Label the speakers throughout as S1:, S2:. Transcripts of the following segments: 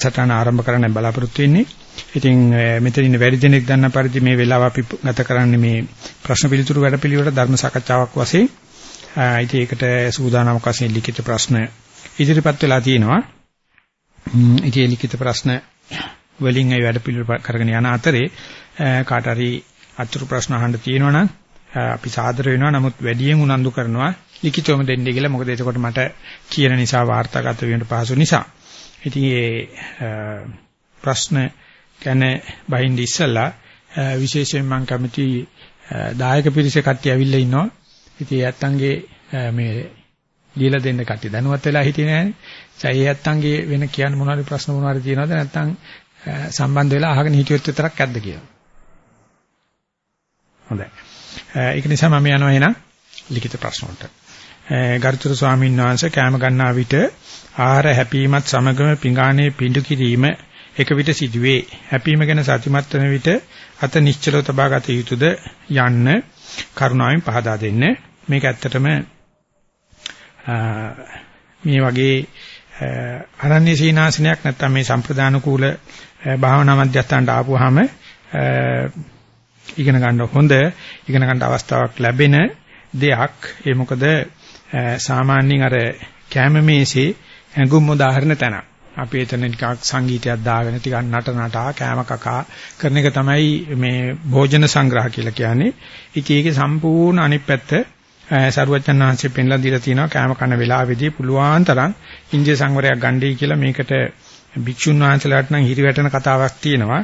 S1: සටහන ආරම්භ කරන්න බලාපොරොත්තු වෙන්නේ. ඉතින් මෙතන ඉන්න වැඩි දෙනෙක් දන්න පරිදි මේ වෙලාව අපි ගත කරන්නේ මේ ප්‍රශ්න පිළිතුරු වැඩපිළිවෙලට ධර්ම සාකච්ඡාවක් වශයෙන්. ඉතින් ඒකට සූදානම්ක වශයෙන් ලිඛිත ප්‍රශ්න ඉදිරිපත් වෙලා තියෙනවා. ඉතින් ලිඛිත ප්‍රශ්න වලින් ඒ වැඩපිළිවෙල කරගෙන යන අතරේ කාට හරි අතුරු ප්‍රශ්න අහන්න තියෙනවා නම් අපි සාදර වෙනවා. නමුත් වැඩියෙන් උනන්දු කරනවා ලිඛිතවම දෙන්නේ කියලා. මොකද එතකොට මට කියන නිසා වාර්තාගත වෙන්න පහසු නිසා. ඉතින් මේ ප්‍රශ්න ගැන බහින්ද ඉස්සලා විශේෂයෙන් මම කැමති දායක පිරිස කට්ටිය ඇවිල්ලා ඉන්නවා. ඉතින් ඒ ඇත්තන්ගේ මේ දීලා දෙන්න කට්ටිය දැනුවත් වෙලා හිටියේ නැහැ. ඒ ඇත්තන්ගේ වෙන කියන්න මොනවාරි ප්‍රශ්න මොනවාරි තියෙනවද නැත්නම් සම්බන්ධ වෙලා අහගෙන හිටියොත් විතරක් ඇද්ද කියලා. හොඳයි. ඒක නිසා මම යනවා එහෙනම් ලිඛිත ප්‍රශ්න වලට. ගරුතර ස්වාමීන් වහන්සේ කැම ගන්නා විට ආහාර හැපීමත් සමගම පිඟානේ පිඬු කිරීම එක විට සිදුවේ. හැපීම ගැන සතිමත් වන විට අත නිශ්චලව තබා ගත යුතුද යන්න කරුණාවෙන් පහදා දෙන්න. මේක ඇත්තටම මේ වගේ අරණ්‍ය සීනාසනයක් නැත්නම් මේ සම්ප්‍රදාන කූල භාවනා මධ්‍යස්ථානට ආපුවාම ඉගෙන ගන්න හොඳ ඉගෙන ගන්න අවස්ථාවක් ලැබෙන දෙයක් ඒ මොකද සාමාන්‍යයෙන් අර කැම මේසේ ඇඟුම් උදාහරණ තැන. අපි එතන නිකක් සංගීතයක් දාගෙන ටිකක් නට නටා කෑම කකා කරන එක තමයි මේ භෝජන සංග්‍රහ කියලා කියන්නේ. ඉතින් ඒකේ සම්පූර්ණ අනිත් පැත්ත සරුවචන් වහන්සේ පෙන්ලා දීලා තිනවා කෑම කන වෙලාවේදී පුළුවන් තරම් ඉන්දිය සංවරයක් ගන්නයි කියලා මේකට භික්ෂුන් වහන්සේලාට නම් හිරි වැටෙන කතාවක් තියෙනවා.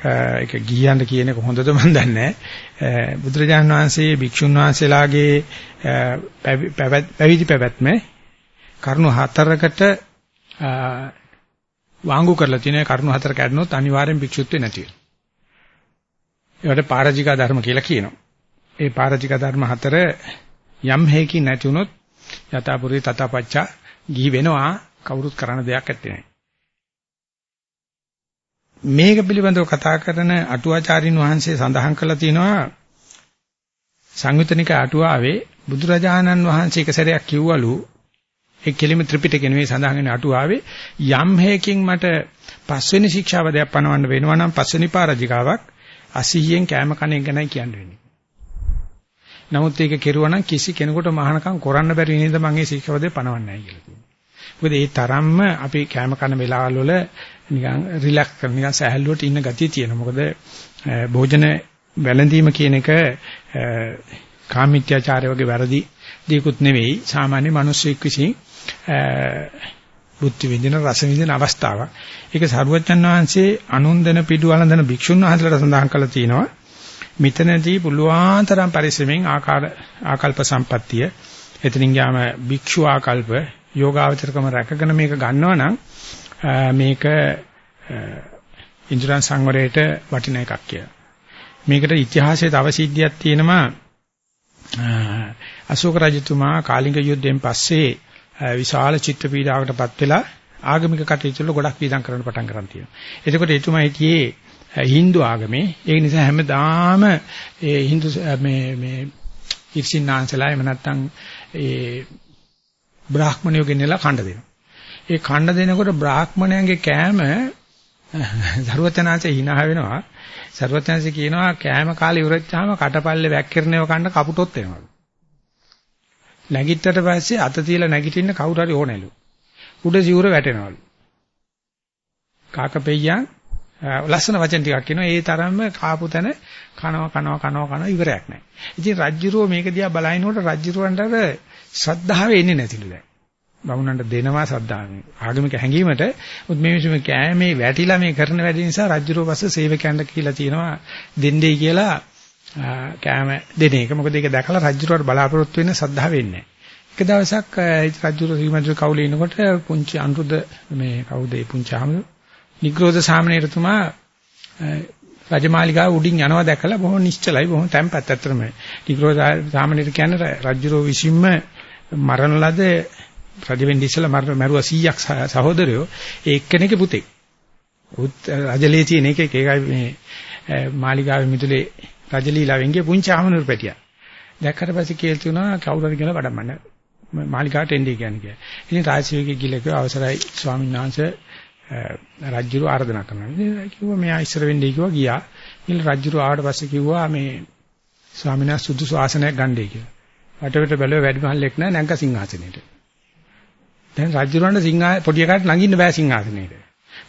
S1: ඒක ගියන්න කියන එක හොඳද මන් දන්නේ බුදුරජාණන් වහන්සේ භික්ෂුන් වහන්සේලාගේ පැවිදි පැවැත්ම කරුණු හතරකට වාංගු කරලා තියෙන කරුණු හතර කැඩනොත් අනිවාර්යෙන් භික්ෂුත්වේ නැති වෙනවා. ඒකට පාරජිකා ධර්ම කියලා කියනවා. ඒ පාරජිකා ධර්ම හතර යම් හේකින් නැති වුනොත් යථාපුරේ තථාපච්චා ගිහි වෙනවා කවුරුත් කරන්න දෙයක් නැත්තේ නෑ. මේක පිළිබඳව කතා කරන අටුවාචාරින් වහන්සේ සඳහන් කළා තියෙනවා සංයුතනික අටුවාවේ බුදුරජාණන් වහන්සේ එක සැරයක් කිව්වලු ඒ කෙලිම ත්‍රිපිටකේ නෙවෙයි සඳහන් වෙන අටුවාවේ යම් හේකින් මට පස්වෙනි ශික්ෂාවදයක් පනවන්න වෙනවා නම් පස්වෙනි පාරජිකාවක් අසීයෙන් කැම කණේ ගැනයි කියන්නේ. නමුත් ඒක කෙරුවා නම් කිසි කෙනෙකුට මහානකම් කරන්න බැරි නේද මම ඒ ශික්ෂාවදේ පනවන්නේ නැහැ කියලා කියනවා. මොකද ඒ තරම්ම අපි කැම කන වෙලාවල් වල නිකන් රිලැක්ස් කරන නිකන් සහැල්ලුවට ඉන්න ගතිය තියෙනවා. මොකද භෝජන වැළඳීම කියන එක කාමීත්‍යාචාරය වගේ වැරදි දෙයක්ුත් නෙවෙයි. සාමාන්‍ය මිනිස්සෙක් විසින් බුද්ධ විඳින රස විඳින අවස්ථාවක්. ඒක සරුවච්චන් වහන්සේ අනුන්දන පිටු වළඳන භික්ෂුන් වහන්සේලාට සඳහන් කළා තියෙනවා. මෙතනදී පුළුවන් තරම් පරිස්සමෙන් ආකාර ආකල්ප සම්පත්තිය එතනින් ගියාම භික්ෂු ආකල්ප යෝගාවචරකම රැකගෙන මේක ගන්නවා නම් මේක ඉන්ද්‍රයන් සංවරයට වටින එකක් කියලා. මේකට ඉතිහාසයේ තව සිද්ධියක් තියෙනවා අශෝක රජතුමා කාලිංග යුද්ධයෙන් පස්සේ විශාල චිත්ත පීඩාවකටපත් වෙලා ආගමික කටයුතු වල ගොඩක් වීදම් කරන්න පටන් ගන්න තියෙනවා. එතකොට එතුමා හිටියේ Hindu ආගමේ. ඒ නිසා හැමදාම ඒ Hindu මේ මේ ඉර්ෂින්නාන්සලා එහෙම නැත්නම් ඒ බ්‍රාහ්මණයෝ ගෙනලා කණ්ඩ දෙනවා. ඒ කණ්ඩ දෙනකොට බ්‍රාහ්මණයන්ගේ කෑම සර්වචනාංශේ hina වෙනවා. සර්වචනාංශේ කියනවා කෑම කාලේ ඉවරච්චාම කටපල්ලේ වැක්කිරනව කන්න කපුටොත් එනවා. නැගිට්ටට පස්සේ අත තියලා නැගිටින්න කවුරු හරි ඕනෑලු. උඩ සිවුර වැටෙනවලු. කාකපෙయ్యන් ලස්සන වචන ටිකක් කියනවා ඒ තරම්ම කාපු තැන කනවා කනවා කනවා කනවා ඉවරයක් නැහැ. ඉතින් රජ්ජුරුව මේක දිහා බලනකොට රජ්ජුරුවන්ට අර ශ්‍රද්ධාව එන්නේ නැතිලු දැන්. බමුණන්ට දෙනවා ශ්‍රද්ධාවෙන්. ආගමික හැඟීමට මුත් මේ මිනිස්සු කෑමේ වැටිලා මේ කරන වැඩ නිසා රජ්ජුරුව පස්සේ සේවකයන්ට කියලා තියෙනවා දෙන්නේ කියලා කෑම දෙන එක. මොකද ඒක දැකලා රජ්ජුරුවට බලාපොරොත්තු වෙන්න ශ්‍රද්ධාව වෙන්නේ එක දවසක් රජ්ජුරුව ශ්‍රීමන්ත්‍රී කවුලේ ඉනකොට පුංචි අනුරුද්ධ මේ කවුද ඒ පුංචි ආමු නිග්‍රෝධ සාමණේරතුමා රජමාලිගාව උඩින් යනවා දැකලා බොහොම නිශ්චලයි බොහොම තැම්පත් ඇත්තටම නිග්‍රෝධ සාමණේර කියන්නේ රජුරෝ විසින්ම මරණ ලද රජ වෙන්න ඉස්සලා මරණ මරුවා 100ක් සහෝදරයෝ ඒ එක්කෙනෙක්ගේ පුතෙක් උත් රජලේ තියෙන එක ඒකයි මේ මාලිගාවේ මිදුලේ රජලීලාවෙන්ගේ පුංචි ආමනුර පැටියා දැක්කට පස්සේ කියලා තුනා කවුරුද කියලා වඩම්මන්න මාලිගාවට එන්නේ කියන්නේ කියලා. ඉතින් රාජසේවකගේ ගිලක අවසරයි ස්වාමීන් වහන්සේ රජුරු ආර්දනා කරනවා. ඉතින් කිව්වා මෙයා ඉස්සර වෙන්නේ කිව්වා ගියා. ඊළ රජුරු ආවට පස්සේ කිව්වා මේ ස්වාමීන් වහන්සේ සුදුසු ආසනයක් ගන්නයි කියලා. වටපිට බැලුවා වැඩිමහල්ලෙක් නැහැ නැංග සිංහාසනෙට. දැන් රජුරවන්ට සිංහා පොඩි එකාට ළඟින්න බෑ සිංහාසනෙට.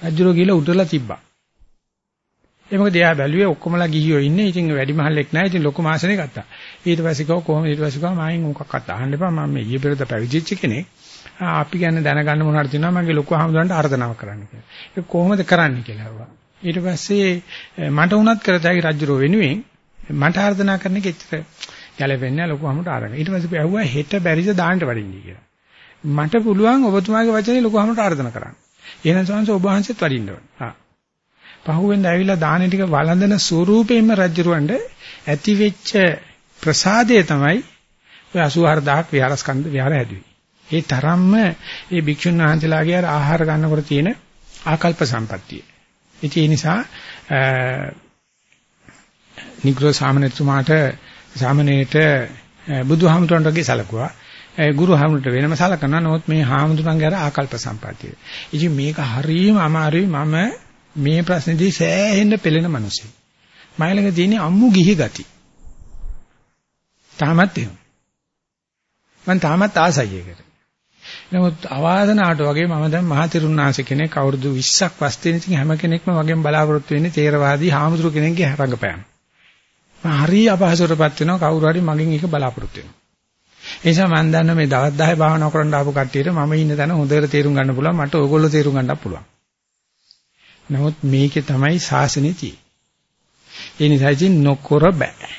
S1: රජුරෝ ගිහලා උඩලා තිබ්බා. ඒ මොකද එයා බැලුවේ ඔක්කොමලා ගිහියෝ ඉන්නේ. ඉතින් වැඩිමහල්ලෙක් නැහැ. ඉතින් ලොකු මාසනේ ගත්තා. ඊට පස්සේ කව කොහොමද ඊට පස්සේ කව මායින් මොකක්වත් අහන්න එපා. මම මේ ඊයේ පෙරේද පැවිදිච්ච කෙනෙක්. අපි ගැන දැනගන්න මොනවද තියෙනවා මගේ ලොකු අහමුදන්ට ආර්දනාව කරන්න කියලා. ඒක කොහොමද කරන්නේ කියලා අහුවා. ඊට පස්සේ මට උනත් කරතයි රජුරෝ වෙනුවෙන් මට ආර්දනා කරන එක එච්චර ගැලපෙන්නේ ලොකු අහමුට ආරගෙන. ඊට පස්සේ ඇහුවා හෙට බැරිද දාන්නට වඩින්නේ කියලා. මට පුළුවන් ඔබතුමාගේ වචනේ ලොකු අහමුට ආර්දනා කරන්න. එහෙනම් සංස ඔබ වහන්සේත් වඩින්න ඕන. හා. පහුවෙන්ද ඇවිල්ලා දාන ටික වළඳන ස්වරූපයෙන්ම රජුරවන්ට ඇති වෙච්ච ප්‍රසාදය තමයි ඔය 84000ක් විහාරස්කන්ධ විහාර හැදුවේ. ඒ තරම්ම මේ භික්ෂුන් වහන්සේලාගේ අර ආහාර ගන්නකොට තියෙන ආකල්ප සම්පත්තිය. ඒ නිසා නිග්‍රෝ සාමණේරතුමාට සාමණේරට බුදුහාමුදුරන්ට වගේ සැලකුවා. ගුරු හාමුදුරන්ට වෙනම සැලකනවා. නමුත් මේ හාමුදුරන්ගේ අර ආකල්ප සම්පත්තිය. ඉතින් මේක හරීම අමාරුයි මම මේ ප්‍රශ්නේදී සෑහෙන්න පෙළෙන මිනිසෙක්. මයිලක තියෙන අම්මු ගිහි ගති. තාමත් එහෙම. මම තාමත් ආසයි ඒකට. නමුත් අවාසනාවට වගේ මම දැන් මහතිරුණාංශ කෙනෙක් අවුරුදු 20ක් වස්තේ ඉතින් හැම කෙනෙක්ම වගේම බලාපොරොත්තු වෙන්නේ තේරවාදී හාමුදුරු කෙනෙක්ගේ රංගපෑම. මම හරි අපහසුරපත් වෙනවා කවුරු හරි මගෙන් ඒක බලාපොරොත්තු වෙනවා. ඒ නිසා මම දන්න මේ දවස් 10 භාවනා කරන්න ආපු කට්ටියට මම ඉන්න තැන හොඳට තේරුම් ගන්න පුළුවන් මට ඕගොල්ලෝ තේරුම් ගන්නත් පුළුවන්. නමුත් මේකේ තමයි සාසනේ තියෙන්නේ. ඒ නිසා ඉතින් නොකර බෑ.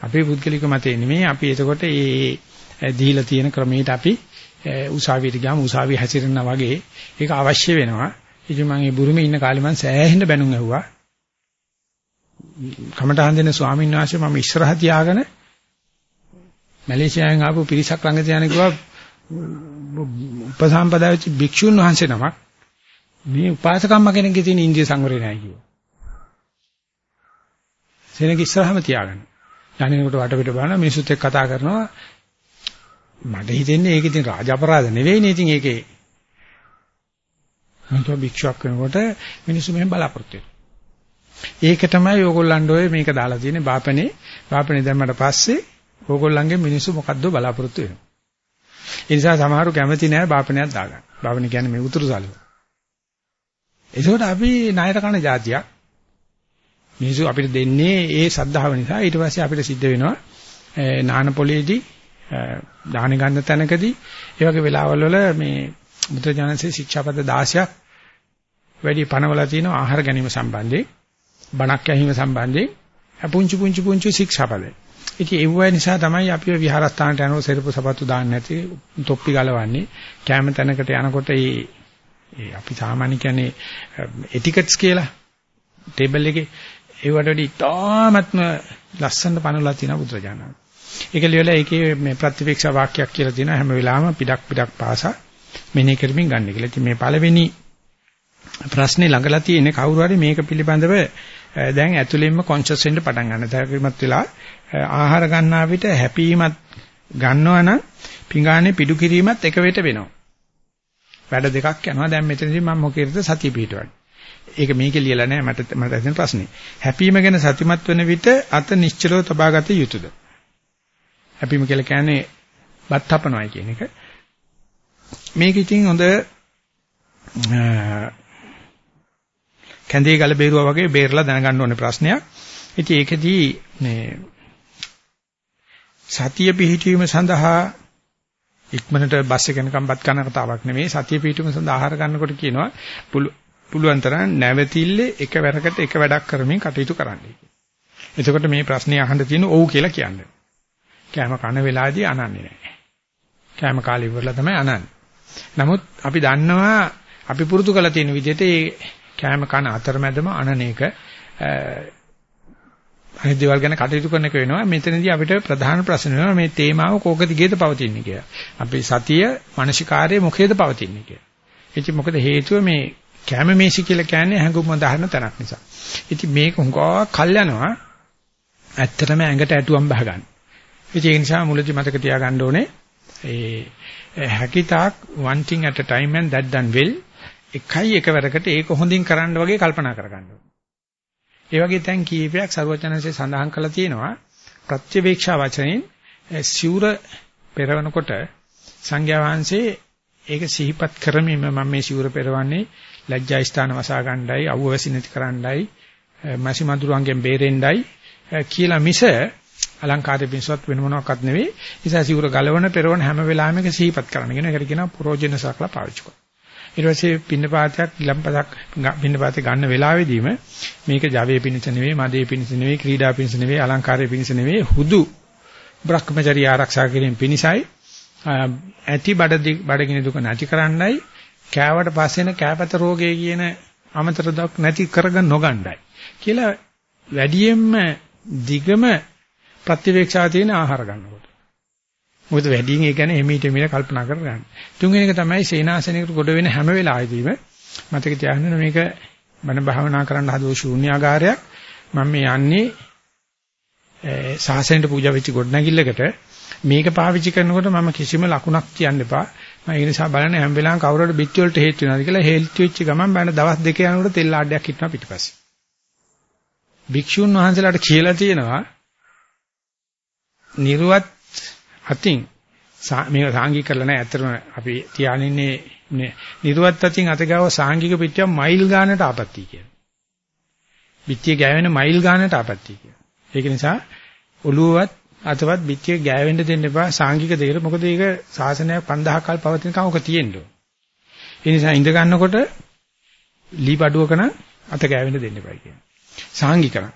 S1: අපේ පුද්ගලික මතේ නෙමෙයි අපි එතකොට ඒ දීලා තියෙන ක්‍රමයට අපි උසාවියට ගියාම උසාවිය හැසිරෙනා වගේ ඒක අවශ්‍ය වෙනවා. ඉතින් මම මේ බුරුමේ ඉන්න කාලේ මම සෑහෙන බැනුම් ඇහුවා. කමටහන් දෙන ස්වාමීන් වහන්සේ මම ඉස්සරහ තියාගෙන මැලේසියාවෙන් ආපු පිරිසක් ළඟ තියාගෙන කිව්වා උපසම්පදා වෙච්ච භික්ෂුන් වහන්සේ නමක් මේ උපාසකම්ම කෙනෙක්ගේ තියෙන ඉන්දිය සංවරය නැහැ කිව්වා. සෙනග ඉස්සරහම තියාගන්න. යන්නේකට වටපිට බලන මිනිසුත් එක්ක කතා කරනවා මට හිතෙන්නේ ඒක ඉතින් රාජ අපරාධ නෙවෙයිනේ ඉතින් ඒකේ අන්ත භික්ෂුවක් වෙනකොට මිනිස්සු මෙහෙම බලාපොරොත්තු ඒක තමයි ඕගොල්ලන්ට ඔය මේක දාලා තියෙන්නේ බාපනේ බාපනේ දැම්මට පස්සේ ඕගොල්ලන්ගේ මිනිස්සු මොකද්ද බලාපොරොත්තු වෙනවා ඒ නිසා සමහරු කැමති නැහැ බාපනයක් දාගන්න. බාපනේ කියන්නේ මේ උතුරු සල්ලු. ඒකෝට අපි ණයට කන જાතියක්. මිනිස්සු අපිට දෙන්නේ ඒ සද්ධාව නිසා. ඊට පස්සේ අපිට සිද්ධ වෙනවා නාන පොලේදී දාන ගන්න තැනකදී. ඒ වගේ වෙලාවල් වල මේ බුද්ධජනසේ ශික්ෂාපද 16ක් වැඩි පනවලා තියෙන ආහාර ගැනීම සම්බන්ධයෙන් බණක් ඇහිම සම්බන්ධයෙන්. පුංචි පුංචි පුංචි ශික්ෂාපද. ඉතින් ඒ වගේ නිසා තමයි අපි විහාරස්ථානට යනකොට සෙරපු සපත්තු දාන්න නැති තොප්පි ගලවන්නේ. කැම තැනකට යනකොට ඒ ඒ අපි සාමාන්‍ය කියන්නේ එටිකට්ස් කියලා ටේබල් එකේ ඒවට වඩා ඉතාමත්ම ලස්සන පනවලා තියෙන බුදුරජාණන්. ඒක ලියලා ඒකේ මේ ප්‍රතිපක්ෂ වාක්‍යයක් කියලා තියෙනවා හැම වෙලාවෙම පිටක් පිටක් පාසා මෙනෙහි කරමින් ගන්න කියලා. ඉතින් මේ පළවෙනි ප්‍රශ්නේ ළඟලා තියෙන්නේ කවුරු හරි මේක පිළිබඳව දැන් ඇතුළෙන්ම කොන්ෂස් වෙන්න පටන් ගන්න. තර්කීමත් වෙලා ආහාර ගන්නා විට හැපීමත් ගන්නවා නම් පිඟානේ පිටු කිරීමත් එක වෙට වෙනවා. වැඩ දෙකක් යනවා. දැන් මෙතනදී මම මොකේද සතිය පිටවන්නේ. ඒක මේකේ ලියලා නැහැ මට මට ඇහෙන ප්‍රශ්නේ. හැපීම ගැන සතිමත් වෙන විට අත නිශ්චලව තබාගත යුතුයද? හැපීම කියලා කියන්නේ බත් හපනවායි කියන එක. මේක ඉතින් හොඳ කැඳේ ගල බේරුවා වගේ බේරලා දැනගන්න ඕනේ ප්‍රශ්නයක්. ඉතින් ඒකෙදී මේ සතිය පිහිටීම සඳහා ඉක්මනට බස් එක යනකම් බත් කන කතාවක් නෙමෙයි සතිය පිහිටීම සඳහා ආහාර ගන්නකොට කියනවා පුළුවන් තරම් නැවතිල්ලේ එකවරකට එක වැඩක් කරමින් කටයුතු කරන්න. එතකොට මේ ප්‍රශ්නේ අහන්න තියෙන ඔව් කියලා කියන්නේ. කෑම කන වෙලාවේදී අනන්නේ නැහැ. කෑම කාලේ ඉවරලා තමයි අනන්නේ. නමුත් අපි දන්නවා අපි පුරුදු කරලා තියෙන විදිහට මේ කෑම කන අතරමැදම අනන එක අනිත් දේවල් ගැන කටයුතු කරන එක වෙනවා. මෙතනදී අපිට ප්‍රධාන ප්‍රශ්න වෙනවා මේ තේමාව කෝක දිගේද පවතින්නේ කියලා. අපි සතිය මානසිකාර්යයේ මොකේද පවතින්නේ කියලා. ඉතින් මොකද හේතුව මේ කැම මේසි කියලා කියන්නේ හැඟුම් උදාහරණ තැනක් නිසා. ඉතින් මේක හුඟක් කල් යනවා. ඇත්තටම ඇඟට ඇටුවම් බහගන්න. ඉතින් ඒ නිසා මුලදි මතක තියාගන්න ඕනේ ඒ හැකිතාක් one thing at a time and that done well එකයි එකවරකට ඒක හොඳින් කරන්න වගේ කල්පනා කරගන්න ඒ වගේ තැන් කීපයක් සරුවචනanse සඳහන් කළා තියෙනවා ප්‍රත්‍යවේක්ෂා වචනෙන් සිවුර පෙරවනකොට සංඝයා වහන්සේ ඒක සිහිපත් කරමින් මම මේ සිවුර පෙරවන්නේ ලැජ්ජා ස්ථාන වසා ගන්නයි අවුවැසි නැති කරන්නයි මැසි මඳුරංගෙන් බේරෙන්නයි කියලා මිස අලංකාරය පිණිසවත් වෙන මොනවාක්වත් නෙවෙයි. නිසා සිවුර ගලවන පෙරවන හැම වෙලාවෙම ඒක සිහිපත් කරන්න කියන එකට කියනවා ප්‍රෝජන සකලා පාවිච්චි කරනවා. ඊට පස්සේ පින්නපාතයක් ගිලම්පසක් පින්නපාතේ ගන්න වෙලාවෙදීම මේක ජවයේ පිණිස නෙවෙයි, මදේ පිණිස නෙවෙයි, ක්‍රීඩා පිණිස නෙවෙයි, අලංකාරය පිණිස නෙවෙයි, හුදු බ්‍රහ්මචර්ය ආරක්ෂා කිරීම පිණිසයි ඇති බඩ බඩගිනි දුක නැති කරන්නයි කෑවට පස්සේන කෑපත රෝගය කියන අමතර දක් නැති කරගන්න නොගණ්ඩයි කියලා වැඩියෙන්ම දිගම ප්‍රතිවේක්ෂා තියෙන ආහාර ගන්නකොට. මොකද වැඩියෙන් ඒ කියන්නේ එමීට එමීට කල්පනා කරගන්න. තුන්වෙනි එක තමයි සේනාසනයකට ගොඩ වෙන හැම වෙලාවෙදීම මතක තියාගන්න මේක මන භාවනා කරන්න හදව ශූන්‍යාගාරයක්. මම මේ යන්නේ සාසනෙට පූජා වෙච්ච ගොඩනැගිල්ලකට මේක පාවිච්චි කරනකොට මම කිසිම ලකුණක් කියන්න එපා. මම ඒ නිසා බලන්නේ හැම වෙලාවෙම කවුරුහරි බිත්ති වලට හේතු වෙනවාද කියලා හේතු වෙච්ච ගමන් බලන දවස් දෙක යනකොට තෙල් ආඩයක් හිටනවා පිටිපස්සේ. භික්ෂුන් වහන්සේලාට කියලා තියෙනවා නිර්වත් අතින් මේක සාංගික කරලා නැහැ. ඇත්තටම අපි තියානින්නේ නිර්වත් අතින් අත ගාව සාංගික පිටිය මයිල් ගානට ආපත්‍ය කියන. පිටිය ගෑවෙන මයිල් ගානට ආපත්‍ය කියන. ඒක නිසා ඔළුවවත් අතවත් පිටිය ගෑවෙන්න දෙන්න එපා සාංගික දෙයකට. මොකද ඒක ශාසනයක් 5000 කල් පවතිනකම් ඔක තියෙන්න ඕන. ඒ නිසා ඉඳ ගන්නකොට ලී බඩුවක නම් අත ගෑවෙන්න දෙන්න එපා කියන. සාංගිකන.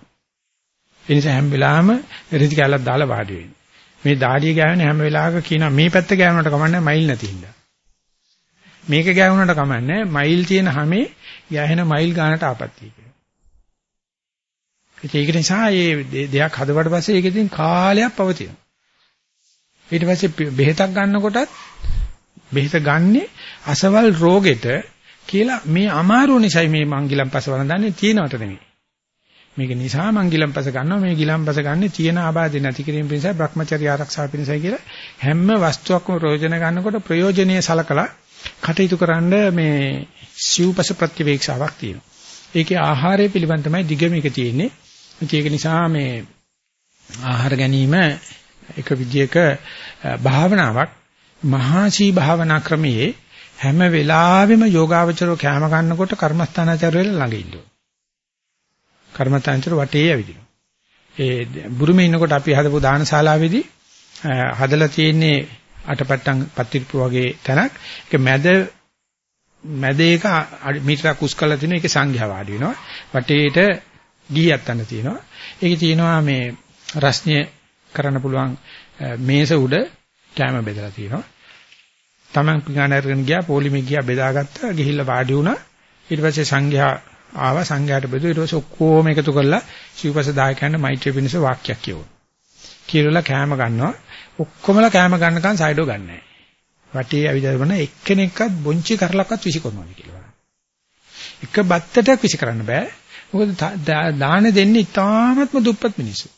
S1: ඒ නිසා හැම වෙලාවෙම රිදි කැලක් දාලා වාඩි වෙන්න. මේ දාඩිය ගෑවෙන හැම වෙලාවක කියනවා මේ පැත්ත ගෑවුනට කමන්නේ මයිල් නැති හින්දා. මේක ගෑවුනට කමන්නේ මයිල් තියෙන හැමේ යැහෙන මයිල් ගානට ආපත්‍ය කියලා. ඒක නිසා මේ දෙයක් හදවට පස්සේ ඒක ඉතින් කාලයක් පවතිනවා. ඊට පස්සේ බෙහෙතක් ගන්නකොටත් බෙහෙත ගන්නේ අසවල් රෝගෙට කියලා මේ අමාරු නිසයි මේ මංගිලම් පස වළඳන්නේ තියෙනවට නෙමෙයි. මේක නිසා මං ගිලම්පස ගන්නවා මේ ගිලම්පස ගන්න තියෙන ආබාධ නැති කිරීම පිණිසයි Brahmacharya ආරක්ෂා පිණිසයි කියලා හැම වස්තුවක්ම ප්‍රයෝජන ගන්නකොට ප්‍රයෝජනීය සලකලා කටයුතු කරන්න මේ සිව්පස ප්‍රතිවේක්ෂාවක් තියෙනවා. ඒකේ ආහාරය පිළිබඳ තමයි දිගම එක තියෙන්නේ. ඒක නිසා මේ ආහාර ගැනීම එක විදියක භාවනාවක් මහාසී භාවනා ක්‍රමයේ හැම වෙලාවෙම යෝගාවචරෝ කැම ගන්නකොට කර්මස්ථානාචාර වෙලා ළඟ ඉන්නවා. කර්මතාන්තර වටේ ඇවිදිනවා. ඒ බුරුමේ ඉන්නකොට අපි හදපු දානශාලාවේදී හදලා තියෙන්නේ අටපට්ටම් පත්තිරිපු වගේ තැනක්. ඒක මැද මැද එක මීටරක් උස් කරලා තිනවා ඒකේ සංඛ්‍යා වාඩි වෙනවා. වටේට ගිහියක් ගන්න තියෙනවා. ඒකේ තියෙනවා මේ රස්නිය කරන්න පුළුවන් මේස උඩ කැම බෙදලා තියෙනවා. Taman පිඟාන අරගෙන ගියා පොලිමේ ගියා බෙදාගත්තා ගිහිල්ලා වාඩි වුණා. ඊට පස්සේ සංඝයා ආවා සංඝයාට බෙදුවා ඊට පස්සේ ඔක්කොම එකතු කරලා ශිවපස දායකයන්ට මෛත්‍රී පිණිස වාක්‍යයක් කියවුවා. කියලා කෑම ගන්නවා. ඔක්කොමලා කෑම ගන්නකන් සයිඩෝ ගන්නෑ. වටේ ඇවිදගෙන එක්කෙනෙක්වත් බොංචි කරලක්වත් විසිකරනවා කියලා. එක බත්තටක් විසි කරන්න බෑ. මොකද දාන දෙන්නේ ඉතාමත්ම දුප්පත් මිනිස්සු.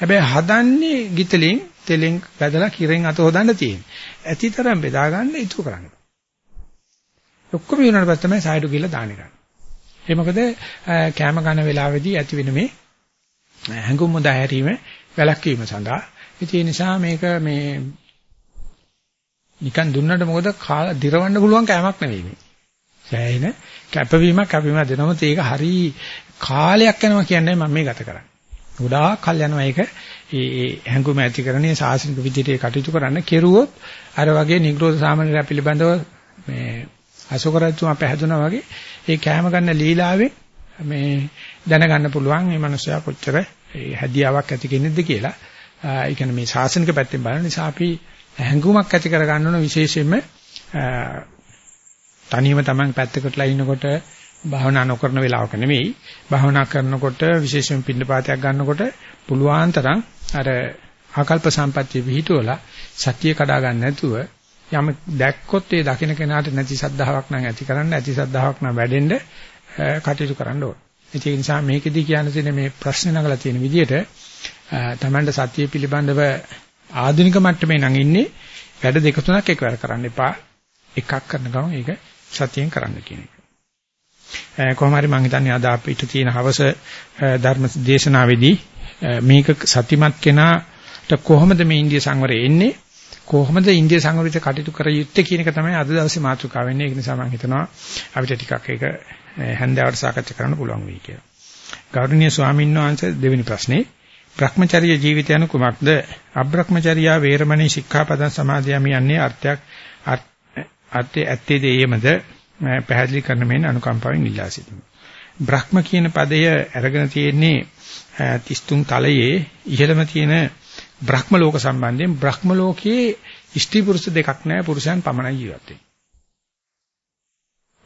S1: හැබැයි හදන්නේ ගිතලින් තෙලෙන් වැදලා කිරෙන් අත හොදන්න තියෙන්නේ. ඇතිතරම් බෙදා ගන්න ඉතුරු කරන්න. ඔක්කොම යුණාට පස්සේ තමයි සයිඩෝ කියලා දාන්නේ ගන්න. ඒ මොකද කැම ගන්න වෙලාවේදී ඇති වෙන මේ හැඟුම් මුදා හැරීම වැළැක්වීම සඳහා ඉතින් ඒ නිසා මේක මේ නිකන් දුන්නට මොකද කාලා දිරවන්න පුළුවන් කෑමක් නෙවෙයි මේ. සෑහෙන කැපවීමක් කැපවීම දෙනමුත් ඒක හරි කාලයක් යනවා කියන්නේ මම මේ ගත කරන්නේ. ගොඩාක් කල් යනවා ඒක ඒ හැඟුම ඇති කරන්නේ සාසනික විදිහට කටයුතු කරන්න කෙරුවොත් අර වගේ නිග්‍රෝධ සාමාන්‍ය පිළිබඳව මේ අශෝක රජතුමා පැහැදුනා වගේ ඒ කෑම ගන්න ලීලාවේ මේ දැනගන්න පුළුවන් මේ මනුස්සයා කොච්චර හැදියාවක් ඇති කෙනෙක්ද කියලා. ඒ කියන්නේ මේ ශාසනික පැත්තෙන් බලන නිසා අපි හැඟුමක් ඇති කර ගන්න ඕන විශේෂයෙන්ම තනියම Taman පැත්තකටලා ඉන්නකොට භාවනා නොකරන වෙලාවක නෙමෙයි භාවනා කරනකොට විශේෂයෙන් පින්නපාතයක් ගන්නකොට පුළුවන් තරම් අර ආකල්ප සම්පත්‍ය විහිදුවලා සතිය කඩා ගන්න නැතුව යම දැක්කොත් ඒ දකින්න කෙනාට නැති සද්ධාාවක් නම් ඇති කරන්න ඇති සද්ධාාවක් නම් වැඩෙන්න කටයුතු කරන්න ඕන. ඒ නිසා මේකෙදි කියන්න තියෙන මේ ප්‍රශ්න නගලා තියෙන විදිහට තමන්ට සත්‍ය පිළිබඳව ආධුනික මට්ටමේ නම් ඉන්නේ වැඩ දෙක තුනක් එකවර කරන්න එපා. එකක් කරන ගමන් ඒක සතියෙන් කරන්න කියන එක. කොහොම හරි මම හිතන්නේ අද අපිට තියෙන හවස ධර්ම දේශනාවේදී මේක සතිමත් කෙනාට කොහොමද මේ ඉන්දිය සංවරය එන්නේ කොහොමද ඉන්දිය සංවරිත කටයුතු කර යුත්තේ කියන එක තමයි අද දවසේ මාතෘකාව වෙන්නේ. ඒක නිසා මම හිතනවා අපිට ටිකක් ඒක හැන්දෑවට සාකච්ඡා කරන්න පුළුවන් වෙයි කියලා. ගෞරවනීය ස්වාමීන් වහන්සේ දෙවෙනි ප්‍රශ්නේ භ්‍රමචර්ය ජීවිතය anu කුමක්ද? අබ්‍රහ්මචර්යා වේරමණී සික්ඛාපදං සමාදියාමි යන්නේ අර්ථයක් අර්ථය ඇත්තේ දෙයමද පැහැදිලි කරන මෙන් අනුකම්පාවෙන් ඉල්ලා සිටිනවා. බ්‍රහ්ම කියන පදය අරගෙන තියෙන්නේ 33 තලයේ ඉහළම තියෙන බ්‍රහ්ම ලෝක සම්බන්ධයෙන් බ්‍රහ්ම ලෝකයේ ස්ත්‍රී පුරුෂ දෙකක් නැහැ පුරුෂයන් පමණයි ජීවත් වෙන්නේ.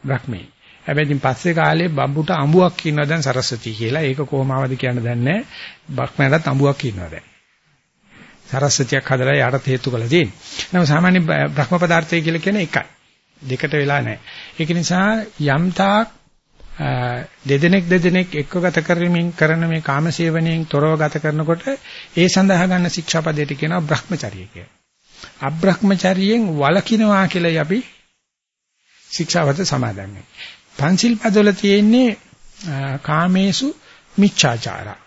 S1: බ්‍රහ්මේ. හැබැයි ඉතින් පස්සේ කාලේ බම්බුට අඹුවක් කියනවා දැන් සරස්වති කියලා. ඒක කොහොමවද කියන්න දන්නේ නැහැ. බ්‍රහ්මයටත් අඹුවක් කියනවා දැන්. සරස්වතියක් හදලා යාට හේතු කළා තියෙන්නේ. නම සාමාන්‍ය බ්‍රහ්ම පදාර්ථය කියලා කියන්නේ එකයි. දෙකට වෙලා නැහැ. ඒක නිසා යම් තාක් දෙදෙනෙක් දෙදෙනෙක් එක්ව ගත කරමින් කරන මේ කාමසේවණයෙන් තොරව ගත කරනකොට ඒ සඳහා ගන්න ශික්ෂාපදයට කියනවා බ්‍රහ්මචර්ය කියලා. අබ්‍රහ්මචර්යයෙන් වළකිනවා කියලායි අපි ශික්ෂාවත සමාදන් වෙන්නේ. පංචිල් පදවල තියෙන්නේ කාමේසු මිච්ඡාචාරා.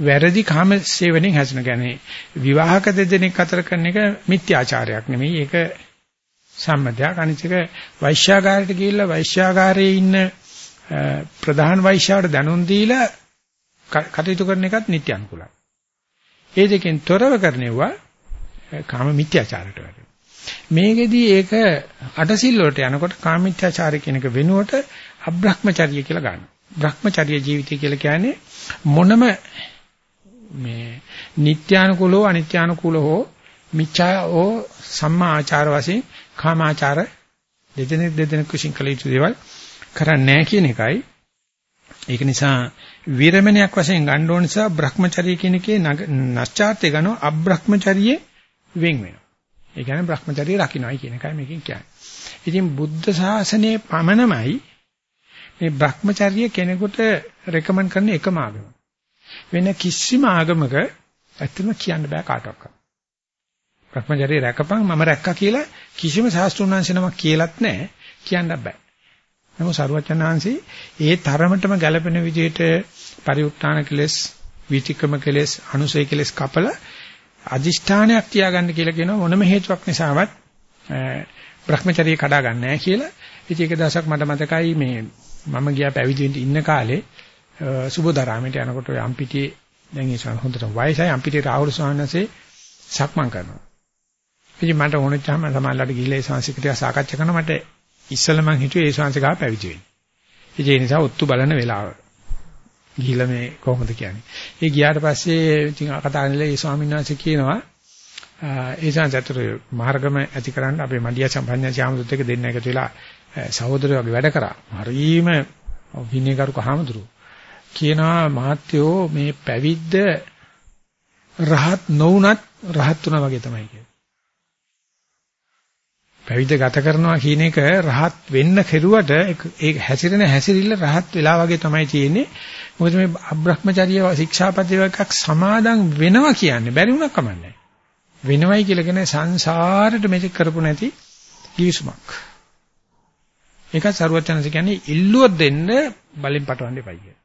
S1: වැරදි කාම සේවනයෙන් හැසෙන කියන්නේ විවාහක දෙදෙනෙක් අතර කරන එක මිත්‍යාචාරයක් නෙමෙයි ඒක සම්මතයක් අනිත් එක වෛශ්‍යාගාරයට ගිහිල්ලා වෛශ්‍යාගාරයේ ඉන්න ප්‍රධාන වෛශ්‍යාවට දැනුම් දීලා කටයුතු කරන එකත් නිත්‍ය අනුකූලයි. ඒ දෙකෙන් තොරව කරණෙවුවා කාම මිත්‍යාචාරයට වැටෙනවා. මේකෙදි ඒක අටසිල් වලට යනකොට කාම මිත්‍යාචාරය කියන එක වෙනුවට අබ්‍රහ්මචර්ය කියලා ගන්නවා. බ්‍රහ්මචර්ය ජීවිතය කියලා කියන්නේ මොනම මේ නිත්‍යානුකූලව අනිත්‍යානුකූලව මිච්ඡා ඕ සම්මා ආචාර වශයෙන් කාමාචාර දෙදෙනෙක් දෙදෙනෙක් විසින් කළ යුතු දේවල් කරන්නේ නැහැ කියන එකයි. ඒක නිසා විරමණයක් වශයෙන් ගන්න ඕන නිසා Brahmacharya කියන එකේ නැස්චාර්ත්‍ය ගනෝ අබ්‍රහ්මචර්යයේ වෙන් වෙනවා. ඒ කියන්නේ Brahmacharya රකින්නයි කියන එකයි මේකෙන් කියන්නේ. ඉතින් බුද්ධ ශාසනයේ පමණමයි මේ Brahmacharya කෙනෙකුට රෙකමන්ඩ් කරන එකම ආගම. වෙන කිසිම ආගමක ඇත්තම කියන්න බෑ කාටවත්. Brahmacharya රැකපන් මම රැක්කා කියලා කිසිම ශාස්ත්‍රුණාංශ නමක් කියලත් නැහැ කියන්න බෑ. නමුත් සරුවචනාංශي ඒ තරමටම ගැළපෙන විදිහට පරිඋත්තාන කෙලස්, විතික්‍රම කෙලස්, අනුසය කෙලස් කපල අදිෂ්ඨානයක් තියාගන්න කියලා කියනවා මොනම හේතුවක් නිසාවත් Brahmacharya කඩා ගන්න නැහැ කියලා. ඉතින් එක දවසක් මට මතකයි මේ මම ගියා පැවිදි වෙන්න ඉන්න කාලේ සුබෝධාරාමයට යනකොට ඔය අම්පිටියේ දැන් ඒ හොඳට වයසයි අම්පිටියේ රාහුල ස්වාමීන් වහන්සේ සක්මන් කරනවා. ඉතින් මට ඕනෙච්චාම සමාජලට ගිහිල්ලා ඒ සංසිකටිය සාකච්ඡා කරනවා මට ඉස්සෙල්ලා මං හිතුවේ ඒ ශාංශ ගාව පැවිදි වෙන්න. ඒ නිසා ඔත්තු බලන වෙලාව. ගිහිල්ලා මේ කොහොමද කියන්නේ. ඒ ගියාට පස්සේ ඉතින් කතා කරනලා ඒ ස්වාමීන් වහන්සේ කියනවා ඒ ශාංශතර මාර්ගම ඇතිකරන්න අපේ මඩියා සම්පන්නය ශාමදුත් එක දෙන්න එකතු වෙලා සහෝදරයෝ වගේ වැඩ කරා. හරීම විනයකරුක හාමුදුරු. කියනවා මහත්යෝ මේ පැවිද්ද රහත් නොවුනත් රහත් වුණා වගේ තමයි කියන්නේ. පැවිද්ද ගත කරනවා කියන එක රහත් වෙන්න කෙරුවට ඒක හැසිරෙන හැසිරිල්ල රහත් වෙලා වගේ තමයි තියෙන්නේ. මොකද මේ අබ්‍රහ්මචර්ය ශික්ෂාපදේ එකක් සමාදන් වෙනවා කියන්නේ බැරි වුණා කමන්නේ. වෙනවයි කියලා කියන සංසාරෙට මේක කරපු නැති කිවිසුමක්. ඒකත් සරුවචනස කියන්නේ ඉල්ලුවක් දෙන්න බලෙන් පටවන්න එපයි කියලා.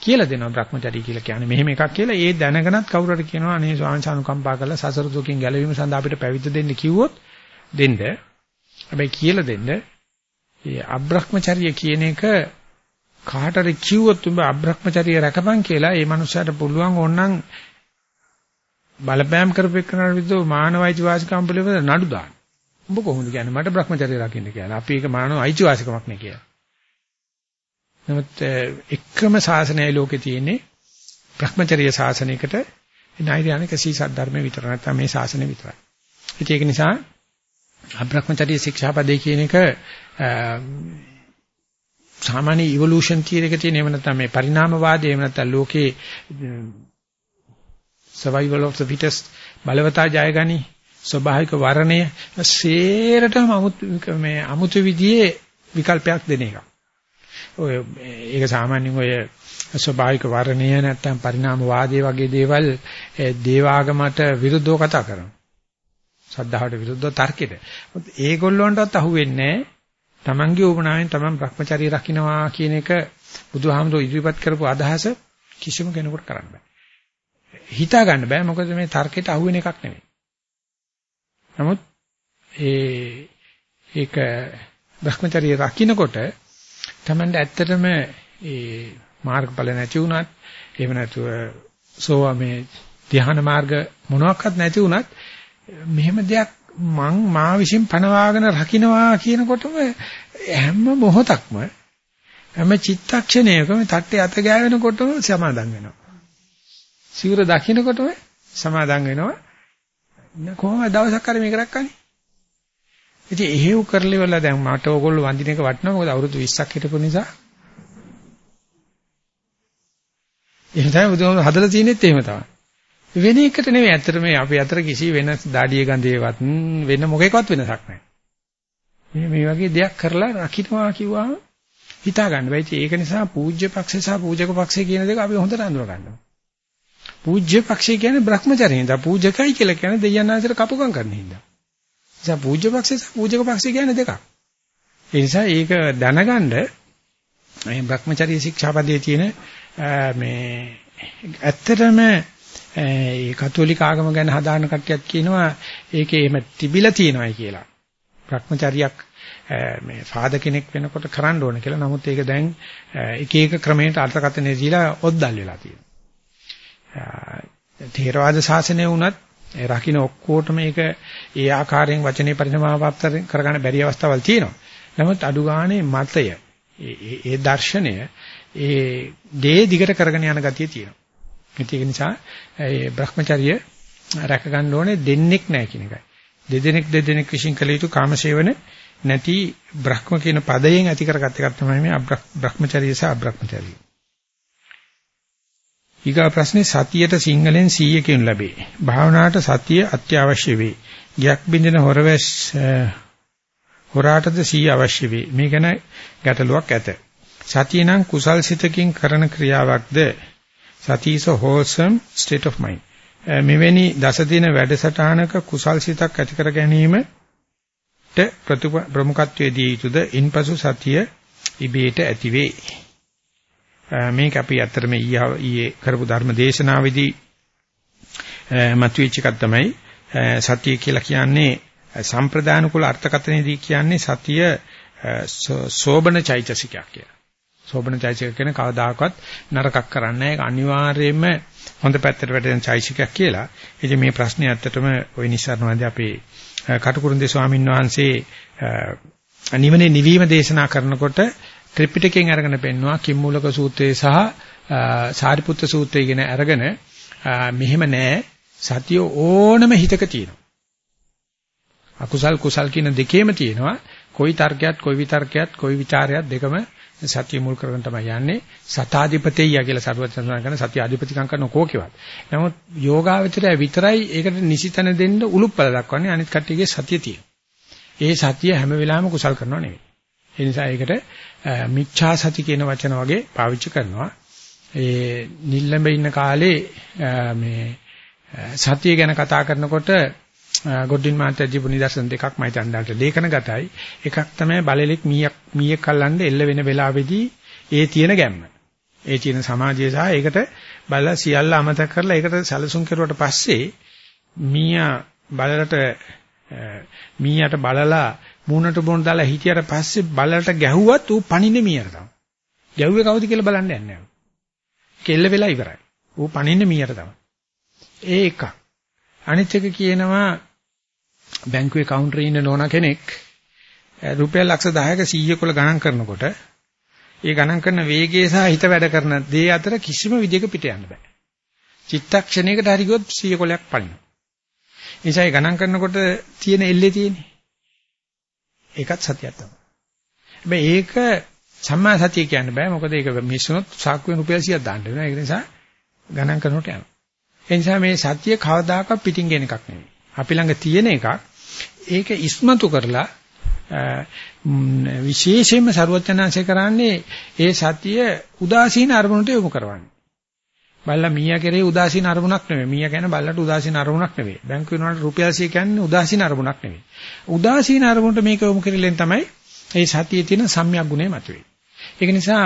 S1: කියලා දෙනවා Brahmachari කියලා කියන්නේ මෙහෙම එකක් කියලා ඒ දැනගෙනත් කවුරු හරි කියනවා අනේ ස්වාමීන් වහන්සේ අනුකම්පා කරලා සසර දුකින් ගැලවීම සඳහා අපිට පැවිද්ද දෙන්න කිව්වොත් දෙන්න. හැබැයි කියලා දෙන්න. මේ අබ්‍රහ්මචර්ය කියන එක කාටද කිව්වොත් උඹ අබ්‍රහ්මචර්ය රැකපන් කියලා ඒ මනුස්සයාට පුළුවන් ඕනනම් බලපෑම් කරපෙන්නන විදිහ මානවයිච වාසිකම් පිළිබඳ නඩු දාන්න. උඹ කොහොමද කියන්නේ මට බ්‍රහ්මචර්ය රකින්න කියලා. අපි ඒක මානව අයිතිවාසිකමක් නේ කියලා. නමුත් එකම ශාසනයයි ලෝකේ තියෙන්නේ බ්‍රහ්මචර්ය ශාසනයකට නෛර්යානික සීසත් ධර්ම විතර නැත්නම් මේ ශාසනය විතරයි. ඒක නිසා අබ්‍රහ්මචර්ය ශික්ෂාපදේ කියන එක සාමාන්‍ය ඉවොලුෂන් තියරි එක තියෙන එහෙම නැත්නම් මේ පරිණාමවාදී එහෙම නැත්නම් ලෝකේ survival of the fittest බලවතා ජයගනි ස්වභාවික වර්ණය සේරටම මේ අමුතු විදිහේ විකල්පයක් දෙන එක. ඔය ඒක සාමාන්‍යයෙන් ඔය ස්වභාවික වර්ණය නැත්නම් පරිණාමවාදී වගේ දේවල් දේවාගමට විරුද්ධව කතා කරනවා. සද්ධාවට විරුද්ධව තර්කෙට. ඒගොල්ලන්ටවත් අහුවෙන්නේ තමන්ගේ උපනාවෙන් තමන් Brahmacharya රකින්නවා කියන එක බුදුහාමුදුරු ඉදිරිපත් කරපු අදහස කිසිම කෙනෙකුට කරන්න බෑ. හිතා ගන්න බෑ මොකද මේ තර්කයට අහු වෙන එකක් නෙමෙයි. නමුත් ඒ ඒක Brahmacharya රකින්නකොට තමන්ට ඇත්තටම ඒ මාර්ගඵල නැති වුණත් එහෙම නැතුව සෝවා මේ ධ්‍යාන මාර්ග මොනවාක්වත් නැති වුණත් මෙහෙම දෙයක් මං මා විසින් පනවාගෙන රකින්නවා කියනකොටම හැම මොහොතක්ම හැම චිත්තක්ෂණයකම තට්ටේ අත ගෑවෙනකොටම සමාදම් වෙනවා. සිවුර දකින්නකොටම සමාදම් වෙනවා. කොහොමද දවසක් හරි මේක රැක්කන්නේ? ඉතින් එහෙව් කරලිවල දැන් මට ඕගොල්ලෝ වඳින එක වටනවා මොකද අවුරුදු 20ක් හිටපු නිසා. එහෙම තමයි බුදුහාමුදුරුවෝ හදලා තියෙනෙත් එහෙම තමයි. වෙන එකට නෙමෙයි ඇත්තට මේ අපි අතර කිසි වෙනස් දාඩිය ගඳේවත් වෙන මොකේකවත් වෙනසක් නැහැ. මේ මේ වගේ දෙයක් කරලා රකින්නවා කිව්වම හිතා ගන්න බෑ. ඒක නිසා පූජ්‍ය පක්ෂය සහ පූජක පක්ෂය කියන දෙක අපි හොඳට අඳුර ගන්නවා. පූජ්‍ය පක්ෂය කියන්නේ Brahmacharyiන්ද පූජකයි කියලා කියන්නේ දෙයයන් ආශ්‍ර කපුකම් කරන හින්දා. නිසා පූජ්‍ය පක්ෂය සහ පූජක පක්ෂය කියන්නේ දෙකක්. ඒ නිසා ඒක දැනගන්න මේ Brahmacharya ශික්ෂාපදයේ තියෙන මේ ඇත්තටම ඒ කතෝලික ආගම ගැන හදාන කට්ටියක් කියනවා ඒකේ එහෙම තිබිලා තියෙනවායි කියලා. Brahmacharyaක් මේ ෆාදර් කෙනෙක් වෙනකොට කරන්න ඕන කියලා. නමුත් ඒක දැන් එක එක ක්‍රමයකට අර්ථකථනය දීලා ඔද්දල් වෙලා තියෙනවා. තේරවාද ශාසනය වුණත් ඒ රකින්න ඔක්කොටම මේක ඒ ආකාරයෙන් වචනේ පරිණාමපත් කරගන්න බැරි අවස්ථාවල් තියෙනවා. නමුත් අඩු ගානේ මතය ඒ ඒ දර්ශනය ඒ දේ දිගට කරගෙන යන ගතිය තියෙනවා. ඒක නිසා ඒ Brahmacharya රැක ගන්න ඕනේ දෙන්නෙක් නැහැ කියන එකයි. දෙදෙනෙක් දෙදෙනෙක් විශ්ින් කළ යුතු කාමසේවන නැති බ්‍රහ්ම කියන පදයෙන් ඇති කරගත් එකක් තමයි මේ Brahmacharya සහ අබ්‍රහ්මචර්ය. ඊගා ප්‍රශ්නේ සතියට සිංහලෙන් 100 කියනු ලැබේ. භාවනාවට සතිය අත්‍යවශ්‍ය වේ. ගයක් බින්දෙන හොරවැස් හොරාටද 100 අවශ්‍ය වේ. මේ ගැන ගැටලුවක් ඇත. සතිය නම් කුසල් සිතකින් කරන ක්‍රියාවක්ද සතිය is a wholesome state of mind. මෙවැනි දස දින වැඩසටහනක කුසල් සිතක් ඇති කර ගැනීමට ප්‍රමුඛත්වයේ දී යුතුද ඉන්පසු සතිය ඉබේට ඇතිවේ. මේක අපි අත්‍තරම ඊයේ කරපු ධර්ම දේශනාවේදී මතුවෙච්ච එකක් තමයි සතිය කියලා කියන්නේ සම්ප්‍රදාන කුල අර්ථකථනයේදී කියන්නේ සතිය සෝබන චෛතසිකයක් කියලා. සෝබන චෛසික කියන කවදාකවත් නරකක් කරන්නේ නැහැ. ඒක අනිවාර්යයෙන්ම හොඳ පැත්තට වැටෙන චෛසිකයක් කියලා. ඉතින් මේ ප්‍රශ්නේ ඇත්තටම ওই නිසරණවාදී අපේ කටුකුරුන්දේ ස්වාමීන් වහන්සේ නිවනේ නිවීම දේශනා කරනකොට ත්‍රිපිටකයෙන් අරගෙන පෙන්නවා කිම්මූලක සූත්‍රයේ සහ සාරිපුත්‍ර සූත්‍රය කියන අරගෙන මෙහෙම නෑ සතිය ඕනම හිතක තියෙනවා. අකුසල් කුසල් කියන දෙකේම තියෙනවා. කොයි තර්කයක් කොයි විතර්කයක් කොයි ਵਿਚාරයක් දෙකම සතිය මුල් කරගෙන තමයි යන්නේ සතාධිපතිය කියලා සරුවචන කරන සතිය අධිපතිකම් කරන කෝකේවත්. නමුත් යෝගාවචරය විතරයි ඒකට නිසිතන දෙන්න උලුප්පල දක්වන්නේ අනිත් කට්ටියගේ සතිය තියෙන. ඒ සතිය හැම වෙලාවෙම කුසල් කරනව නෙවෙයි. ඒ නිසා ඒකට මිච්ඡා සති කියන වචන වගේ පාවිච්චි කරනවා. ඒ නිල්ලඹ ඉන්න කාලේ මේ සතිය ගැන කතා කරනකොට ගොඩින් මාත්‍ය දීපු නිදර්ශන දෙකක් මම හිතන්දාට ලේඛනගතයි. එකක් තමයි බලලෙක් මීයක් මීයක් කල්ලන්න එල්ල වෙන වෙලාවේදී ඒ තියෙන ගැම්ම. ඒ තියෙන සමාජය සහ ඒකට බලලා සියල්ල අමතක කරලා ඒකට සැලසුම් කරුවට පස්සේ මීයා බලලට මීයට බලලා මූණට බොන දාලා හිටියට පස්සේ බලලට ගැහුවත් ඌ පණින්නේ මීයට තමයි. ගැහුවේ කවුද කියලා බලන්න යන්නේ නැහැ. කෙල්ල වෙලා ඉවරයි. ඌ පණින්නේ මීයට තමයි. ඒ එකක්. අනිත් එක කියනවා බැංකුවේ කවුන්ටරේ ඉන්න නෝනා කෙනෙක් රුපියල් ලක්ෂ 10ක 100 කොල ගණන් කරනකොට ඒ ගණන් කරන වේගය සහ හිත වැඩ කරන දේ අතර කිසිම විදිහක පිට යන්න බෑ. චිත්තක්ෂණයකට හරි ගියොත් 100 කොලයක් පනිනවා. නිසා ඒ ගණන් කරනකොට තියෙන එල්ලේ තියෙන්නේ. ඒකත් සතියක් තමයි. හැබැයි ඒක සම්මා සතිය කියන්න බෑ. මොකද ඒක මිස්සුනොත් සාක්කුවෙන් රුපියල් 100ක් දාන්න වෙනවා. ඒක නිසා ගණන් කරනකොට යනවා. ඒ නිසා මේ සතිය කවදාකවත් පිටින් ගෙන එකක් නෙවෙයි. අපි ළඟ තියෙන එකක්. ඒක ඉස්මතු කරලා විශේෂයෙන්ම ਸਰවඥාන්සේ කරන්නේ ඒ සතිය උදාසීන අරමුණට යොමු කරවන්නේ. බල්ලා මීයා කෙරේ උදාසීන අරමුණක් නෙවෙයි. මීයා කියන්නේ බල්ලට උදාසීන අරමුණක් නෙවෙයි. බැංකුවේ වුණාට රුපියල් 100 කියන්නේ උදාසීන අරමුණක් නෙවෙයි. උදාසීන අරමුණට මේක යොමු කරලෙන් තමයි ඒ සතියේ තියෙන සම්‍යක් ගුණය මතුවේ. ඒක නිසා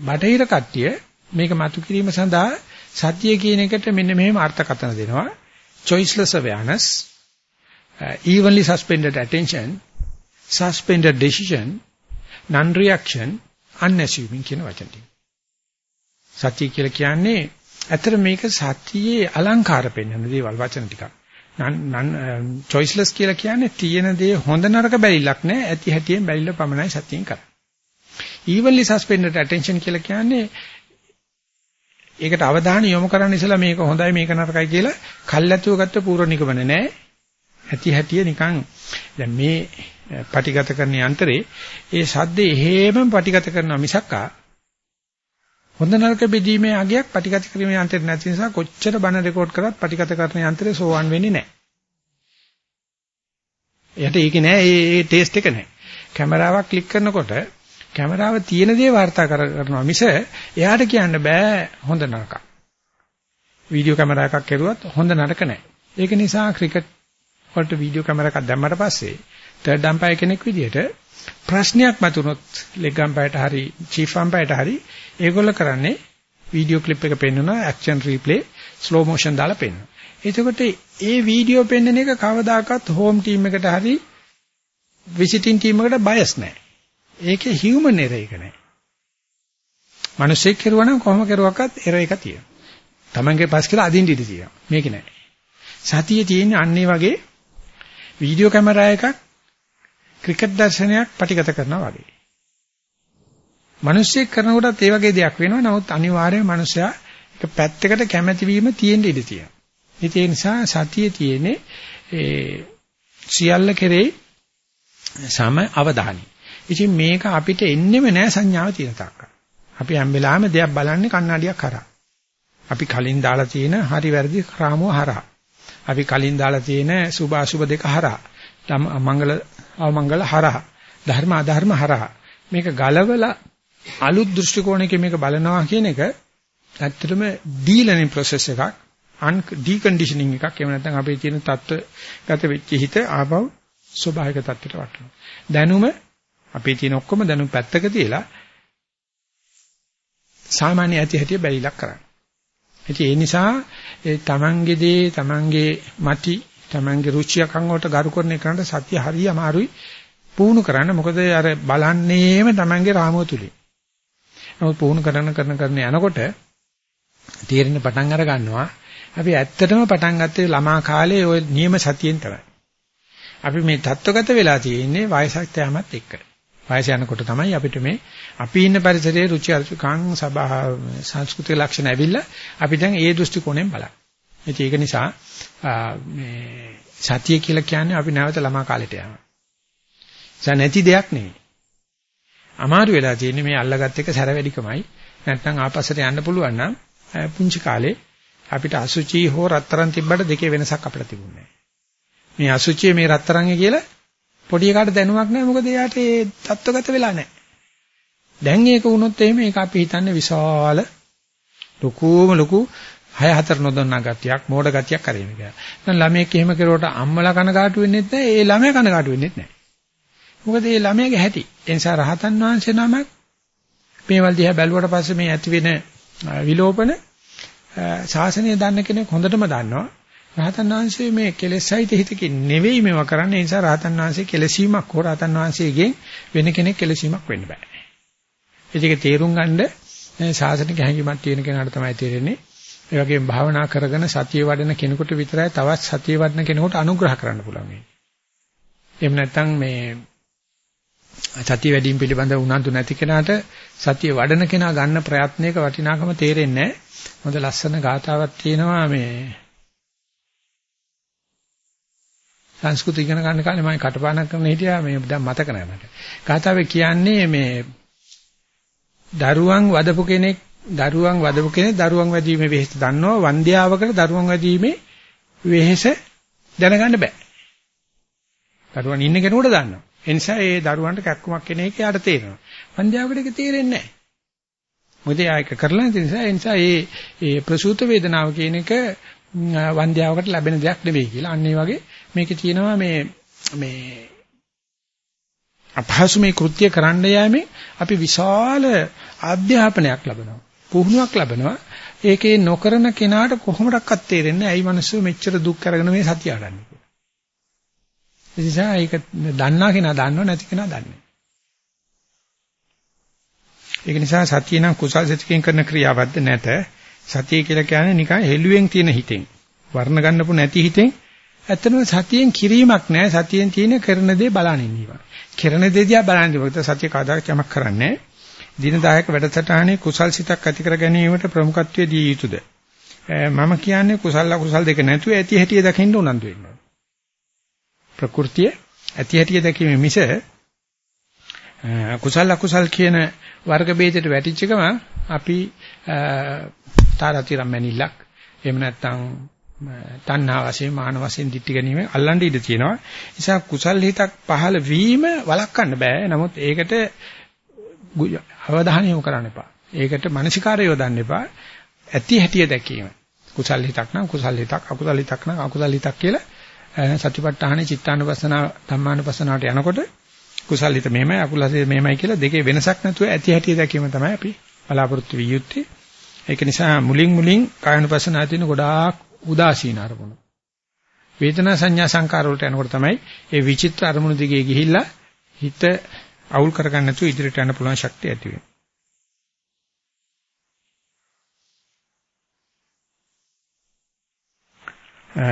S1: බටහිර කට්ටිය මේක මතු කිරීම සඳහා සතිය කියන එකට මෙන්න මෙහෙම අර්ථකථන දෙනවා. choiceless awareness, uh, evenly suspended attention, suspended decision, non-reaction, unassuming කියන වචන ටික. සත්‍ය කියලා කියන්නේ ඇත්තට මේක සත්‍යයේ අලංකාර පෙන්වන දේවල් වචන ටිකක්. නන් uh, choiceless කියලා කියන්නේ තියෙන දේ හොඳ නරක බැලිලක් නෑ ඇති හැටියෙන් බැලිල පමණයි සත්‍යයෙන් කරන්නේ. evenly suspended attention කියලා කියන්නේ ඒකට අවධානය යොමු කරන්න ඉස්සලා මේක හොඳයි මේක නරකයි කියලා කල්ැතුව ගත්ත පූර්ව නිගමන නෑ. ඇති හැටිය නිකන් දැන් මේ පටිගත කරන යන්ත්‍රේ ඒ සද්දේ එහෙමම පටිගත කරනවා මිසක්කා හොඳ නරක බෙදීමේ අගයක් පටිගත කිරීමේ යන්ත්‍රය නැති නිසා කොච්චර බණ රෙකෝඩ් කරත් පටිගත කරන යන්ත්‍රය සෝවන් වෙන්නේ නැහැ. එයාට ඒක නෑ ඒ ඒ ටෙස්ට් එක නෑ. කැමරාවක් ක්ලික් කරනකොට කැමරාව තියෙන දේ වාර්තා කරනවා මිස එයාට කියන්න බෑ හොඳ නරක. වීඩියෝ කැමරා එකක් කරුවත් හොඳ නරක නෑ. ඒක නිසා ක්‍රිකට් වලට වීඩියෝ කැමරා එකක් දැම්මට පස්සේ තර්ඩ් අම්පයර් කෙනෙක් විදියට ප්‍රශ්නයක් මතුනොත් ලෙග් අම්පයර්ට හරි චීෆ් අම්පයර්ට හරි ඒගොල්ල කරන්නේ වීඩියෝ ක්ලිප් එක පෙන්වනවා ඇක්ෂන් රීප්ලේ ස්ලෝ මොෂන් දාලා පෙන්වනවා. එතකොට ඒ වීඩියෝ පෙන්වන එක කවදාකවත් හෝම් ටීම් එකට හරි විසිටින් ටීම් එකට බයස් නැහැ. ඒකේ හියුමන් එරර් එක නැහැ. මිනිස්සෙක් කරුවා නම් කොහොම කරුවක්වත් එරර් එක තියෙනවා. Tamange පස් කියලා අදින්න ඉඩ තියෙනවා. මේක නැහැ. සතියේ තියෙන අන්නේ වගේ වීඩියෝ කැමරා එකක් ක්‍රිකට් දර්ශනයක් පටිගත කරනවා වගේ. මිනිස්සෙක් කරනකොටත් ඒ වගේ දෙයක් වෙනවා. නමුත් අනිවාර්යයෙන් මිනිසයා එක පැත්තකට කැමැති වීම තියෙන්න ඉඩ තියෙනවා. ඒ නිසා සතියේ තියෙන්නේ ඒ සියල්ල කෙරේ සම අවධානය. ඉතින් මේක අපිට එන්නෙම නෑ සංඥාව තියෙන තාක්ක. අපි හැම වෙලාවෙම දෙයක් බලන්නේ කණ්ණාඩියක් හරහා. අපි කලින් දාලා තියෙන හරි වැරදි රාමුව හරහා. අපි කලින් දාලා තියෙන සුභ අසුභ දෙක හරහා. මංගල අවමංගල හරහා. ධර්ම අධර්ම හරහා. මේක ගලවලා අලුත් දෘෂ්ටි කෝණයකින් මේක බලනවා කියන එක ඇත්තටම ඩීලර්නින් ප්‍රොසෙස් එකක්. අන් ඩිකන්ඩිෂනින් එකක්. එහෙම නැත්නම් අපේ තියෙන தত্ত্বගත වෙච්ච හිත ආපහු ස්වභාවික தত্ত্বයට වටනවා. දැනුම අපේ තියෙන ඔක්කොම දැනුම් පැත්තක තියලා සාමාන්‍ය ඇති හැටි බැලිලක් කරන්න. ඉතින් ඒ නිසා ඒ තමන්ගේ දේ තමන්ගේ mati තමන්ගේ රුචියකම් වලට ගරු කරන එකට සත්‍ය හරිය අමාරුයි පුහුණු කරන්න. මොකද අර බලන්නේම තමන්ගේ රාමුව තුලින්. නමුත් පුහුණු කරන කරන කරන යනකොට තීරණ පටන් අර ගන්නවා. අපි ඇත්තටම පටන් ගත්තේ ළමා කාලේ ওই නියම සතියෙන් තමයි. අපි මේ தත්වගත වෙලා තියෙන්නේ වයසක් යෑමත් එක්ක. වයස යනකොට තමයි අපිට මේ අපි ඉන්න පරිසරයේ රුචි අරුචිකං සබහා සංස්කෘතික ලක්ෂණ ඇවිල්ලා අපි දැන් ඒ දෘෂ්ටි කෝණයෙන් බලන්න. ඒක නිසා මේ සතිය කියලා කියන්නේ අපි නැවත ළමා කාලෙට යනවා. ඒ නැති දෙයක් නෙවෙයි. අමාරු වෙලා තියෙන්නේ මේ අල්ලගත් එක සැර වැඩිකමයි. නැත්නම් ආපස්සට යන්න පුළුවන් නම් පුංචි කාලේ අපිට අසුචි හෝ රත්තරන් තිබ්බට දෙකේ වෙනසක් අපිට තිබුණේ මේ අසුචිය මේ රත්තරන්ගේ කියලා පොඩි එකාට දැනුමක් නැහැ මොකද එයාට ඒ தত্ত্বගත වෙලා නැහැ. දැන් ඒක වුණොත් එහෙම ඒක අපි හිතන්නේ විශාල ලොකුම ලොකු 6 4 නොදන්නා ගතියක් මෝඩ ගතියක් කරේම කියලා. දැන් ළමයෙක් එහෙම කරුවට අම්මලා කනගාටු වෙන්නෙත් නැහැ. ඒ ළමයා කනගාටු වෙන්නෙත් නැහැ. මොකද ඒ ළමයාගේ හැටි. ඒ නිසා රහතන් වහන්සේ නමක් මේවල දිහා බැලුවට පස්සේ මේ ඇති වෙන විලෝපන ශාසනය දන්න කෙනෙක් හොඳටම දන්නවා. රහතන් වහන්සේ මේ කෙලෙසයිත හිතකින් නෙවෙයි මේව කරන්නේ. ඒ නිසා රහතන් වහන්සේ කෙලසීමක් හෝ රහතන් වහන්සේගෙන් වෙන කෙනෙක් කෙලසීමක් වෙන්න බෑ. ඒක තේරුම් ගන්න ශාසනික හැඟීමක් තියෙන කෙනාට තමයි තේරෙන්නේ. ඒ වගේම භාවනා කරගෙන සතිය වඩන කෙනෙකුට විතරයි තවත් සතිය වඩන කෙනෙකුට අනුග්‍රහ කරන්න පුළුවන්. එහෙම නැත්නම් මේ සතිය වැඩිම පිළිබඳ උනන්දු නැති කෙනාට සතිය වඩන කෙනා ගන්න ප්‍රයත්නයක වටිනාකම තේරෙන්නේ නැහැ. හොඳ ලස්සන ගාතාවක් තියෙනවා මේ සංස්කෘත ඉගෙන ගන්න කාලේ මම කටපාඩම් කරන හිටියා මේ දැන් මතක නැහැ මට. ගාතාවේ කියන්නේ මේ දරුවන් වදපු කෙනෙක් දරුවන් වදපු කෙනෙක් දරුවන් වැදීමේ වෙහෙස දන්නවා වන්ද්‍යාවකට දරුවන් වැදීමේ වෙහෙස දැනගන්න බෑ. දරුවන් ඉන්න කෙනෙකුට දන්නවා. ඒ නිසා ඒ දරුවන්ට කැක්කමක් කෙන එක යාට තේරෙනවා. වන්ද්‍යාවකට ඒක තේරෙන්නේ නැහැ. මොකද ඒක කරලා නැති නිසා ඒ නිසා ඒ ඒ ප්‍රසූත වේදනාව කියන එක වන්ද්‍යාවකට ලැබෙන දෙයක් නෙවෙයි කියලා. අන්න ඒ වගේ මේකේ තියෙනවා මේ මේ අපහසු මේ කෘත්‍ය කරන්න යෑමෙන් අපි විශාල අධ්‍යාපනයක් ලබනවා. පුහුණුවක් ලබනවා. ඒකේ නොකරන කෙනාට කොහොමඩක්වත් තේරෙන්නේ ඇයි මිනිස්සු මෙච්චර දුක් කරගෙන මේ සතිය අඩන්නේ කියලා. ඒ නිසා ඒක දන්නා කෙනා දන්නව නැති කෙනා දන්නේ. ඒක නිසා සතිය නම් කුසල් සිතකින් කරන ක්‍රියාවක්ද නැත. සතිය කියලා කියන්නේ නිකන් හෙළුවෙන් තියෙන හිතෙන්. වර්ණ ගන්නපු නැති හිතෙන් ඇත්තටම සතියෙන් කිරීමක් නෑ සතියෙන් තියෙන කරන දේ බලන ඉන්නවා. කරන දේ දිහා බලන ඉන්නකොට සතිය කවදාවත් යමක් කරන්නේ දින 10ක වැඩසටහනේ කුසල් සිතක් ඇති කර ගැනීමට ප්‍රමුඛත්වයේ දී යුතුයද? මම කියන්නේ කුසල අකුසල් දෙක නැතුව ඇති හැටිය දකින්න උනන්දු වෙන්න. ප්‍රകൃතිය ඇති හැටිය දැකීම මිස කුසල අකුසල් කියන වර්ග ભેදයට වැටිච්ච ගමන් අපි තාරතිරම් මැනිල්ලක් එහෙම නැත්නම් තණ්හා වශයෙන් මාන වශයෙන් දිට්ටි ගැනීම අල්ලන්න ඉඩ තියෙනවා. නිසා කුසල් හිතක් පහළ වීම වළක්වන්න බෑ. නමුත් ඒකට අවධානය යොමු කරන්න එපා. ඒකට මානසිකාරය යොදන්න එපා. ඇති හැටිය දැකීම. කුසල් හිතක් නම් කුසල් හිතක්, අකුසල් හිතක් නම් අකුසල් හිතක් කියලා සතිපට්ඨාන චිත්තානුපස්සන ධම්මානුපස්සනාවට යනකොට කුසල් හිත මෙහෙමයි අකුසල් හිත මෙහෙමයි කියලා දෙකේ වෙනසක් නැතුව ඇති හැටිය දැකීම තමයි අපි බලාපොරොත්තු විය යුත්තේ. ඒක නිසා මුලින් මුලින් කායනුපස්සනාව තියෙන ගොඩාක් උදාසීන අරමුණු. වේදනා සංඥා සංකාර වලට යනකොට තමයි ඒ විචිත්‍ර අරමුණු දිගේ ගිහිල්ලා හිත අවුල් කරගන්න නැතුව ඉදිරියට යන්න පුළුවන් ශක්තිය ඇති වෙනවා.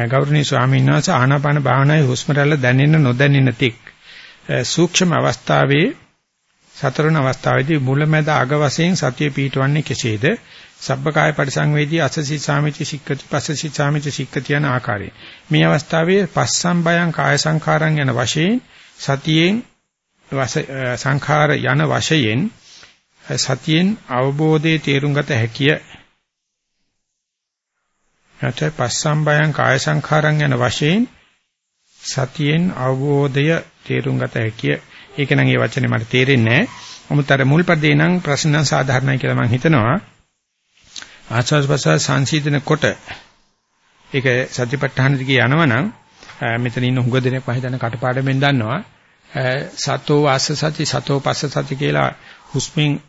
S1: ගෞරවනීය ස්වාමීන් වහන්සේ ආනාපාන භාවනාවේ හුස්ම රැල්ල දැනෙන්න නොදැනෙන තික් සූක්ෂම අවස්ථාවේ සතරන අවස්ථාවේදී මුලැමැද අග වශයෙන් සතිය පිහිටවන්නේ කෙසේද? සබ්බකාය පරිසංවේදී අසසි සාමිති සික්කති පස්සසි සාමිති සික්කති යන ආකාරය. මේ අවස්ථාවේ පස්සම් බයං කාය සංඛාරං යන වශයෙන් සතියෙන් සංඛාර යන වශයෙන් සතියෙන් අවබෝධයේ තේරුම් ගත හැකිය. නැත්නම් පස්සම් බයං කාය සංඛාරං යන වශයෙන් සතියෙන් අවබෝධය තේරුම් ගත හැකිය. ඒක නම් ඒ වචනේ මට තේරෙන්නේ නැහැ. නමුත් අර මුල් පදේ නම් ප්‍රශ්න සාධාරණයි කියලා මම හිතනවා. ආස්වාද ප්‍රසවාස සංසීදන කොට ඒක සතිපට්ඨාන දිගේ යනවනම් මෙතන ඉන්න හුඟ දෙනෙක් මම හිතන්නේ කටපාඩම්ෙන් දන්නවා. සතෝ වාස සති සතෝ පස්ස සති කියලා හුස්මෙන්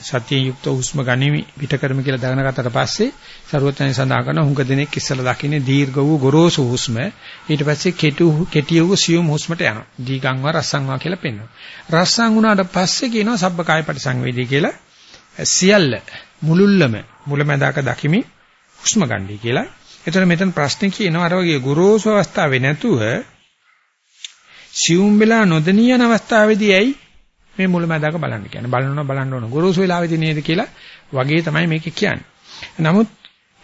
S1: සතිය යුක්ත හුස්ම ගනිමි පිට කරමි කියලා දැනගත්තට පස්සේ ਸਰවඥයන් සඳහන් කරන හුඟ දෙනෙක් ඉස්සලා දකින්නේ දීර්ඝ වූ ගොරෝසු හුස්ම. ඊට පස්සේ කෙටු කෙටි වූ සියුම් හුස්මට යනවා. දීගංවා රස්සංවා කියලා පෙන්වනවා. රස්සං වුණාට පස්සේ කියනවා සබ්බකාය පරිසංවේදී කියලා. සියල්ල මුලුල්ලම මුලැමැදාක දකිමි හුස්ම ගන්නයි කියලා. එතකොට මෙතන ප්‍රශ්නේ කියනවා අර වගේ ගොරෝසු අවස්ථාවේ නැතුව සියුම් වෙලා නොදෙනිය යන අවස්ථාවේදී ඇයි මේ මුලැමැදාක බලන්න කියන්නේ. බලනවා බලන්න ඕන. ගොරෝසු වෙලාවේදී නේද කියලා වගේ තමයි මේක කියන්නේ. නමුත්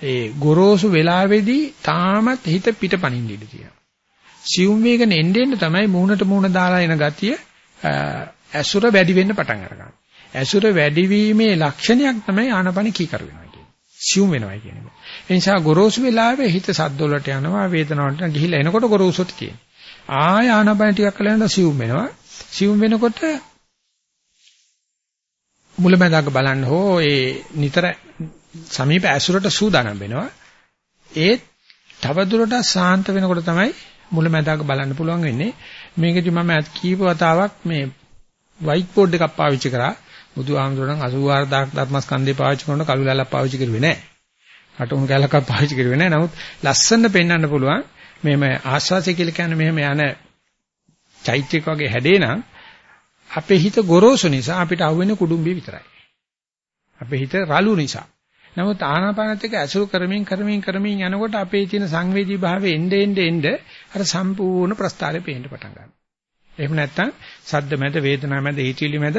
S1: ඒ ගොරෝසු වෙලාවේදී තාමත් හිත පිටපණින්න ඉඩ තියෙනවා. සියුම් වේගන එන්න තමයි මූණට මූණ දාලා එන ගතිය ඇසුර වැඩි වෙන්න පටන් අරගන්නවා. ඇසුර වැඩිවීමේ ලක්ෂණයක් තමයි ආනපන කීකර වෙනවා කියන්නේ. සියුම් වෙනවා කියන එක. ඒ නිසා ගොරෝසු වෙලාවේ හිත සද්ද වලට යනවා වේදනාවට ගිහිල්ලා එනකොට ගොරෝසුත් තියෙනවා. ආය ආනපන ටිකක් කළා යනකොට සියුම් වෙනවා. සියුම් වෙනකොට මුලැමැදාක බලන්න හෝ ඒ නිතර සමීප ඇසුරට සූදානම් වෙනවා. ඒ තවදුරටත් සාන්ත වෙනකොට තමයි මුලැමැදාක බලන්න පුළුවන් වෙන්නේ. මේකදී මම කීප වතාවක් මේ වයිට් බෝඩ් එකක් පාවිච්චි කරා. බුදුහාමුදුරන් 84000ක් ධර්මස්කන්ධේ පාවිච්චි කරනකොට කළු ලැලක් පාවිච්චි කරුවේ නැහැ. කටුණු කැලක් පාවිච්චි කරුවේ නැහැ. නමුත් ලස්සන පෙන්වන්න පුළුවන්. මෙහෙම ආස්වාසය කියලා කියන්නේ මෙහෙම යන චෛත්‍යයක් වගේ හැඩේ නම් අපේ හිත ගොරෝසු නිසා අපිට අහුවෙන්නේ කුඩුම්බිය විතරයි. අපේ හිත රළු නිසා. නමුත් ආනාපානත් එක්ක ඇසුරු කරමින් කරමින් කරමින් යනකොට අපේ තියෙන සංවේදී භාවය එnde ende ende අර සම්පූර්ණ ප්‍රස්තාරේ පේන්න පටන් ගන්නවා. එහෙම නැත්නම් සද්ද මැද වේදනා මැද හිතවිලි මැද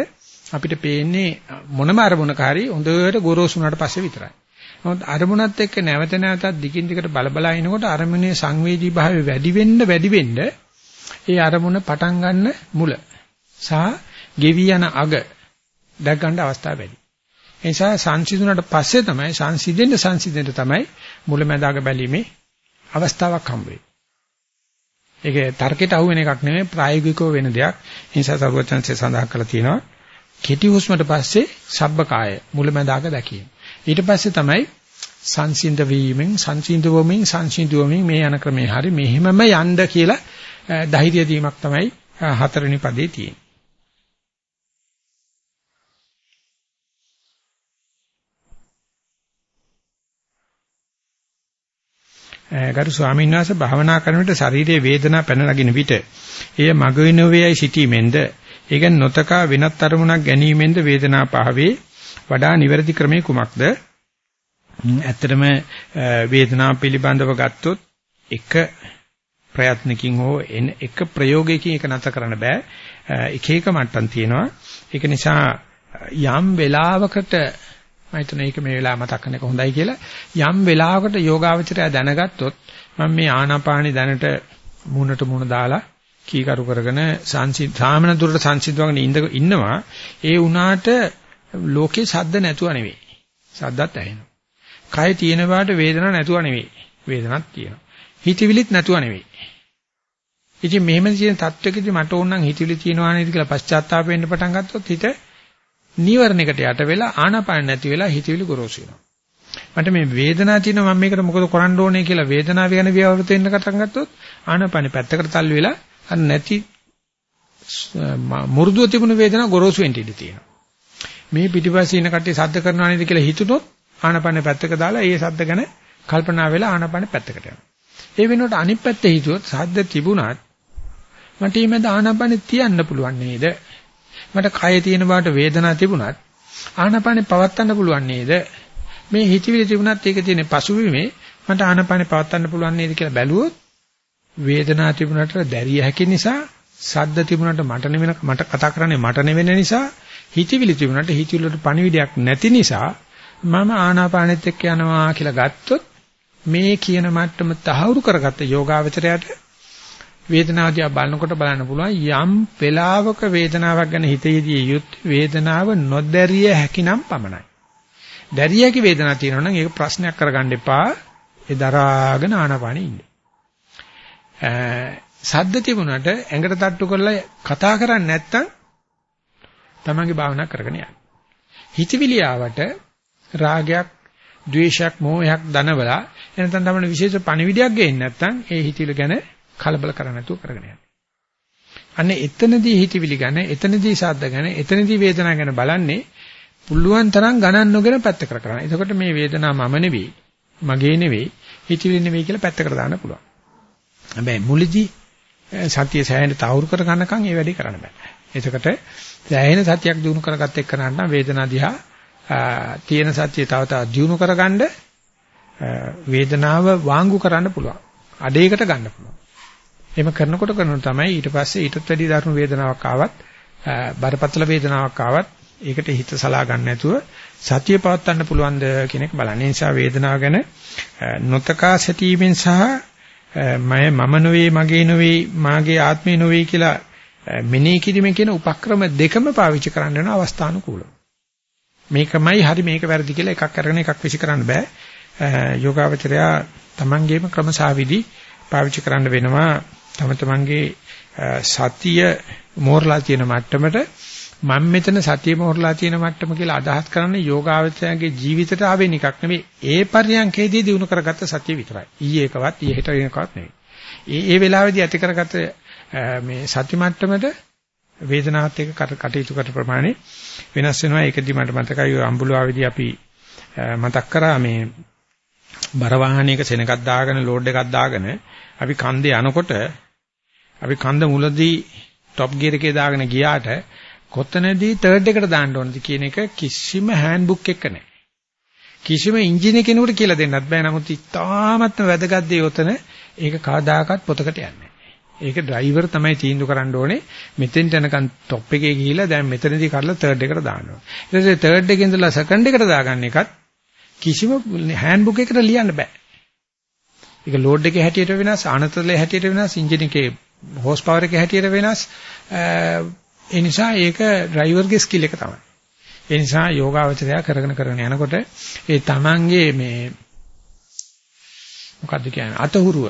S1: අපිට පේන්නේ මොනම අරමුණක හරි හොඳට ගොරෝසු වුණාට පස්සේ විතරයි. නමුත් අරමුණත් එක්ක නැවත නැවතත් දිගින් දිගට බලබලා ඉනකොට අරමුණේ සංවේදී භාවය වැඩි වෙන්න වැඩි වෙන්න ඒ අරමුණ පටන් ගන්න මුල සහ ගෙවි යන අග දැක් ගන්න අවස්ථාව වැඩි. ඒ නිසා සංසිඳුණාට පස්සේ තමයි සංසිඳෙන්න සංසිඳෙන්න තමයි මුලැමැදාග බැලීමේ අවස්ථාවක් හම්බ වෙන්නේ. ඒක තර්කයට අහු වෙන එකක් නෙමෙයි ප්‍රායෝගිකව වෙන දෙයක්. ඒ නිසා සරුවචන්සේ සඳහන් කරලා තියෙනවා කෙටි හුස්මට පස්සේ සබ්බකාය මුලැඳාක දැකීම. ඊට පස්සේ තමයි සංසිඳ වීමෙන් සංසිඳ වීමෙන් සංසිඳ වීමෙන් මේ යන ක්‍රමේ හරි මෙහෙමම යන්න කියලා ධෛර්යය දීමක් තමයි හතරවෙනි පදේ තියෙන්නේ. ගරු ස්වාමීන් වහන්සේ භාවනා කරන විට ශරීරයේ වේදනා පැන නගින විට එය මග වෙනවේයි සිටීමෙන්ද ඒ කියන්නේ නොතකා වෙනත් අරමුණක් ගැනීමෙන්ද වේදනා පහවේ වඩා නිවැරදි ක්‍රමයේ කුමක්ද? ඇත්තටම වේදනාව පිළිබඳව ගත්තොත් එක ප්‍රයත්නකින් හෝ එන එක ප්‍රයෝගයකින් ඒක නැතර කරන්න බෑ. එක එක මට්ටම් තියෙනවා. ඒක නිසා යම් වෙලාවකට මම හිතන එක මේ වෙලාව මතක් කරන එක හොඳයි කියලා යම් වෙලාවකට යෝගාවචරය දැනගත්තොත් මම මේ ආනාපානි දැනට මූණට මූණ දාලා කීකරු කරගෙන සංසිද්ධ සාමන දුරට සංසිද්ධවගෙන ඉන්නවා. ඒ උනාට ලෝකේ සද්ද නැතුව නෙවෙයි. සද්දත් ඇහෙනවා. කය තියෙන බාට වේදනාවක් නැතුව නෙවෙයි. වේදනක් තියෙනවා. හිතවිලිත් නැතුව නෙවෙයි. ඉතින් මෙහෙම තියෙන තත්වයකදී මට ඕන නම් හිතවිලි තියෙනවා නේද කියලා පශ්චාත්තාප වෙන්න පටන් ගත්තොත් හිත නීවරණයකට යට වෙලා ආනාපාන නැති වෙලා හිතවිලි ගොරෝසු වෙනවා. මට මේ වේදනාව තියෙනවා මම මේකට මොකද කරන්න ඕනේ කියලා වේදනාව ගැන විවෘත වෙන්න පටන් ගත්තොත් ආනාපානෙ පැත්තකට තල්ලු වෙලා අර නැති මුරුදුව තිබුණු වේදනාව ගොරෝසු වෙන්න ඉඩ තියෙනවා. මේ පිටිපස්සේ ඉන්න කට්ටිය සද්ද කරනවා නේද කියලා හිතුනොත් ආනාපානෙ පැත්තක දාලා ඒ සද්ද ගැන කල්පනා වෙලා ආනාපානෙ පැත්තකට යනවා. ඒ වෙනුවට අනිත් පැත්තේ හිතුවොත් සද්ද තිබුණත් මට ඊමෙද ආනාපානෙ තියන්න පුළුවන් නේද? මට කය තියෙන බාට වේදනාවක් තිබුණත් ආනාපානෙ පවත්වන්න පුළුවන් නේද? මේ හිතවිලි තිබුණත් ඒක තියෙන පසුබිමේ මට ආනාපානෙ පවත්වන්න පුළුවන් නේද කියලා බැලුවොත් වේදනාව තිබුණට දැරිය හැකි නිසා සද්ද තිබුණට මට නෙවෙන මට කතා කරන්නේ මට නෙවෙන නිසා හිතවිලි තිබුණට හිතවිලි වලට පණිවිඩයක් නැති නිසා මම ආනාපානෙත් එක්ක යනවා කියලා ගත්තොත් මේ කියන මට්ටම තහවුරු කරගත්ත යෝගාවචරයට වේදනාව දිහා බලනකොට බලන්න පුළුවන් යම් වෙලාවක වේදනාවක් ගැන හිතේදී යුත් වේදනාව නොදැරිය හැකිනම් පමණයි. දැරිය හැකි වේදනාවක් තියෙනවා නම් ඒක ප්‍රශ්නයක් කරගන්න එපා. ඒ දරාගෙන ආනපානෙ ඉන්න. සද්ද තිබුණාට ඇඟට තට්ටු කරලා කතා කරන්නේ නැත්නම් තමන්ගේ භාවනා කරගෙන යන්න. හිතවිලි ආවට රාගයක්, ද්වේෂයක්, මෝහයක් දනවලා එනතන තමයි විශේෂ පණිවිඩයක් ගේන්නේ නැත්නම් ඒ හිතවිලි ගැන කලබල කරන්නේ නැතුව කරගෙන යන්න. අන්න එතනදී හිතවිලි ගැන, එතනදී ශබ්ද ගැන, එතනදී වේදනාව ගැන බලන්නේ පුළුවන් තරම් ගණන් නොගෙන පැත්තකට කරන්න. එතකොට මේ වේදනාව මම නෙවෙයි, මගේ නෙවෙයි, හිතවිලි නෙවෙයි කියලා පැත්තකට දාන්න පුළුවන්. හැබැයි මුලදී සතිය සෑහෙන තවුරු කර ගන්නකම් ඒ වැඩේ කරන්න බෑ. එතකොට සෑහෙන සතියක් දිනු කරගත්ත එක්කනට වේදනාව දිහා තියෙන සතිය තව තවත් දිනු කරගන්න වේදනාව වාංගු කරන්න පුළුවන්. අඩේකට ගන්න පුළුවන්. එහෙම කරනකොට කරනකොට තමයි ඊට පස්සේ ඊටත් වැඩි දරුණු වේදනාවක් ආවත් බරපතල වේදනාවක් ආවත් ඒකට හිත සලා ගන්න නැතුව සතිය පවත්වන්න පුළුවන්ද කියන එක බලන්න. ඒ නිසා වේදනාව ගැන නොතකා සිටීමෙන් සහ මම මම නොවේ මගේ නොවේ මාගේ ආත්මේ නොවේ කියලා මෙනෙහි කිරීමේ කියන උපක්‍රම දෙකම පාවිච්චි කරන්න වෙන අවස්ථානුකූලව. මේකමයි හරි මේක වැරදි කියලා එකක් අරගෙන එකක් විසි කරන්න බෑ. යෝගාවචරයා තමන්ගේම ක්‍රමසාවිදි පාවිච්චි කරන්න වෙනවා තම තමන්ගේ සතිය මෝරලා තියෙන මට්ටමට මම මෙතන සතිය මෝරලා තියෙන මට්ටම කියලා අදහස් කරන්නේ යෝගාවචරයේ ජීවිතයට ආවෙන එකක් නෙමෙයි ඒ පරියන්කේදී දිනු කරගත්ත සතිය විතරයි. ඊයේ එකවත් ඊයේ හිට එකවත් නෙමෙයි. ඒ ඒ වෙලාවේදී ඇති කරගත්ත මේ සති මට්ටමට වේදනාවත් එක්ක කටයුතු කර ප්‍රමාණය වෙනස් වෙනවා. ඒකදී මට මතකයි අම්බුලාවේදී අපි මතක් කරා මේ බර වාහනයක සෙනගක් දාගෙන ලෝඩ් එකක් දාගෙන අපි කන්දේ යනකොට අපි කන්ද මුලදී টොප් ගියර් එකේ දාගෙන ගියාට කොතනදී තර්ඩ් එකට දාන්න ඕනද කියන එක කිසිම හෑන්ඩ් බුක් එකක නැහැ. කිසිම ඉංජිනේර කෙනෙකුට කියලා දෙන්නත් බෑ. නමුත් ඉතාමත්ම වැදගත් දේ උතන ඒක කවදාකවත් පොතකට යන්නේ ඒක ඩ්‍රයිවර් තමයි තීන්දුව කරන්න ඕනේ. මෙතෙන්ට යනකන් টොප් එකේ ගිහිලා දැන් මෙතනදී කරලා තර්ඩ් එකට දාන්න ඕනේ. ඊට පස්සේ තර්ඩ් එකේ ඉඳලා සෙකන්ඩ් එකට දාගන්න එකත් කිසිම හෑන්ඩ් බුක් එකකට ලියන්න බෑ. ඒක ලෝඩ් එකේ හැටියට වෙනස්, ආනතරලේ හැටියට වෙනස්, එන්ජින් එකේ හෝස් පවර් එකේ හැටියට වෙනස්. ඒ නිසා ඒක ඩ්‍රයිවර්ගේ ස්කිල් එක තමයි. ඒ නිසා යෝගාවචරය කරගෙන කරගෙන යනකොට ඒ තමන්ගේ මේ මොකද්ද කියන්නේ අතහුරුව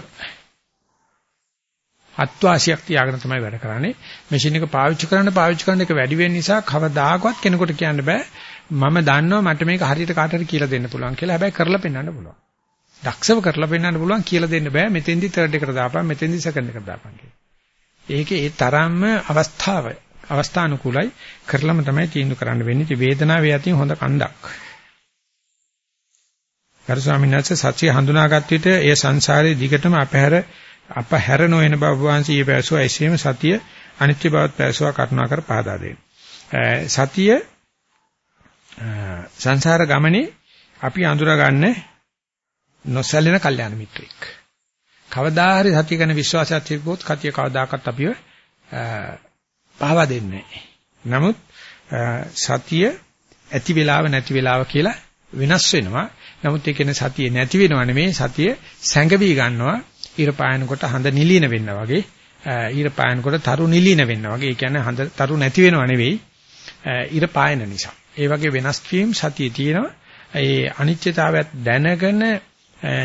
S1: අත්වාසියක් තියාගෙන තමයි වැඩ කරන්නේ. මැෂින් එක පාවිච්චි කරන්න පාවිච්චි කරන එක වැඩි වෙන නිසා කවදාකවත් කෙනෙකුට කියන්න බෑ මම දන්නවා මට මේක හරියට කාටට කියලා දෙන්න පුළුවන් කියලා. හැබැයි කරලා පෙන්වන්න පුළුවන්. දක්ෂව කරලා පෙන්වන්න පුළුවන් කියලා දෙන්න බෑ. මෙතෙන්දි තර්ඩ් එකට දාපන්, මෙතෙන්දි සෙකන්ඩ් එකට දාපන් කියලා. ඒකේ ඒ තරම්ම අවස්ථාව අවස්ථානුකූලයි කරලම තමයි තීන්දුව කරන්න වෙන්නේ. ඉතින් වේදනාවේ යටින් හොඳ කන්දක්. ගරු ස්වාමීන් වහන්සේ සත්‍ය හඳුනාගත් විට ඒ සංසාරේ දිගටම අපහැර අපහැර නොවන බව වහන්සේ ඊ පැසුවා එසේම සතිය අනිත්‍ය බවත් පැසුවා කරුණාකර පහදා දෙන්න. සතිය සංසාර ගමනේ අපි අඳුරගන්න නොසැලෙන කල්යාණ මිත්‍රෙක්. කවදා හරි සතිය ගැන විශ්වාසයක් තිබුණොත් කතිය කවදාකවත් අපිව පහවා දෙන්නේ නමුත් සතිය ඇති වෙලාව නැති වෙලාව කියලා වෙනස් වෙනවා. නමුත් ඒ කියන්නේ සතිය නැති වෙනව නෙමෙයි සතිය සැඟවි ගන්නවා. ඊර පායනකොට හඳ නිලින වෙන්න වගේ. ඊර පායනකොට තරු නිලින වෙන්න වගේ. ඒ කියන්නේ හඳ තරු නැති වෙනව නෙවෙයි. ඊර පායන නිසා. ඒ වගේ වෙනස් වීම සතියේ තියෙනවා. ඒ අනිත්‍යතාවයත් දැනගෙන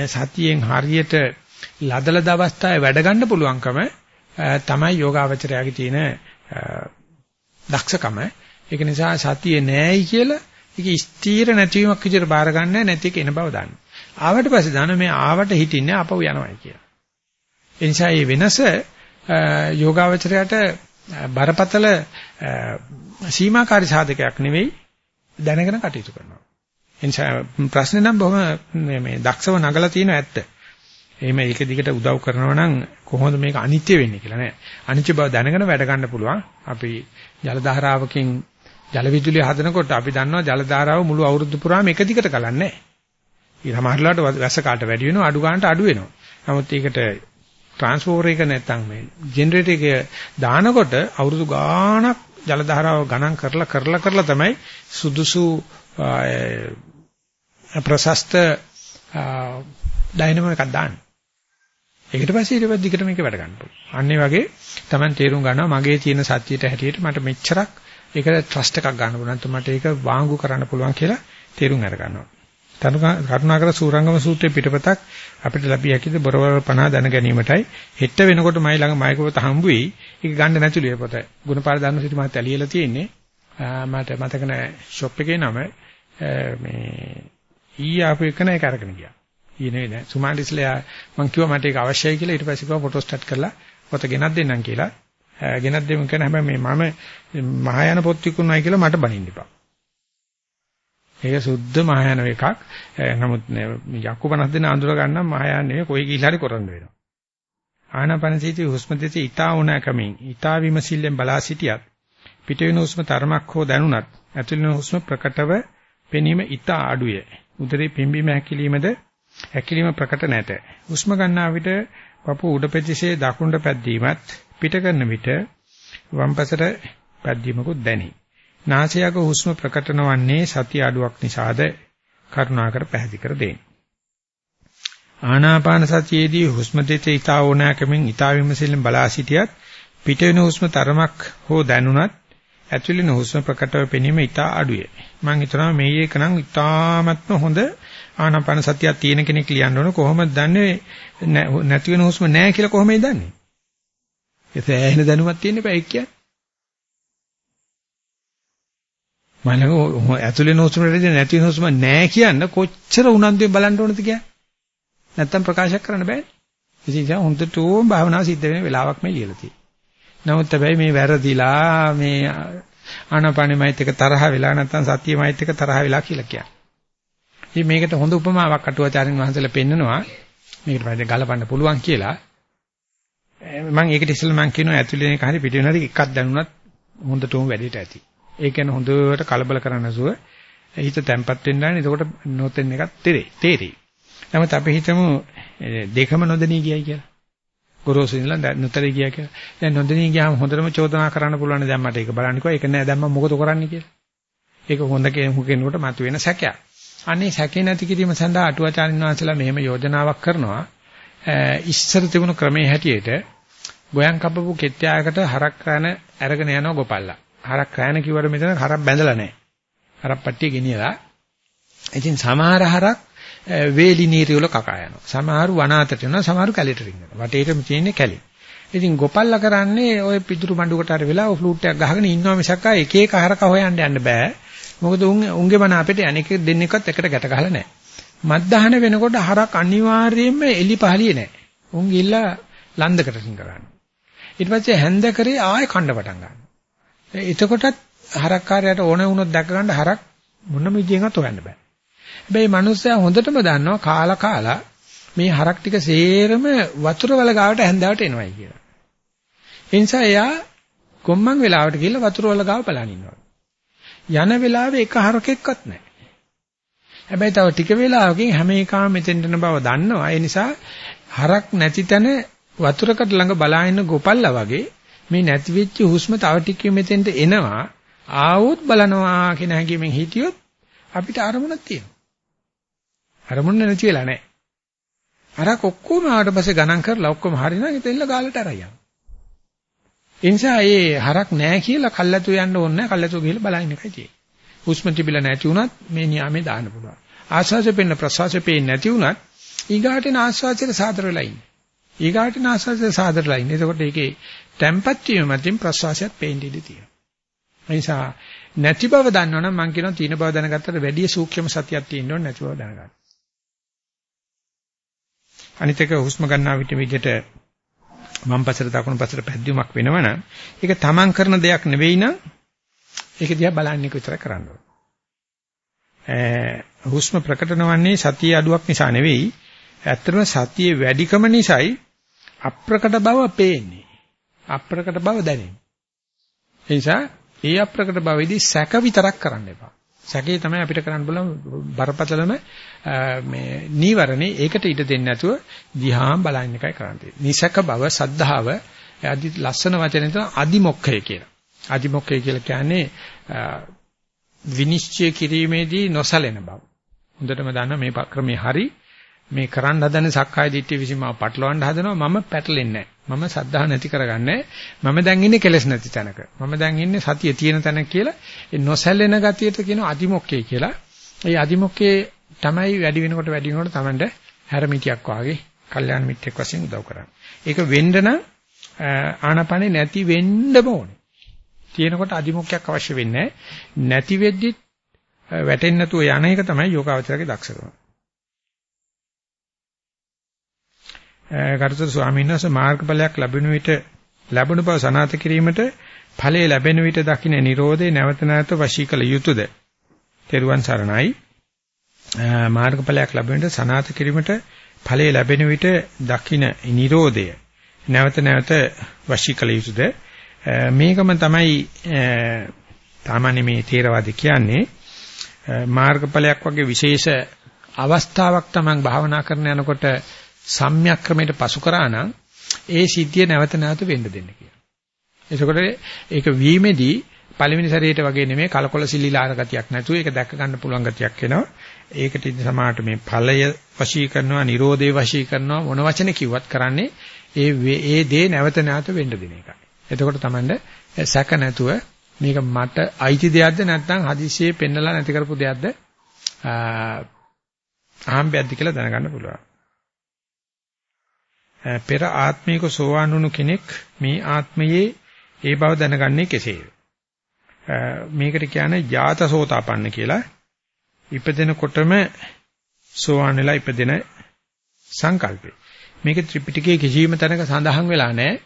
S1: සතියෙන් හරියට ලදලද අවස්ථාවේ වැඩ ගන්න පුළුවන්කම තමයි යෝගාවචරයාගේ තියෙන දක්ෂකම. ඒක නිසා සතියේ නෑයි කියලා ඒක ස්ථීර නැතිවීමක් විදිහට බාර ගන්න නැති එක එන බව දන්න. ආවට පස්සේ දන්න මේ ආවට හිටින්නේ අපව යනවායි කියලා. ඒ නිසා මේ වෙනස යෝගාවචරයට බරපතල සීමාකාරී සාධකයක් නෙවෙයි දැනගෙන කටයුතු කරනවා. ඒ නිසා ප්‍රශ්නේ නම් බොහොම මේ දක්ෂව නගලා තියෙන ඇත්ත. එහෙම ඒක දිගට උදව් කරනවා නම් කොහොමද මේක අනිත්‍ය වෙන්නේ කියලා නෑ. අනිත්‍ය බව දැනගෙන වැඩ ගන්න පුළුවන්. අපි ජල ධාරාවකින් ජල විදුලිය හදනකොට අපි දන්නවා ජල ධාරාව මුළු අවුරුදු පුරාම එක දිගට කලන්නේ නෑ. ඊ සමහරලාට වැස්ස කාට වැඩි වෙනවා අඩු ගන්නට අඩු වෙනවා. නමුත් ඒකට ට්‍රාන්ස්ෆෝමර් එක නැත්තම් මේ ජෙනරේටර් එක දානකොට අවුරුදු ගාණක් ජල ධාරාව ගණන් කරලා කරලා කරලා තමයි සුදුසු ප්‍රශස්ත ඩයිනමෝ එකක් දාන්නේ. ඒකට පස්සේ ඊට පස්සේ දිගට මේක වැඩ ගන්න පුළුවන්. අන්න ඒ වගේ Taman තේරුම් ගන්නවා මගේ තියෙන සත්‍යයට හැටියට මට මෙච්චරක් ඒකට ට්‍රස්ට් එකක් ගන්න පුළුවන්. නැත්නම් මට ඒක වාංගු කරන්න පුළුවන් කියලා තේරුම් අර ගන්නවා. කරුණාකර සූරංගම සූත්‍රයේ පිටපතක් අපිට ලැබිය හැකිද? බොරවල් 50 දැන ගැනීමටයි. හෙට වෙනකොට මයි ළඟ මයික පොත හම්බ වෙයි. ඒක ගන්න නැතුළු ඒ පොත. ගුණපාල ධර්ම සිටි මාත් ඇලියලා තියෙන්නේ. මට මතක නැහැ. ෂොප් එකේ නම. මේ ඊ ආපු එක නෑ කරගෙන ගියා. ඊ නෙවෙයි නෑ සුමාලිස්ලා මං කිව්වා මට ඒක අවශ්‍යයි කියලා ඊට පස්සේ කිව්වා ෆොටෝ ස්ටාර්ට් කරලා පොත ගෙනත් දෙන්නම් කියලා ගෙනත් දෙමු කියන හැබැයි මේ මම මහායාන පොත් විකුණනයි කියලා මට බනින්න එපා ඒක සුද්ධ මහායාන එකක්. නමුත් යක්කු 50 දෙනා අඳුර ගන්න මහායාන නෙවෙයි කොයි කිහිල්ල හරි කරන්න වෙනවා. ආනාපානසීති හුස්ම දෙසේ ඊතා උණකමින් ඊතා විමසිල්ලෙන් බලා සිටියත් පිටවෙන හුස්ම තරමක් හෝ දැනුණත් ඇතුළේ හුස්ම ප්‍රකටව පෙනීම ඊතා අඩුය. උදරේ පිම්බීම හැකිලීමද හැකිලීම ප්‍රකට නැත. හුස්ම ගන්නා විට පපු උඩ පෙතිසේ දකුණට පැද්දීමත් පිට කරන විට වම් පසට පැද්දීමකුත් දැනේ. නාසයක හුස්ම ප්‍රකට නොවන්නේ සතිය අඩුවක් නිසාද කරුණාකර පැහැදිලි කර දෙන්න. ආනාපාන සතියේදී හුස්ම දෙතේ ඊතා ඕනෑකමින් ඊතා විමසිල්ලෙන් බලා සිටියත් පිට වෙන හුස්ම තරමක් හෝ දැනුණත් ඇතුළේ හුස්ම ප්‍රකටව පෙනීම ඊතා අඩුය. මම හිතනවා මේ එකනම් ඊ타මත්ම හොඳ ආනාපාන සතියක් තියෙන කෙනෙක් ලියන්න ඕන කොහොමද දන්නේ නැති වෙන හුස්ම නැහැ කියලා කොහොමද දන්නේ? ඒ සෑහෙන දැනුමක් තියෙන්න බෑ ඒක කියන්නේ. මම ඇතුලේ හුස්ම රෙදි නැති හුස්ම නැහැ කියන්න කොච්චර උනන්දුවෙන් බලන්න ඕනද කියන්නේ. නැත්තම් ප්‍රකාශ කරන්න බෑ. ඉතින් හොඳටම භාවනාව සිද්ධ වෙන වෙලාවක් මේ ලියලා තියෙන්නේ. නමුත් හැබැයි මේ වැරදිලා මේ ආනාපානෙමයිත් එක තරහ වෙලා නැත්තම් සතියමයිත් එක තරහ වෙලා කියලා කියන්නේ. ඉතින් මේකට හොඳ උපමාවක් අටුවාචාරින් වහන්සේලා පෙන්නනවා. මේකට පස්සේ ගලපන්න පුළුවන් කියලා. මම ඒකට ඉස්සෙල්ලා මම කියනවා ඇතුලේ එක හරි පිටින් හරි එකක් දැනුණත් හොඳටම වැඩේට ඇති. ඒ කියන්නේ හොඳට කලබල කරන්න නැසුව හිත තැම්පත් වෙන්න ඕනේ. එතකොට නොතෙන් එකක් තේරෙයි. තේරෙයි. නමුත් අපි හිතමු දෙකම නොදෙනී ගියයි කියලා. ගොරෝසු ඉඳලා නොතරේ ගියා කියලා. දැන් නොදෙනී ගියාම හොඳටම චෝදනා කරන්න පුළුවන් දැන් මට ඒක බලන්න කිව්වා. ඒක නෑ දැන් මම මොකද කරන්නේ කියලා. ඒක හොඳ කෙනෙකුට මතුවෙන සැකයක්. අනේ සැකේ නැති කිරීම සඳහා අටුවාචාරින් වහන්සේලා මෙහෙම යෝජනාවක් කරනවා. ඉස්සර තිබුණු ක්‍රමයේ හැටියට ගෝයන් කපපු කෙත්යායකට හරක් කරන අරගෙන යනවා ගොපල්ලා. හරක් කෑන කිව්වට මෙතන හරක් බැඳලා නැහැ. හරක් පට්ටිය ගෙනියලා. ඉතින් සමහර හරක් වේලි නීරි වල කකා යනවා. සමහරු වනාතට යනවා, සමහරු කැලේට රින්ගනවා. වටේටම තියෙන්නේ කැලේ. ඉතින් ගොපල්ලා කරන්නේ ওই පිටුරු මඬුකට අර වෙලා ඔය ෆ්ලූට් එකක් ගහගෙන ඉන්නවා මිසක් එක එක හරක හොයන්න යන්න බෑ. මොකද උන් උන්ගේ මන අපිට අනෙක් දෙන්නෙක්වත් එකට ගැට ගහලා නැහැ. මත්දහන වෙනකොට හරක් අනිවාර්යයෙන්ම එලි පහලියේ නැහැ. උන් ගිල්ලා ලන්දකට රින් කරන්නේ. ඊට පස්සේ හැන්ද කරේ ආයෙ කණ්ඩ පටන් ගන්නවා. එතකොටත් හරක්කාරයට ඕන වුණොත් දැක ගන්න හරක් මොනම විදියෙන්වත් හොයන්න බෑ. හැබැයි මිනිස්සයා හොඳටම දන්නවා කාලා කාලා මේ හරක් ටික සේරම වතුර වල ගාවට හැන්දාවට එනවයි කියලා. ඒ නිසා එයා කොම්මන් වෙලාවට ගිහලා වතුර වල ගාව බලන් ඉන්නවා. යන වෙලාවේ එක හරකෙක්වත් නැහැ. හැබැයි තව ටික වෙලාවකින් හැම එකම මෙතෙන්ට යන බව දන්නවා. ඒ නිසා හරක් නැති තැන වතුරකට ළඟ බලා ඉන්න ගොපල්ලා වගේ මේ නැති වෙච්ච හුස්ම තව ටිකකින් මෙතෙන්ට එනවා. ආවොත් බලනවා කියන හැඟීමෙන් හිටියොත් අපිට අරමුණක් තියෙනවා. අරමුණ නැති වෙලා නැහැ. අරක් ඔක්කොම ආවට පස්සේ ගණන් කරලා ඔක්කොම හරිනම් ඉතින් ගාලට අරයන්. ඒ නිසා මේ හරක් නැහැ කියලා කල්ැතු යන්න ඕනේ නැහැ. කල්ැතු ගිහලා බලන්න එකයි තියෙන්නේ. හුස්ම තිබිලා නැති වුණත් මේ නියාමේ දාන්න පුළුවන්. ආස්වාසය පෙන්න ප්‍රසවාසය පෙන්නේ නැති වුණත් ඊගාටන ආස්වාසයට සාදර වෙලා ඉන්නේ. ඊගාටන ආස්වාසයට සාදර වෙලා ඉන්නේ. එතකොට ඒකේ tempat වීම මතින් ප්‍රසවාසයත් පේන්නේ ඉඳී තියෙනවා. ඒ නිසා නැති බව දන්නවනම් මම කියනවා තීන බව දැනගත්තට වැඩිය සූක්ෂම සතියක් තියෙන්න ඕනේ නැති බව දැනගන්න. අනිත් එක හුස්ම ගන්නා විට විදිහට වම් පසට දකුණු පසට පැද්දීමක් වෙනවනම් ඒක තමන් කරන දෙයක් නෙවෙයි නම් ඒක දිහා බලන්නේ විතර කරන්න ඕනේ. හුස්ම ප්‍රකටනවන්නේ සතිය අඩුවක් නිසා නෙවෙයි. ඇත්තටම සතියේ වැඩිකම නිසායි අප්‍රකට බව පේන්නේ. අප්‍රකට බව දැනෙන්නේ. ඒ නිසා ඒ අප්‍රකට භවෙදී සැක විතරක් කරන්න එපා. සැකේ තමයි අපිට කරන්න බලන බරපතලම මේ නීවරණේ ඒකට ඉඩ දෙන්නේ නැතුව දිහාම බලන්න එකයි කරන්න තියෙන්නේ. නිසක බව සද්ධාව අදි ලස්සන වචනේ තමයි අදිමොක්ඛය කියලා. අදිමොක්ඛය කියලා කියන්නේ විනිශ්චය කිරීමේදී නොසලෙන බව. හොඳටම දන්න මේ ක්‍රමේ හරි මේ කරන්න හදන සක්කාය දිට්ඨිය විසින් මම පටලවන්න හදනවා මම පැටලෙන්නේ නැහැ. මම සද්ධා නැති කරගන්නේ මම දැන් ඉන්නේ කෙලස් නැති තැනක. මම දැන් ඉන්නේ සතිය තියෙන තැනක කියලා ඒ නොසැලෙන ගතියට කියනවා අදිමොක්කේ කියලා. ඒ අදිමොක්කේ තමයි වැඩි වෙනකොට වැඩි වෙනකොට Tamanට හැරමිටියක් වාගේ කල්යාණ මිත්‍රෙක් වශයෙන් උදව් කරන්නේ. ඒක වෙන්න නම් ආනපනේ නැති වෙන්නම ඕනේ. තියෙනකොට අදිමොක්කයක් අවශ්‍ය වෙන්නේ නැති වෙද්දි වැටෙන්නේ නැතුව යන එක තමයි යෝගාවචරයේ දක්ෂකම. ගරුතර ස්වාමීන් වහන්සේ මාර්ගඵලයක් ලැබෙන විට ලැබුණ බව සනාත කිරීමට ඵලයේ ලැබෙන විට දකින්න Nirodhe නැවත නැවත වශී කළ යුතුයද? තෙරුවන් සරණයි. මාර්ගඵලයක් ලැබෙන විට සනාත කිරීමට ඵලයේ ලැබෙන විට දකින්න Nirodhe නැවත නැවත වශී කළ යුතුයද? මේකම තමයි සාමාන්‍ය මේ තේරවාද කියන්නේ මාර්ගඵලයක් වගේ විශේෂ අවස්ථාවක් තමයි භාවනා කරන යනකොට සම්‍යක් ක්‍රමයට පසු කරා නම් ඒ සිද්ධිය නැවත නැවත වෙන්න දෙන්න කියලා. එතකොට ඒක වීමේදී පළවෙනි සැරේට වගේ නෙමෙයි කලකොල සිලිලාර ගතියක් නැතුව ඒක දැක ගන්න පුළුවන් ගතියක් එනවා. ඒකට ඉතින් සමාහට මේ ඵලය වශී කරනවා, Nirodhe වශී කරනවා මොන වචන කිව්වත් කරන්නේ ඒ ඒ දේ නැවත නැවත වෙන්න දෙන එකයි. එතකොට තමයි සැක නැතුව මේක මට අයිති දෙයක්ද නැත්නම් හදිසියේ පෙන්නලා නැති කරපු දෙයක්ද අහම්බයක්ද කියලා දැනගන්න පුළුවන්. පෙර ආත්මයක සෝවාන් වුණු කෙනෙක් මේ ආත්මයේ ඒ බව දැනගන්නේ කෙසේද? මේකට කියන්නේ ජාතසෝතාපන්න කියලා. ඉපදෙනකොටම සෝවාන් වෙලා ඉපදෙන සංකල්පය. මේක ත්‍රිපිටකයේ කිසිම තැනක සඳහන් වෙලා නැහැ.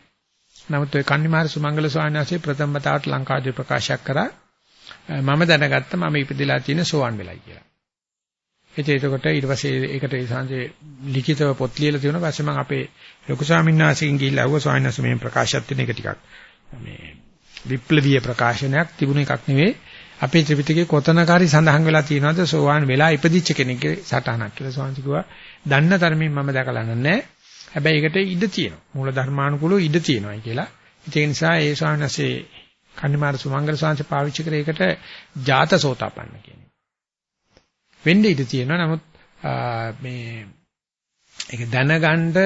S1: නමුත් ඔය කන්නිමාර සුමංගල ස්වාමීන් වහන්සේ ප්‍රථම වතාවට ලංකාවේ ප්‍රකාශයක් කරා මම දැනගත්ත මම ඉපදෙලා තියෙන සෝවන් වෙලයි කියලා. ඉතින් එතකොට ඊට පස්සේ ඒකට ඒ සංජේ ලිඛිතව පොත් ලියලා තියෙනවා. පස්සේ මම අපේ ලොකු ස්වාමීන් වහන්සේගෙන් ගිහිල්ලා අහුවා ස්වාමීන් වහන්සේ මේ ප්‍රකාශයක් තියෙන එක ටිකක් මේ විප්ලවීය ප්‍රකාශනයක් තිබුණ එකක් නෙවෙයි. අපේ ත්‍රිපිටකයේ කොතනකාරි සඳහන් වෙලා තියෙනවද සෝවාන් වෙලා ඉපදිච්ච කෙනෙක්ගේ සටහනක් කියලා ස්වාමීන් කිව්වා. දන්න තරමින් මම දැකලා නැහැ. හැබැයි ඒකට ඉඩ තියෙනවා. මූල ධර්මානුකූලව ඉඩ තියෙනවායි කියලා. ඒ නිසා ඒ ස්වාමීන් වහන්සේ කන්නිමාර සුමංගල ස්වාමීන් පාවිච්චි කරේ ඒකට ජාතසෝතාපන්න කියන වෙන්න ඉඩ තියෙනවා. නමුත් මේ ඒක දැනගන්න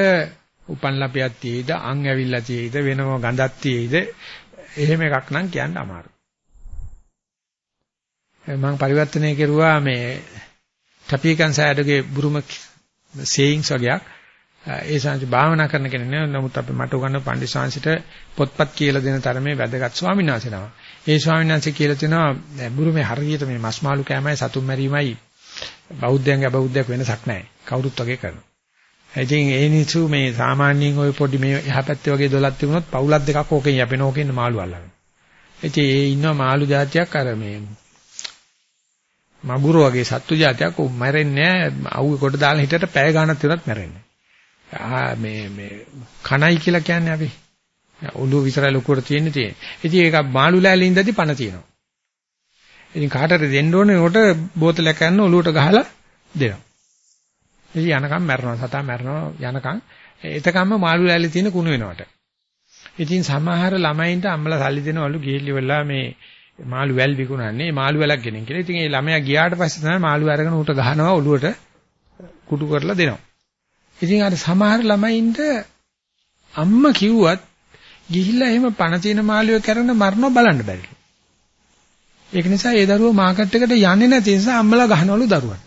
S1: උපන් ලපියක් තියෙයිද, අං ඇවිල්ලා තියෙයිද, වෙනම ගඳක් තියෙයිද, එහෙම එකක් නම් කියන්න අමාරුයි. මම පරිවර්තනය කෙරුවා මේ ටපිකන් සෑඩගේ බුරුම සේයින්ස් වගේක් ඒ සංසි භාවනා කරන කෙනෙක් නෙවෙයි නමුත් අපි මට උගන්වන පණ්ඩිත සංසිට පොත්පත් කියලා දෙන තරමේ වැදගත් ස්වාමීන් වහන්සේ නම. ඒ ස්වාමීන් වහන්සේ කියලා තිනවා බුරුමේ හරියට මේ මස් මාළු කෑමයි සතුන් මැරීමයි බෞද්ධයන්ගේ අබෞද්ධයක් වෙනසක් නැහැ. කවුරුත් වගේ කරනවා. ඉතින් ඒ නිසු මේ සාමාන්‍යයෙන් ওই පොඩි මේ යහපැත්තේ වගේ දොලක් තිබුණොත් පවුලක් දෙකක් ඕකෙන් යපෙන ඕකෙන් මාළු අල්ලන. ඉතින් ඒ ඉන්න මාළු జాතියක් අර මේ මගුරු වගේ සත්තු జాතියක් උ මැරෙන්නේ නැහැ. අවුවේ කොට දාලා හිටට පැය ගාණක් තියනත් මැරෙන්නේ. ආ මේ මේ කණයි කියලා කියන්නේ අපි. ඔළුව විතරයි ලොකුවට තියෙන්නේ තියෙන්නේ. ඉතින් ඒක මාළු ලෑලේ ඉඳදී පණ තියෙනවා. ඉතින් කාටද දෙන්න ඕනේ උකට බෝතලයක් ගන්න ඔළුවට ගහලා දෙනවා. ඉතින් යනකම් මැරෙනවා සතා මැරෙනවා යනකම් එතකම්ම මාළු ලෑලේ තියෙන කුණු වෙනවට. ඉතින් සමහර ළමයින්ට අම්මලා සල්ලි දෙනවලු ගිහිල්ලි වෙලා මේ මාළු වැල් විකුණන්නේ මාළු වැලක් ගෙනින් කියලා. ඉතින් ඒ ළමයා ගියාට පස්සේ තමයි මාළු අරගෙන ඌට ගහනවා ඔළුවට කුඩු කරලා දෙනවා. ඉතින් අර සමහර ළමයින්ට අම්මා කිව්වත් ගිහිල්ලා එහෙම පණ තියෙන මාළුවෙක් කරන මරනවා බලන්න බැරිලු. ඒක නිසා ඒ දරුවෝ මාකට් එකට යන්නේ නැති නිසා අම්මලා ගහනවලු දරුවට.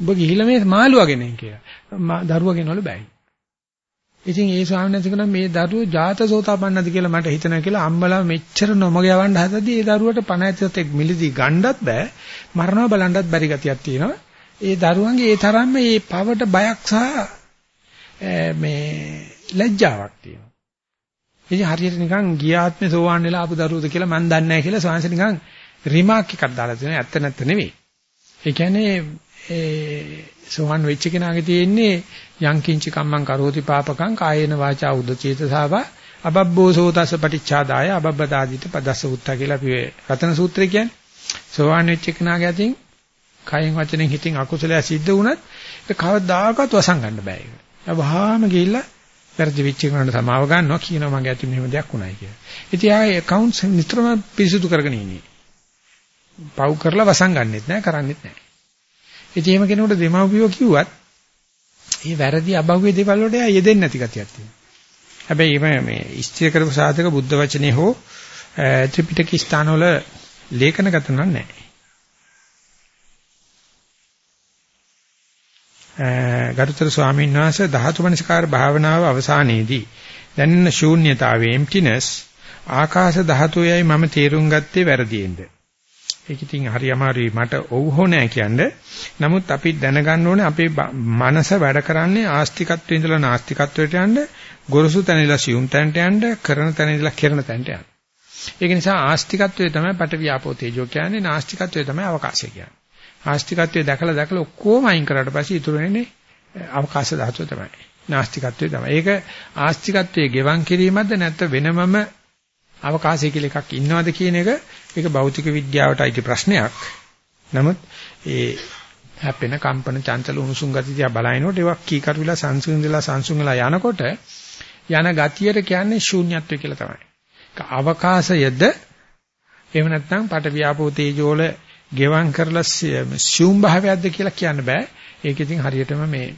S1: ඔබ ගිහිල්ලා මේ මාළුවාගෙන එන්න කියලා. දරුවා ගෙනවලු බෑයි. ඉතින් ඒ ස්වාමීන් වහන්සේ කියනවා මේ දරුවෝ ජාත සෝතාපන්නද කියලා මට හිතනවා කියලා අම්මලා මෙච්චර නොමග යවන්න හදද්දී ඒ දරුවට පණ ඇත්තත් එක් මිලදී ගණ්ඩත් බෑ මරණව බලන්නත් බැරි ගතියක් තියෙනවා. ඒ දරුවන්ගේ ඒ තරම්ම මේ පවට බයක් සහ මේ ලැජ්ජාවක් තියෙනවා. ඉතින් හරියට නිකන් ගියාත්මේ සෝවාන් වෙලා ආපු දරුවද කියලා මන් දන්නේ නැහැ කියලා ස්වාමීන් නිකන් රිමාක් එකක් දාලා තියෙනවා. ඇත්ත නැත්ත නෙවෙයි. ඒ කියන්නේ ඒ සෝවන් වෙච්ච කෙනාගේ තියෙන්නේ යං කිංචි කම්මං කරෝති පාපකං කායේන වාචා උදචේතසාව අබබ්බෝ සෝතස පටිච්චාදාය අබබ්බදාදිත පදස්ස උත්තා කියලා අපි රතන සූත්‍රය කියන්නේ. සෝවන් වෙච්ච කෙනාගේ අතින් කයෙන් වචනෙන් හිතින් අකුසලයක් සිද්ධ වුණත් ඒක කවදාකවත් වසන් ගන්න බෑ ඒක. වහාම ගිහිල්ලා වැරදි වෙච්ච කෙනාට සමාව ගන්නවා කියනවා මගේ අතින් මෙහෙම දෙයක් වුණයි කියලා. ඉතින් ආයේ accounts නිතරම පිරිසුදු කරගෙන ඉන්නේ. පව් කරලා වසන් ගන්නෙත් නෑ කරන්නෙත් නෑ. ඉතින් එහෙම කෙනෙකුට දෙමව්පියෝ කිව්වත් ඒ වැරදි අභව්‍ය දේවල් වලට එයා යෙදෙන්නේ නැති ගතියක් තියෙනවා. හැබැයි මේ මේ ඉස්තිර කරපු සාධක බුද්ධ වචනේ හෝ ත්‍රිපිටක ස්ථානවල ලේඛනගත නැහැ. ගරුතර ස්වාමීන් වහන්සේ ධාතු මනස්කාර භාවනාව අවසානයේදී දැනෙන ශූන්‍යතාවයේ emptiness ආකාශ ධාතුයයි මම තේරුම් ගත්තේ වැරදියෙන්ද ඒක ඉතින් හරි අමාරුයි මට ඔව් හෝ නැහැ කියන්නේ. නමුත් අපි දැනගන්න ඕනේ අපේ මනස වැඩ කරන්නේ ආස්තිකත්වයේ ඉඳලා නාස්තිකත්වයට යන්න, ගොරසු තැන ඉඳලා සියුම් තැනට යන්න, කරන තැන ඉඳලා කෙරන තැනට යන්න. ඒක නිසා ආස්තිකත්වයේ තමයි පටවියාපෝ තේජෝ කියන්නේ, නාස්තිකත්වයේ තමයි අවකාශය කියන්නේ. ආස්තිකත්වයේ දැකලා දැකලා ඔක්කොම අයින් කරාට පස්සේ ඉතුරු වෙන්නේ අවකාශ ධාතුව තමයි. නාස්තිකත්වයේ තමයි. ඒක ආස්තිකත්වයේ ගෙවන් කිරීමක්ද නැත්නම් වෙනමම අවකාශය කියලා එකක් ඉන්නවද කියන එක ඒක භෞතික විද්‍යාවට අයිති ප්‍රශ්නයක්. නමුත් ඒ හැපෙන කම්පන චංචල උණුසුම් ගති දිහා බලනකොට ඒවා කීකරු වෙලා සංසුන් වෙලා සංසුන් වෙලා යනකොට යන ගතියට කියන්නේ ශූන්‍යත්වය කියලා තමයි. ඒක අවකාශයද එහෙම නැත්නම් පට වියාපෝ තේජෝල ගෙවම් කරලා ශූම් භාවයක්ද කියලා කියන්න බෑ. ඒක ඉතින් හරියටම මේ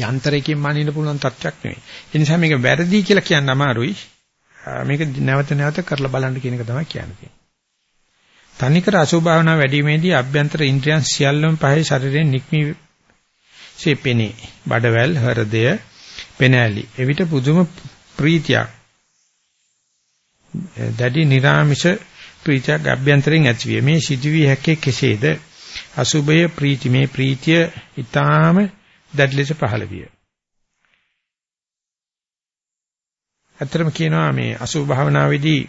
S1: යන්ත්‍රයකින් මනින්න පුළුවන් තත්ත්වයක් නෙවෙයි. ඒ නිසා මේක වැරදි කියලා කියන්න අමාරුයි. මේක නැවත නැවත කරලා බලන්න කියන එක තමයි කියන්නේ. තනිකර අසුභ භාවනා වැඩිමේදී අභ්‍යන්තර ඉන්ද්‍රියන් සියල්ලම පහේ ශරීරයෙන් නික්මී සෙපෙනේ. බඩවැල්, හෘදය, පෙනෑලි. එවිට පුදුම ප්‍රීතියක්. දැඩි නිරාමිෂ ප්‍රීතියක් අභ්‍යන්තරයෙන් ඇතිවේ. මේ සිදුවිය හැකේ කෙසේද? අසුභය ප්‍රීති මේ ප්‍රීතිය ඊටාම දැඩි ලෙස පහළ විය. ඇත්තටම කියනවා මේ අසුභ භාවනාවේදී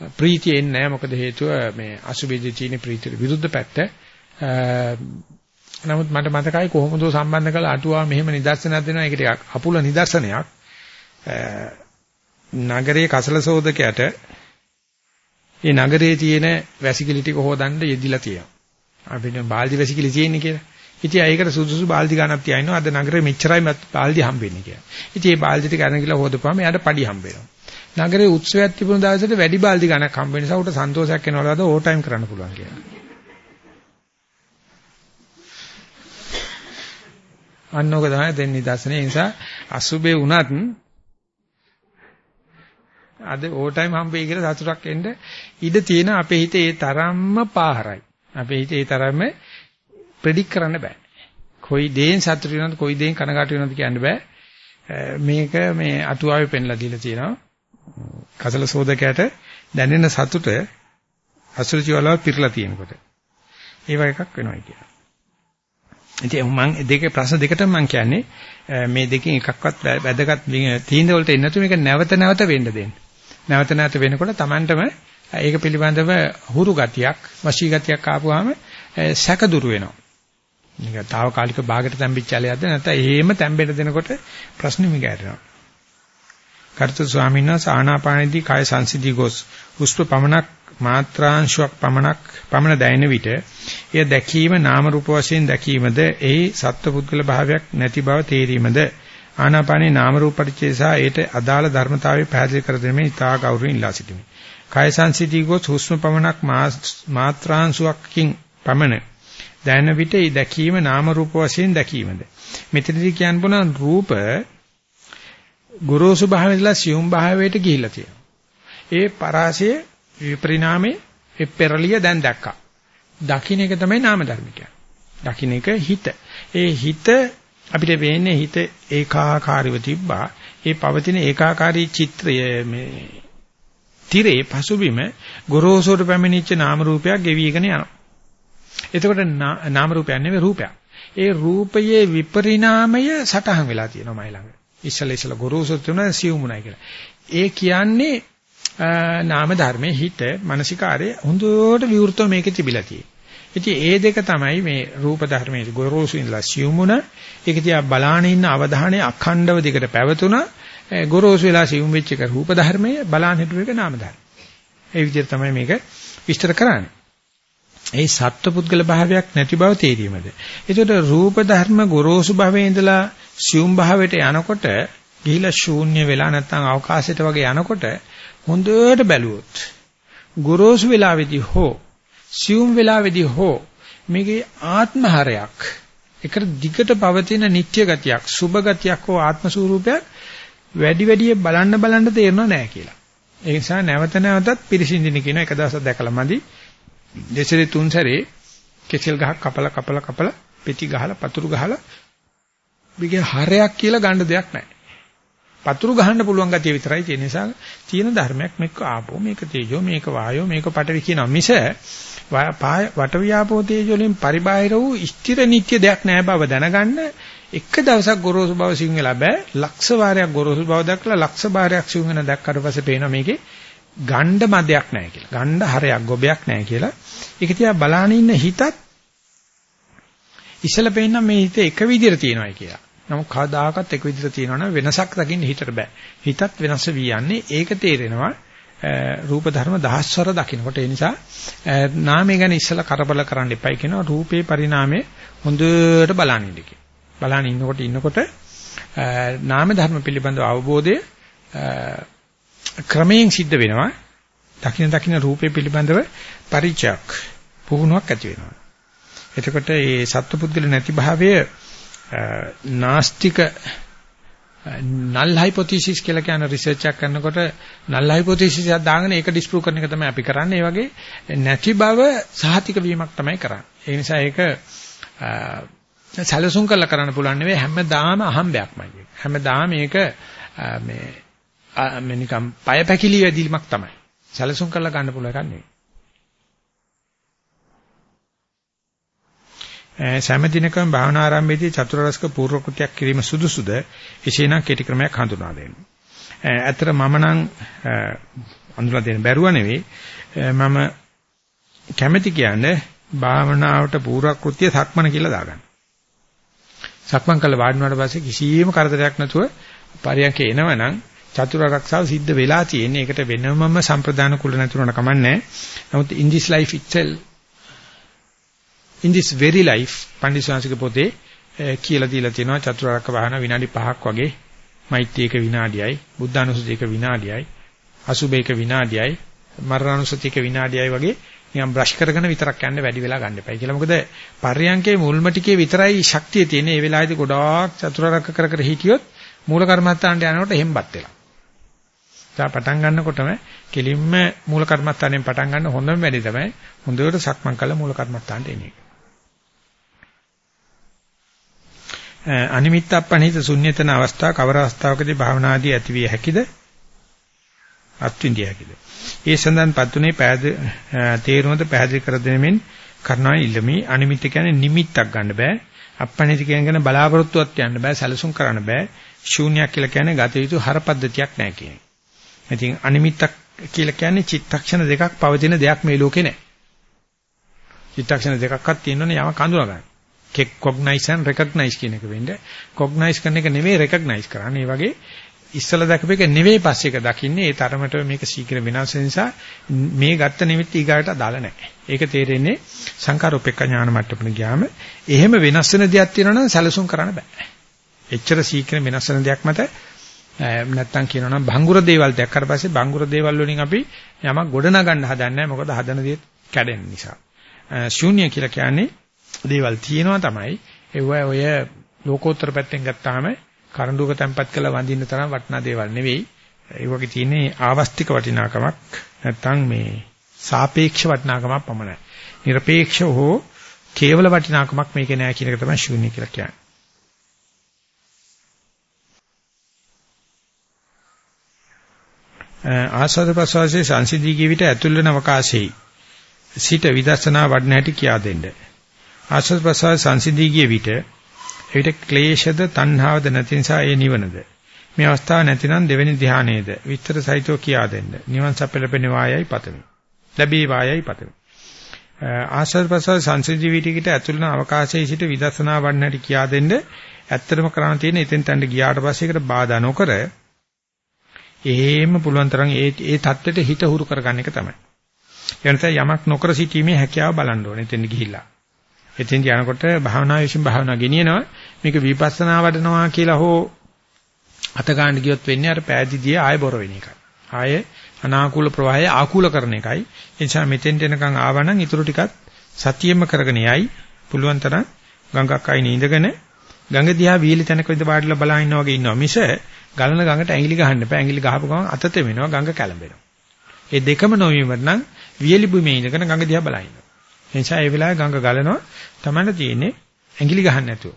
S1: ප්‍රීතිය එන්නේ නැහැ මොකද හේතුව මේ අසුභයේදී තියෙන ප්‍රීතියට විරුද්ධ පැත්ත. නමුත් මට මතකයි කොහොමද සම්බන්ධ කළ අටුවා මෙහෙම නිදර්ශනයක් දෙනවා ඒක ටිකක් අපුල නිදර්ශනයක්. නගරයේ කසල සෝදකයට ඒ නගරයේ තියෙන වැසිකිලි ටික හොදන්න යෙදිලා තියෙනවා. අපිට බාල්දි වැසිකිලි තියෙන්නේ කියලා. ඉතින් ඒකට සුදුසු බාල්දි ගණක් තියනවා. අද නගරේ මෙච්චරයි බාල්දි හම්බෙන්නේ කියලා. ඉතින් මේ බාල්දි ටික අරන් ගිහලා හොදපුවාම එයාට පඩි හම්බෙනවා. නගරේ උත්සවයක් තිබුණ දවසට වැඩි බාල්දි ගණක් හම්බ වෙන නිසා උට සන්තෝෂයක් වෙනවලද ඕවර් ටයිම් කරන්න පුළුවන් කියලා. අන්නෝක තමයි දෙන්නේ නිදර්ශනේ. ඒ නිසා අසුබේ වුණත් අද ඕවර් ටයිම් හම්බෙයි කියලා සතුටක් එන්න ඉඩ තියෙන අපේ හිතේ ඒ තරම්ම පාහරයි. අපේ හිතේ ඒ තරම්ම ප්‍රෙඩික් කරන්න බෑ. කොයි දේෙන් සතුටු වෙනවද කොයි දේෙන් කනගාටු වෙනවද කියන්න බෑ. මේක මේ අටුවාවේ පෙන්ලා දීලා තියෙනවා. කසල සෝදකයට දැනෙන සතුට අසුචි වලව පිරලා තියෙනකොට. ඒ වගේ එකක් වෙනවා කියලා. ඉතින් මම දෙකේ ප්‍රශ්න දෙකටම මම කියන්නේ මේ දෙකෙන් එකක්වත් වැදගත් තීන්දුව වලට එන්නේ නැතු මේක නැවත නැවත වෙන්න දෙන්න. නැවත නැවත වෙනකොට Tamanටම ඒක පිළිබඳව හුරු ගතියක්, වශී ගතියක් ආපුවාම සැක දුරු වෙනවා. නිකන් తాවකාලික භාගයට තැම්පිච්ච ඇලයක්ද නැත්නම් එහෙම තැම්බෙන්න දෙනකොට ප්‍රශ්නේ මිගෑරෙනවා. කර්ත ස්වාමීන් වහන්සේ ආනාපානදී කාය සංසිද්ධි ගොස් හුස්ම පමණක් මාත්‍රාංශයක් පමණක් පමණ දැනෙන විට එය දැකීම නාම රූප වශයෙන් දැකීමද එහි සත්පුද්ගල භාවයක් නැති බව තේරීමද ආනාපානේ නාම රූප පරිච්ඡේසා ඒට අදාළ ධර්මතාවය පැහැදිලි කර දෙමින් ඉතා ගෞරවයෙන් ඉල්ලා සිටිමි. කාය සංසිද්ධි ගොස් හුස්ම පමණක් මාත්‍රාංශයක්කින් පමණ දැනෙන විට ඒ දැකීම නාම රූප වශයෙන් දැකීමද? මෙතනදී කියන්න බුණා රූප ගොරෝසු භාවයේලා සියුම් භාවයට ගිහිල්ලා තියෙනවා. ඒ පරාසය විපරිණාමේ ඒ පෙරලිය දැන් දැක්කා. දකින්න එක තමයි නාම ධර්ම දකින්න එක හිත. ඒ හිත අපිට වෙන්නේ හිත ඒකාකාරීව තිබ්බා. ඒ පවතින ඒකාකාරී චිත්‍රය මේ තිරේ පසුබිම ගොරෝසුට පැමිණිච්ච නාම රූපයක් ගෙවිගෙන යනවා. එතකොට නාම රූපයක් නෙවෙයි රූපයක්. ඒ රූපයේ විපරිණාමය සටහන් වෙලා තියෙනවා මයි ළඟ. ඉස්සල ඉස්සල ගොරෝසු තුන සියුමුණයි කියලා. ඒ කියන්නේ නාම ධර්මයේ හිත මානසිකාරයේ හොඳට විවෘතව මේකේ තිබිලා තියෙන්නේ. ඉතින් ඒ දෙක තමයි මේ රූප ධර්මයේ ගොරෝසු ඉඳලා සියුමුණ ඒක තියා බලාන ඉන්න අවධානය අඛණ්ඩව දිගට පැවතුණා ගොරෝසු වෙලා සියුම් වෙච්ච එක රූප ධර්මයේ බලාන හිටු එක නාම ධර්ම. ඒ විදිහට තමයි මේක විස්තර කරන්නේ. ඒ සත්පුද්ගල භාවයක් නැති බව තේරීමද. ඒකට රූප ධර්ම ගොරෝසු භවයේ ඉඳලා සියුම් භාවයට යනකොට ගිහිලා ශූන්‍ය වෙලා නැත්නම් අවකාශයට වගේ යනකොට හොඳට බැලුවොත් ගොරෝසු වෙලාවේදී හෝ සියුම් වෙලාවේදී හෝ මේකේ ආත්මහරයක් එකට දිගට පවතින නිත්‍ය ගතියක් සුභ ගතියක් හෝ ආත්ම ස්වરૂපයක් වැඩි වැඩි බලන්න බලන්න තේරෙනව නෑ කියලා. ඒ නිසා නැවත නැවතත් පිරිසිඳින කියන එක දවසක් දැකලා මදි දෙසරේ තුන් සැරේ කෙසෙල් ගහක් කපලා කපලා කපලා පෙති ගහලා පතුරු ගහලා මේකේ හරයක් කියලා ගන්න දෙයක් නැහැ. පතුරු ගහන්න පුළුවන් ගතිය විතරයි තියෙන නිසා තියෙන ධර්මයක් මේක ආපෝ මේක තේජෝ මේක වායෝ මේක පඨවි කියන මිස වට ව්‍යාපෝ තේජෝ වලින් පරිබාහිර වූ ස්ථිර නිට්ටය දෙයක් නැහැ බව දැනගන්න එක දවසක් ගොරෝසු බව සිං වෙලා බෑ ලක්ෂ වාරයක් ගොරෝසු බව දැක්ලා ලක්ෂ වාරයක් සිං වෙන දැක්කට පස්සේ පේනවා මේකේ ගණ්ඩ මදයක් නැහැ කියලා. ගණ්ඩ හරයක් ගොබයක් නැහැ කියලා. ඒක තියා බලාන ඉන්න හිතත් ඉස්සලා පේන්න මේ හිත එක විදිහට තියෙනවායි කියලා. නමුත් කවදාකවත් එක විදිහට තියෙනවනම් වෙනසක් දකින්න හිතට බෑ. හිතත් වෙනස් වියන්නේ ඒක තේරෙනවා රූප ධර්ම දහස්වර දකින්නකොට ඒ නිසා නාමය ගැන ඉස්සලා කරබල කරන්න එපයි කියනවා රූපේ පරිණාමය හොඳට බලන්න ඉන්න කියලා. බලන්න ඉන්නකොට ඉන්නකොට නාම ධර්ම පිළිබඳව අවබෝධය ක්‍රමයෙන් සිද්ධ වෙනවා. දකින්න දකින්න රූපේ පිළිබඳව පරිචයක් පුහුණුවක් ඇති වෙනවා. එතකොට මේ සත්පුද්ගල නැති භාවය නාස්තික නල් හයිපොතීසිස් කියලා කියන රිසර්ච් එකක් කරනකොට නල් හයිපොතීසිස් එකක් දාගෙන ඒක ඩිස්ප්‍රූව් කරන එක තමයි අපි කරන්නේ. ඒ වගේ නැති බව සහතික වීමක් තමයි කරන්නේ. ඒ නිසා ඒක සැලසුම් කරලා කරන්න පුළුවන් නෙවෙයි හැමදාම අහම්බයක්මයි. හැමදාම මේක මේ මේ නිකම් පය පැකිලි වැඩිමක් තමයි. සැලසුම් කරලා ගන්න පුළුවන් එකක් නෙවෙයි. සෑම දිනකම භාවනා ආරම්භයේදී චතුරාර්යක පූර්ව කෘත්‍යයක් කිරීම සුදුසුද? එසේනම් කෙටි ක්‍රමයක් හඳුනා දෙන්න. ඇත්තට මම නම් අඳුලා දෙන්න බැරුව නෙවෙයි. මම කැමැති කියන්නේ භාවනාවට පූර්ව කෘත්‍ය සක්මන කියලා දාගන්න. සක්මන් කළා වාඩි වුණාට පස්සේ කිසියම් කරදරයක් නැතුව පරියන්ක එනවනම් චතුර ආරක්ෂාව සිද්ධ වෙලා තියෙන. ඒකට වෙනමම සම්ප්‍රදාන කුල නැතුනට කමන්නේ. නමුත් in this life itself in this very life පන්දිසාංශික පොතේ eh, කියලා දීලා තියෙනවා චතුරාර්යක වහන විනාඩි 5ක් වගේ මෛත්‍රියක විනාඩියයි බුද්ධානුස්සතියක විනාඩියයි අසුබේක විනාඩියයි මරණානුස්සතියක විනාඩියයි වගේ නිකන් බ්‍රෂ් කරගෙන විතරක් යන්න වැඩි වෙලා ගන්න එපයි කියලා. මොකද පර්යංකේ මුල්ම ටිකේ විතරයි ශක්තිය තියෙන. ඒ වෙලාවේදී ගොඩාක් චතුරාර්යක කර කර හිටියොත් මූල කර්මත්තාන්ට යනකොට හෙම්බත් වෙලා. සා පටන් ගන්නකොටම කෙලින්ම මූල කර්මස්ථානයෙන් පටන් ගන්න හොඳම වැඩි තමයි හොඳට සක්මන් කළා මූල කර්මස්ථානට එන එක. අනිමිත්ත අපනිත ශුන්්‍යතන අවස්ථා කවර අවස්ථාවකදී භාවනාදී ඇතිවිය හැකිද? අත්විඳිය හැකිද? ඒ සඳහන් පත්ුනේ පෑද තේරුමද පැහැදිලි කර දෙනෙමින් කරනවා ඉල්ලමි අනිමිත්ත කියන්නේ නිමිත්තක් ගන්න බෑ. අපනිත කියන්නේ බලාපොරොත්තුවක් යන්න බෑ සැලසුම් කරන්න බෑ. ශූන්‍යයක් කියලා කියන්නේ ගත යුතු හරපද්ධතියක් නැහැ කියන්නේ. ඉතින් අනිමිත්තක් කියලා කියන්නේ චිත්තක්ෂණ දෙකක් පවතින දෙයක් මේ ලෝකේ නැහැ. චිත්තක්ෂණ දෙකක්වත් තියෙනවනේ යමක් හඳුනා ගන්න. කොග්නයිස් and recognize කියන එක වෙන්නේ. කොග්නයිස් කරන එක නෙවෙයි recognize කරන්නේ. ඒ වගේ ඉස්සල දැකපු එක නෙවෙයි පස්සේ එක දකින්නේ. ඒ තරමට මේක ශීඝ්‍ර වෙනස් නිසා මේ ගත්ත නිමිති ඊගාට අදාළ නැහැ. ඒක තේරෙන්නේ සංකාර උපේක්ඛ ඥාන මට්ටමට ගියාම එහෙම වෙනස් වෙන දෙයක් තියෙනවා නම් සැලසුම් කරන්න බෑ. එච්චර ශීඝ්‍ර වෙනස් වෙන දෙයක් මත නැත්තම් කියනවා නම් භංගුර දේවල් දැක්කට පස්සේ භංගුර දේවල් වලින් අපි යමක් ගොඩනගන්න හදන්නේ නැහැ. මොකද හදන දේ කැඩෙන නිසා. ශූන්‍ය කියලා කියන්නේ දේවල් තියෙනවා තමයි. ඒව ඔය ලෝකෝත්තර පැත්තෙන් ගත්තාම කරඬුවක තැම්පත් කරලා වඳින්න තරම් වටිනා දේවල් නෙවෙයි. ඒ වගේ තියෙන්නේ ආවස්තික වටිනාකමක් නැත්තම් මේ සාපේක්ෂ වටිනාකමක් පමණයි. নিরপেক্ষ හෝ කේවල වටිනාකමක් මේකේ නෑ කියන එක තමයි ශූන්‍ය කියලා කියන්නේ. ආස්වාද ප්‍රසවාසයේ සංසිද්ධී කිය විට ඇතුල් වෙන අවකාශයේ සිට විදර්ශනා වඩන හැටි කියා දෙන්න. ආස්වාද ප්‍රසවාස සංසිද්ධී කිය විට එවිට ක්ලේශද තණ්හාවද නැති නිසා ඒ නිවනද. මේ අවස්ථාව නැතිනම් දෙවෙනි ධානයේද විස්තර සහිතව කියා දෙන්න. නිවන් සප ලැබෙන වායයි පතමි. ලැබී වායයි පතමි. ආශ්‍රද ප්‍රසාර සංසිද්ධි විටිකට ඇතුළත අවකාශයේ සිට විදර්ශනා වන්නට කියා දෙන්න ඇත්තටම කරන්න තියෙන එතෙන් තැන්න ගියාට පස්සේ ඒකට බාධා නොකර එහෙම පුළුවන් තරම් ඒ ඒ தත්වෙට හිත හුරු කරගන්න එක තමයි. ඒ නිසා යමක් නොකර සිටීමේ හැකියාව බලන්න ඕනේ එතෙන් ගිහිල්ලා. එතෙන් යනකොට භාවනා විශ්ින් භාවනා ගෙනියනවා මේක විපස්සනා වඩනවා කියලා හෝ අත ගන්න ගියොත් වෙන්නේ අර පෑදීදී ආය බොර වෙන එකයි. ආය අනාකූල ප්‍රවාහය ආකූල කරන එකයි. ඒ නිසා මෙතෙන්ට එනකන් ආවනම් ඊටු ටිකත් සතියෙම කරගෙන යයි. පුළුවන් තරම් ගඟක් අයින ඉඳගෙන ගඟ දිහා වීලි තැනක ඉඳ පාඩලා බලා ඉන්නා වගේ ඉන්නවා. මිස ගලන ගඟට ඇඟිලි ගහන්න එපා. ඇඟිලි ගහපු ගමන් අත තෙමෙනවා, ගඟ කැළඹෙනවා. මේ දෙකම නොවීම නම් වියලි භූමියේ ඉඳගෙන ගඟ දිහා බලන්න. එනිසා ඒ වෙලාවේ ගඟ ගලනවා තමයි තියෙන්නේ ඇඟිලි ගහන්න නැතුව.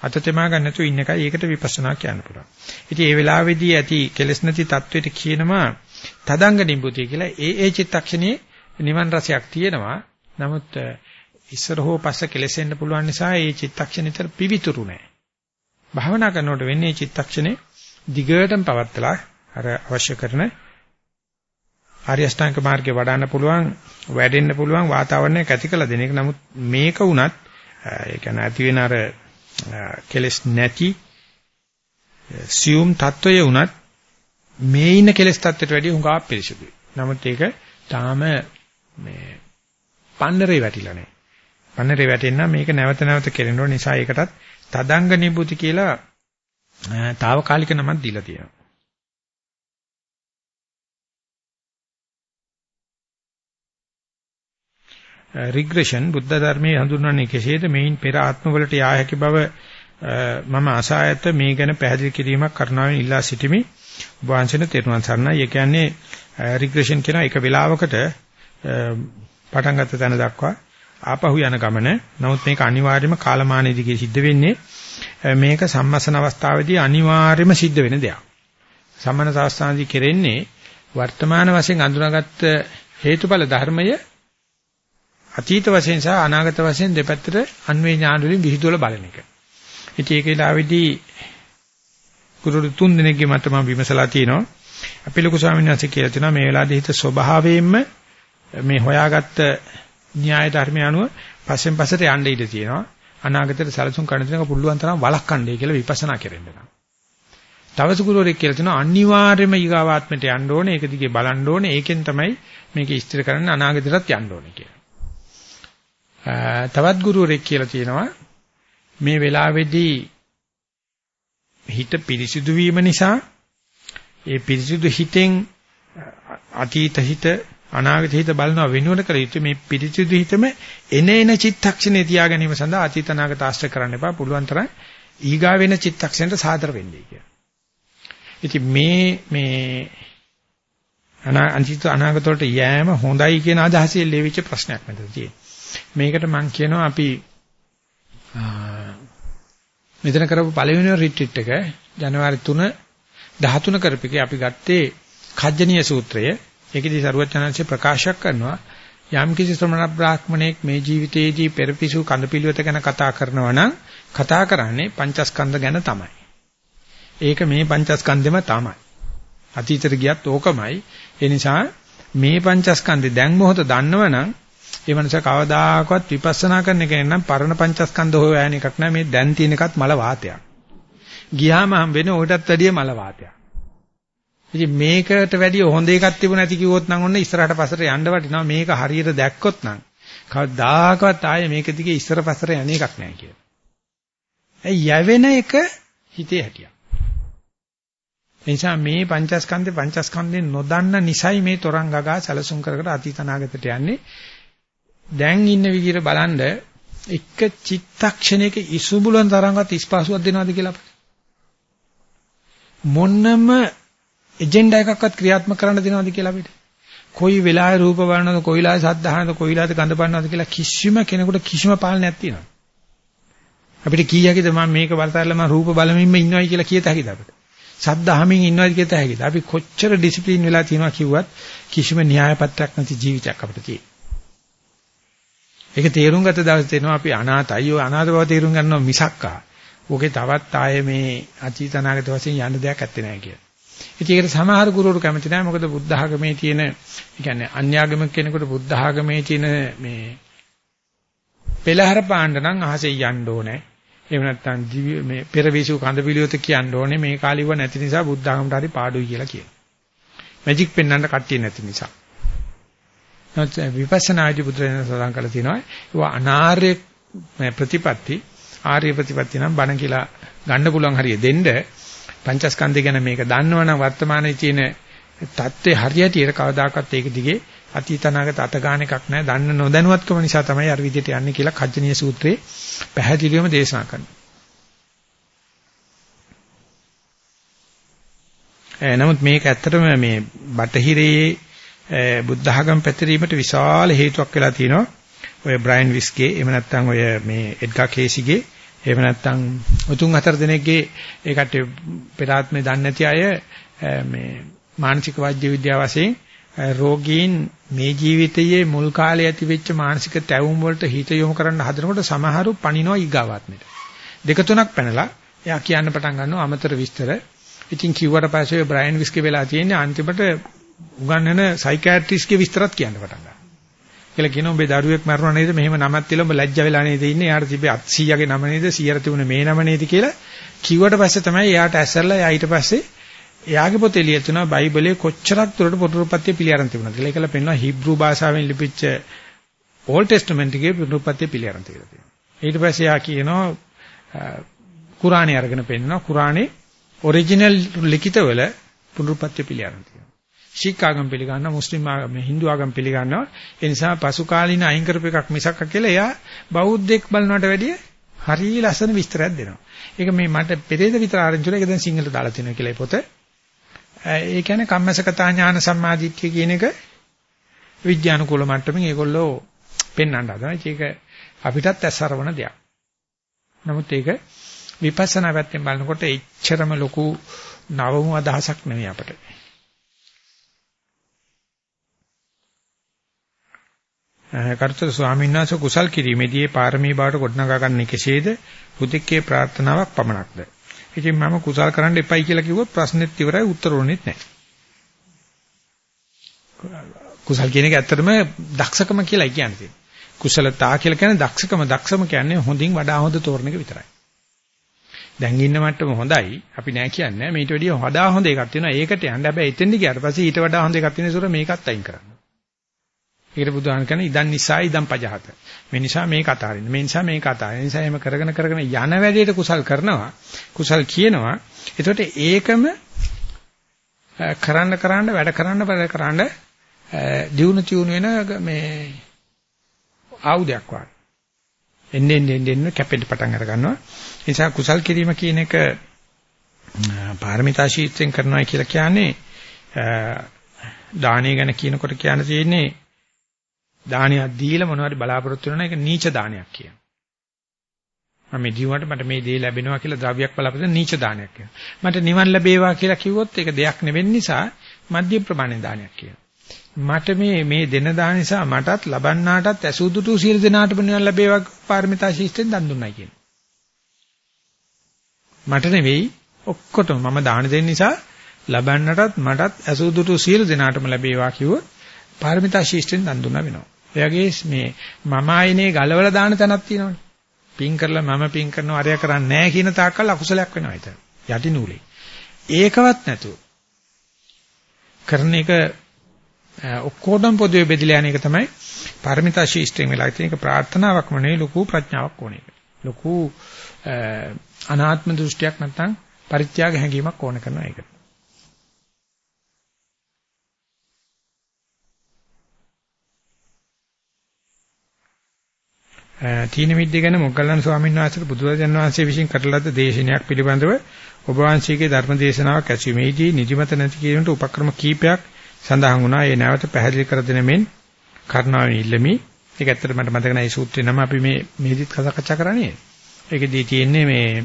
S1: අත තෙමා ගන්න නැතුව ඉන්න එකයි ඒකට විපස්සනා කියන්න පුළුවන්. ඉතින් ඒ වෙලාවේදී ඇති කෙලෙස් නැති தത്വෙට කියනවා තදංග නිබුතිය කියලා. ඒ ඒ චිත්තක්ෂණයේ නිවන් රසයක් තියෙනවා. නමුත් ඉස්සර හෝ පස්ස කෙලෙසෙන්න පුළුවන් නිසා ඒ චිත්තක්ෂණෙතර පිවිතුරු නැහැ. භාවනා කරනකොට වෙන්නේ චිත්තක්ෂණේ දිගටම පවත්ලා අර අවශ්‍ය කරන ආර්ය අෂ්ටාංග මාර්ගේ වඩන්න පුළුවන් වැඩෙන්න පුළුවන් වාතාවරණයක් ඇති කළ දෙන එක. නමුත් මේක වුණත් ඒ කියන්නේ ඇති වෙන අර කෙලස් නැති සියුම් తত্ত্বය වුණත් මේ ඉන්න කෙලස් తত্ত্বයට වැඩිය හුඟා පිරිසිදුයි. නමුත් ඒක තාම මේ පන්නරේ වැටිලා නැහැ. පන්නරේ වැටෙන්න මේක නැවත නැවත කෙරෙන නිසා ඒකටත් තදංග නිබුති කියලා తాවකාලික නමක් දීලා තියෙනවා. රිග්‍රෙෂන් බුද්ධ ධර්මයේ හඳුන්වන්නේ කෙසේද? මේන් පෙර ආත්මවලට යා හැකි බව මම අසායත මේ ගැන පැහැදිලි කිරීමක් කරනවාවෙන් ඉල්ලා සිටිමි. වංශන තෙරුවන් සරණයි. ඒ කියන්නේ රිග්‍රෙෂන් කියන එක වෙලාවකට පටන් ගත්ත තැන දක්වා ආපහු යන ගමන. නමුත් මේක අනිවාර්යයෙන්ම කාලමානයේ දිගේ සිද්ධ වෙන්නේ මේක සම්මසන අවස්ථාවේදී අනිවාර්යයෙන්ම සිද්ධ වෙන දෙයක් සම්මන සාස්ත්‍රාන්දී කෙරෙන්නේ වර්තමාන වශයෙන් අඳුනාගත්ත හේතුඵල ධර්මය අතීත වශයෙන් සහ අනාගත වශයෙන් දෙපැත්තට අන්වේ ඥාන වලින් විහිදුවල බලන එක. ඉතින් ඒක වෙලාවේදී ගුරු තුන් දිනකගේ මත මම විමසලා තිනවා. අපි ලොකු ස්වාමීන් වහන්සේ කියලා තිනවා මේ වෙලාවේදී හිත ස්වභාවයෙන්ම මේ හොයාගත්ත න්‍යාය ධර්මය අනුව පස්සෙන් පස්සට යන්න ඉඩ තියෙනවා. අනාගතයට සැලසුම් කරන දෙනක පුළුවන් තරම් වළක්වන්නයි කියලා විපස්සනා කරෙන්න. තවස ගුරුවරයෙක් කියලා තිනවා අනිවාර්යයෙන්ම ඊගාවාත්මයට යන්න ඕනේ. ඒක දිගේ බලන්න ඕනේ. ඒකෙන් තමයි මේක ඉස්තිර කරන්න අනාගතයටත් යන්න ඕනේ කියලා. තවත් ගුරුවරයෙක් කියලා තියෙනවා මේ වෙලාවේදී හිත පිරිසිදු වීම නිසා ඒ පිරිසිදු හිතෙන් අතීත හිත අනාගත හිත බලනවා වෙනුවට කර යුත්තේ මේ පිරිසිදු හිතම එන එන චිත්තක්ෂණේ තියා ගැනීම සඳහා අතීත අනාගත ආශ්‍රය කරන්න එපා පුළුවන් තරම් ඊගා වෙන චිත්තක්ෂණයට සාදර වෙන්නේ කියලා. ඉතින් මේ මේ අනාගත අනාගත වලට යෑම හොඳයි කියන අදහසින් ලැබිච්ච ප්‍රශ්නයක් මෙතන තියෙනවා. මේකට මම කියනවා අපි මෙතන කරපු පළවෙනි රිට්‍රීට් එක ජනවාරි 3 13 කරපිකේ අපි ගත්තේ කජ්ජනීය සූත්‍රය. ඒකෙදි සරුවචනංශය ප්‍රකාශයක් කරනවා යම් කිසි ශ්‍රමණ බ්‍රාහ්මණෙක් මේ ජීවිතයේදී පෙරපිසු කඳපිලිවෙත ගැන කතා කරනවා නම් කතා කරන්නේ පංචස්කන්ධ ගැන තමයි. ඒක මේ පංචස්කන්ධෙම තමයි. අතීතෙට ගියත් ඕකමයි. ඒ නිසා මේ පංචස්කන්ධේ දැන් මොහොත දන්නවනම් ඒ මනස කවදාකවත් විපස්සනා කරන කෙනෙක් නම් පරණ පංචස්කන්ධ හොය යන එකක් නෑ මේ දැන් තියෙන එකත් මල වාතයක්. ගියාම හම් වෙන ඔයටත් වැඩිය මල වාතයක්. ඉතින් මේකට වැඩිය හොඳ එකක් තිබුණ නැති කිව්වොත් නම් ඔන්න ඉස්සරහට පස්සට යන්න වටිනවා මේක හරියට දැක්කොත් නම් කවදාකවත් ආයේ මේක දිගේ ඉස්සර පස්සට යන එකක් නෑ කියලා. ඒ යැවෙන එක හිතේ හැටියක්. එනිසා මේ පංචස්කන්ධේ පංචස්කන්ධේ නොදන්න නිසයි මේ තරංග ගගා සැලසුම් කර කර අතීත අනාගතයට යන්නේ. දැන් ඉන්න විදිහට බලන්න එක චිත්තක්ෂණයක ඉසුබුලන් තරංගවත් ඉස්පාසුවක් දෙනවද කියලා අපිට. මොන්නම එජෙන්ඩා එකක්වත් ක්‍රියාත්මක කරන්න දෙනවද කියලා අපිට. කොයි වෙලාවේ රූප බලනවද කොයි වෙලාවේ ශබ්ද අහනවද කොයි වෙලාවද ගඳ බලනවද කියලා කිසිම කෙනෙකුට කිසිම පාලනයක් තියෙනවද? අපිට කීයකද මම මේක බලතරලා මම රූප බලමින්ම ඉන්නවයි කියලා කියත හැකිද අපිට? ශබ්ද අහමින් ඉන්නවයි කියත හැකිද? අපි කොච්චර ඩිසිප්ලින් වෙලා තියෙනවා කිව්වත් කිසිම න්‍යාය පත්‍රයක් නැති ජීවිතයක් අපිට තියෙනවා. ඒක තේරුම් ගත දවසේ තේනවා අපි අනාතයි. ඔය අනාත බව තේරුම් ගන්නවා මිසක්කා. ඕකේ තවත් ආයේ මේ අතීත අනාගත වශයෙන් යන්න දෙයක් ඇත්තේ නැහැ කියලා. ඉතින් ඒකට සමහර ගුරුවරු කැමති නැහැ. මොකද බුද්ධ ආගමේ තියෙන, ඒ කියන්නේ අන්‍යාගමික කෙනෙකුට බුද්ධ ආගමේ තියෙන මේ පෙළහර පාණ්ඩ නම් අහසේ යන්න ඕනේ. එහෙම නැත්නම් දිව්‍ය මේ පෙරවිසු කඳ පිළිවෙත කියන්න ඕනේ මේ කාලිව නැති නිසා බුද්ධ ආගමට හරි පාඩුයි කියලා කියනවා. මැජික් පෙන්වන්න කට්ටිය නැති නිසා. නැත් විපස්සනාදී බුදුරජාණන් සඳහන් කරලා තියෙනවා ඒවා අනාර්ය ප්‍රතිපatti ආර්ය ප්‍රතිපatti නම් බණ කියලා ගන්න පුළුවන් හරිය දෙන්න පංචස්කන්ධය ගැන මේක දන්නවනම් වර්තමානයේ තියෙන தත්ත්වය හරියට කවදාකවත් ඒක දිගේ අතීතනාගත අත ගන්න එකක් නැහැ. දන්න නොදැනුවත්කම නිසා තමයි අර විදිහට යන්නේ කියලා කජ්ජනීය සූත්‍රයේ පැහැදිලිවම දේශනා කරනවා. නමුත් මේක ඇත්තටම මේ බටහිරේ බුද්ධ ආගම පැතිරීමට විශාල හේතුවක් වෙලා තියෙනවා. ඔය බ්‍රයන් විස්ගේ එහෙම නැත්නම් ඔය මේ එඩ්ගා කේසිගේ එහෙම නැත්නම් උතුම් හතර දෙනෙක්ගේ ඒකට පෙරාත්මේ දන්නේ නැති අය මේ මානසික වෛද්‍ය විද්‍යාව වශයෙන් රෝගීන් මේ ජීවිතයේ මුල් කාලේ ඇති වෙච්ච මානසික තැවුම් වලට හිත යොමු කරන්න හදනකොට සමහරු පණිනවා ඊගාවාත්මෙට. දෙක තුනක් පැනලා එයා කියන්න පටන් ගන්නවා අමතර විස්තර. ඉතින් කිව්වට පස්සේ බ්‍රයන් විස්කේ වෙලා තියෙන්නේ අන්තිමට උගන්වන සයිකියාට්‍රිස්ට්ගේ විස්තරත් කියන්න පටන් ගන්නවා. කියලා කියනවා ඔබේ දරුවෙක් මරුණා නේද? මෙහෙම නමක් තියලා ඔබ ලැජ්ජ වෙලා නේද ඉන්නේ? එයාට තිබේ 800ගේ නම නේද? 100ට තිබුණේ මේ නම නේද කියලා කිව්වට පස්සේ තමයි එයාට ඇස්සරලා එයා ඊට පස්සේ එයාගේ පොතේ ලියලා තියෙනවා බයිබලයේ කොච්චරක් දුරට පොටුරුපත්‍ය පිළිඅරන් තිබුණාද කියලා. ඒකල පෙන්වනවා හිබ්‍රු භාෂාවෙන් ලිපිච්ච ඕල්ඩ් ටෙස්ටමන්ට් එකේ පොටුරුපත්‍ය පිළිඅරන් තියලා තියෙනවා. ඊට පස්සේ එයා කියනවා කුරාණේ අරගෙන පෙන්වනවා. කුරාණේ ඔරිජිනල් ලිඛිතවල පොටුරුපත්‍ය පිළිඅරන් තියෙනවා. ශීක් ආගම් පිළිගන්නවා මුස්ලිම් ආගම් හින්දු ආගම් පිළිගන්නවා. ඒ නිසා පසු කාලින අයින් කරපු එකක් මිසක් කියලා එයා බෞද්ධෙක් බලනවට වැඩිය හරිය ලස්සන විස්තරයක් දෙනවා. ඒක මේ මට පෙරේද විතර ආරංචිලා ඒක දැන් සිංහලට දාලා තියෙනවා කියලා පොත. ඒ කියන්නේ කම්මසකතා ඥාන සම්මාදිට්ඨිය කියන එක විද්‍යානුකූල මට්ටමින් ඒගොල්ලෝ පෙන්වන්න හදනවා. ඒක අපිටත් ඇස්සරවන දෙයක්. නමුත් ඒක විපස්සනා පැත්තෙන් බලනකොට එච්චරම ලොකු නවමු අදහසක් නෙවෙයි අපිට. කර්තෘ ස්වාමීන් වහන්සේ කුසල් කිරීමේදී පාරමී බවට ගොඩනගා ගන්න කෙසේද? බුද්ධිකේ ප්‍රාර්ථනාවක් පමණක්ද? ඉතින් මම කුසල් කරන්න එපයි කියලා කිව්වොත් ප්‍රශ්නෙත් ඉවරයි උත්තර ඕනෙත් නැහැ. කුසල් කියන එක ඇත්තටම දක්ෂකම කියලා කියන්නේ. කුසලතා කියලා කියන්නේ දක්ෂකම දක්ෂම කියන්නේ හොඳින් වඩා හොඳ තෝරන එක විතරයි. දැන් ඉන්න මට්ටම හොඳයි. අපි නෑ කියන්නේ. මේට වැඩිය වඩා හොඳ එකක් තියෙනවා. ඒකට යන්න හැබැයි එතෙන්දි ගියාට පස්සේ ඊට වඩා හොඳ එකක් තියෙන සුර මේකත් අයින් කරන්න. ඒකට බුදුහාම කියන්නේ ඉදන් නිසා ඉදන් පජහත. මේ නිසා මේක අතාරින්න. මේ නිසා මේක අතාරින්න. නිසා එහෙම කරගෙන කරගෙන යන වැඩේට කුසල් කරනවා. කුසල් කියනවා. එතකොට ඒකම කරන්න කරන්න වැඩ කරන්න වැඩ කරන්න දියුණු තියුණු වෙන මේ ආයුධයක් වගේ. එන්නේ එන්නේ එන්නේ කැපෙන්න පටන් අර ගන්නවා. ඒ නිසා කුසල් කිරීම කියන එක පාරමිතා ශීත්‍රයෙන් කරනවා කියලා කියන්නේ දානය ගැන කියනකොට කියන්න තියෙන්නේ දානයක් දීලා මොනවද බලාපොරොත්තු වෙන එක නීච දානයක් කියනවා. මම මේ ජීවිතේ මට මේ දේ ලැබෙනවා කියලා ද්‍රව්‍යයක් බලාපොරොත්තු නීච දානයක් කියනවා. මට නිවන් ලැබේවා කියලා කිව්වොත් ඒක දෙයක් නෙවෙන්න නිසා මධ්‍ය ප්‍රමාණය දානයක් කියනවා. මට මේ මේ දෙන දාන නිසා මටත් ලබන්නාටත් ඇසුදුතු සියලු දෙනාටම නිවන් ලැබේවා පාරමිතා ශිෂ්ටෙන් දන් දුන්නයි කියන්නේ. මට නෙවෙයි ඔක්කොටම මම දාන දෙන්න නිසා ලබන්නටත් මටත් අසුදුතු සියලු දෙනාටම ලැබේවා කිව්ව පාරමිතා ශිෂ්ටෙන් දන් දුන්නා වෙනවා. එයාගේ මේ මම ආයනේ ගලවලා දාන තැනක් තියෙනවනේ. පින් කරලා මම පින් කරනවා අරය කරන්නේ නැහැ කියන තාක්කල් අකුසලයක් වෙනවා හිතන. යටි නූලේ. ඒකවත් නැතුව කරන එක ඔක්කොටම පොදුවේ බෙදලා යන එක තමයි පාරමිතා ශිෂ්ටෙන් වෙලා තියෙන එක ප්‍රාර්ථනාවක්ම නෙවෙයි ලොකු ප්‍රඥාවක් ඕන එක. ලොකු අනාත්ම දෘෂ්ටියක් නැත්නම් පරිත්‍යාග හැඟීමක් ඕන කරනවා ඒකට. තීන මිද්ද ගැන මොග්ගල්ලාන ස්වාමීන් වහන්සේට බුදුරජාණන් වහන්සේ විසින් කරලද දේශනයක් පිළිබඳව ඔබ වහන්සේගේ ධර්ම දේශනාවක් ඇසීමේදී නිදිමත නැති කිරීමට උපක්‍රම කීපයක් සඳහන් වුණා. ඒ නැවත පැහැදිලි කර දෙන මෙන් කරුණාවෙන් ඉල්ලමි. ඒක ඇත්තට මට මතක නැහැ මේ සූත්‍රේ නම අපි මේ මෙහිදීත් කතා කරන්නේ. ඒකෙදී තියෙන්නේ මේ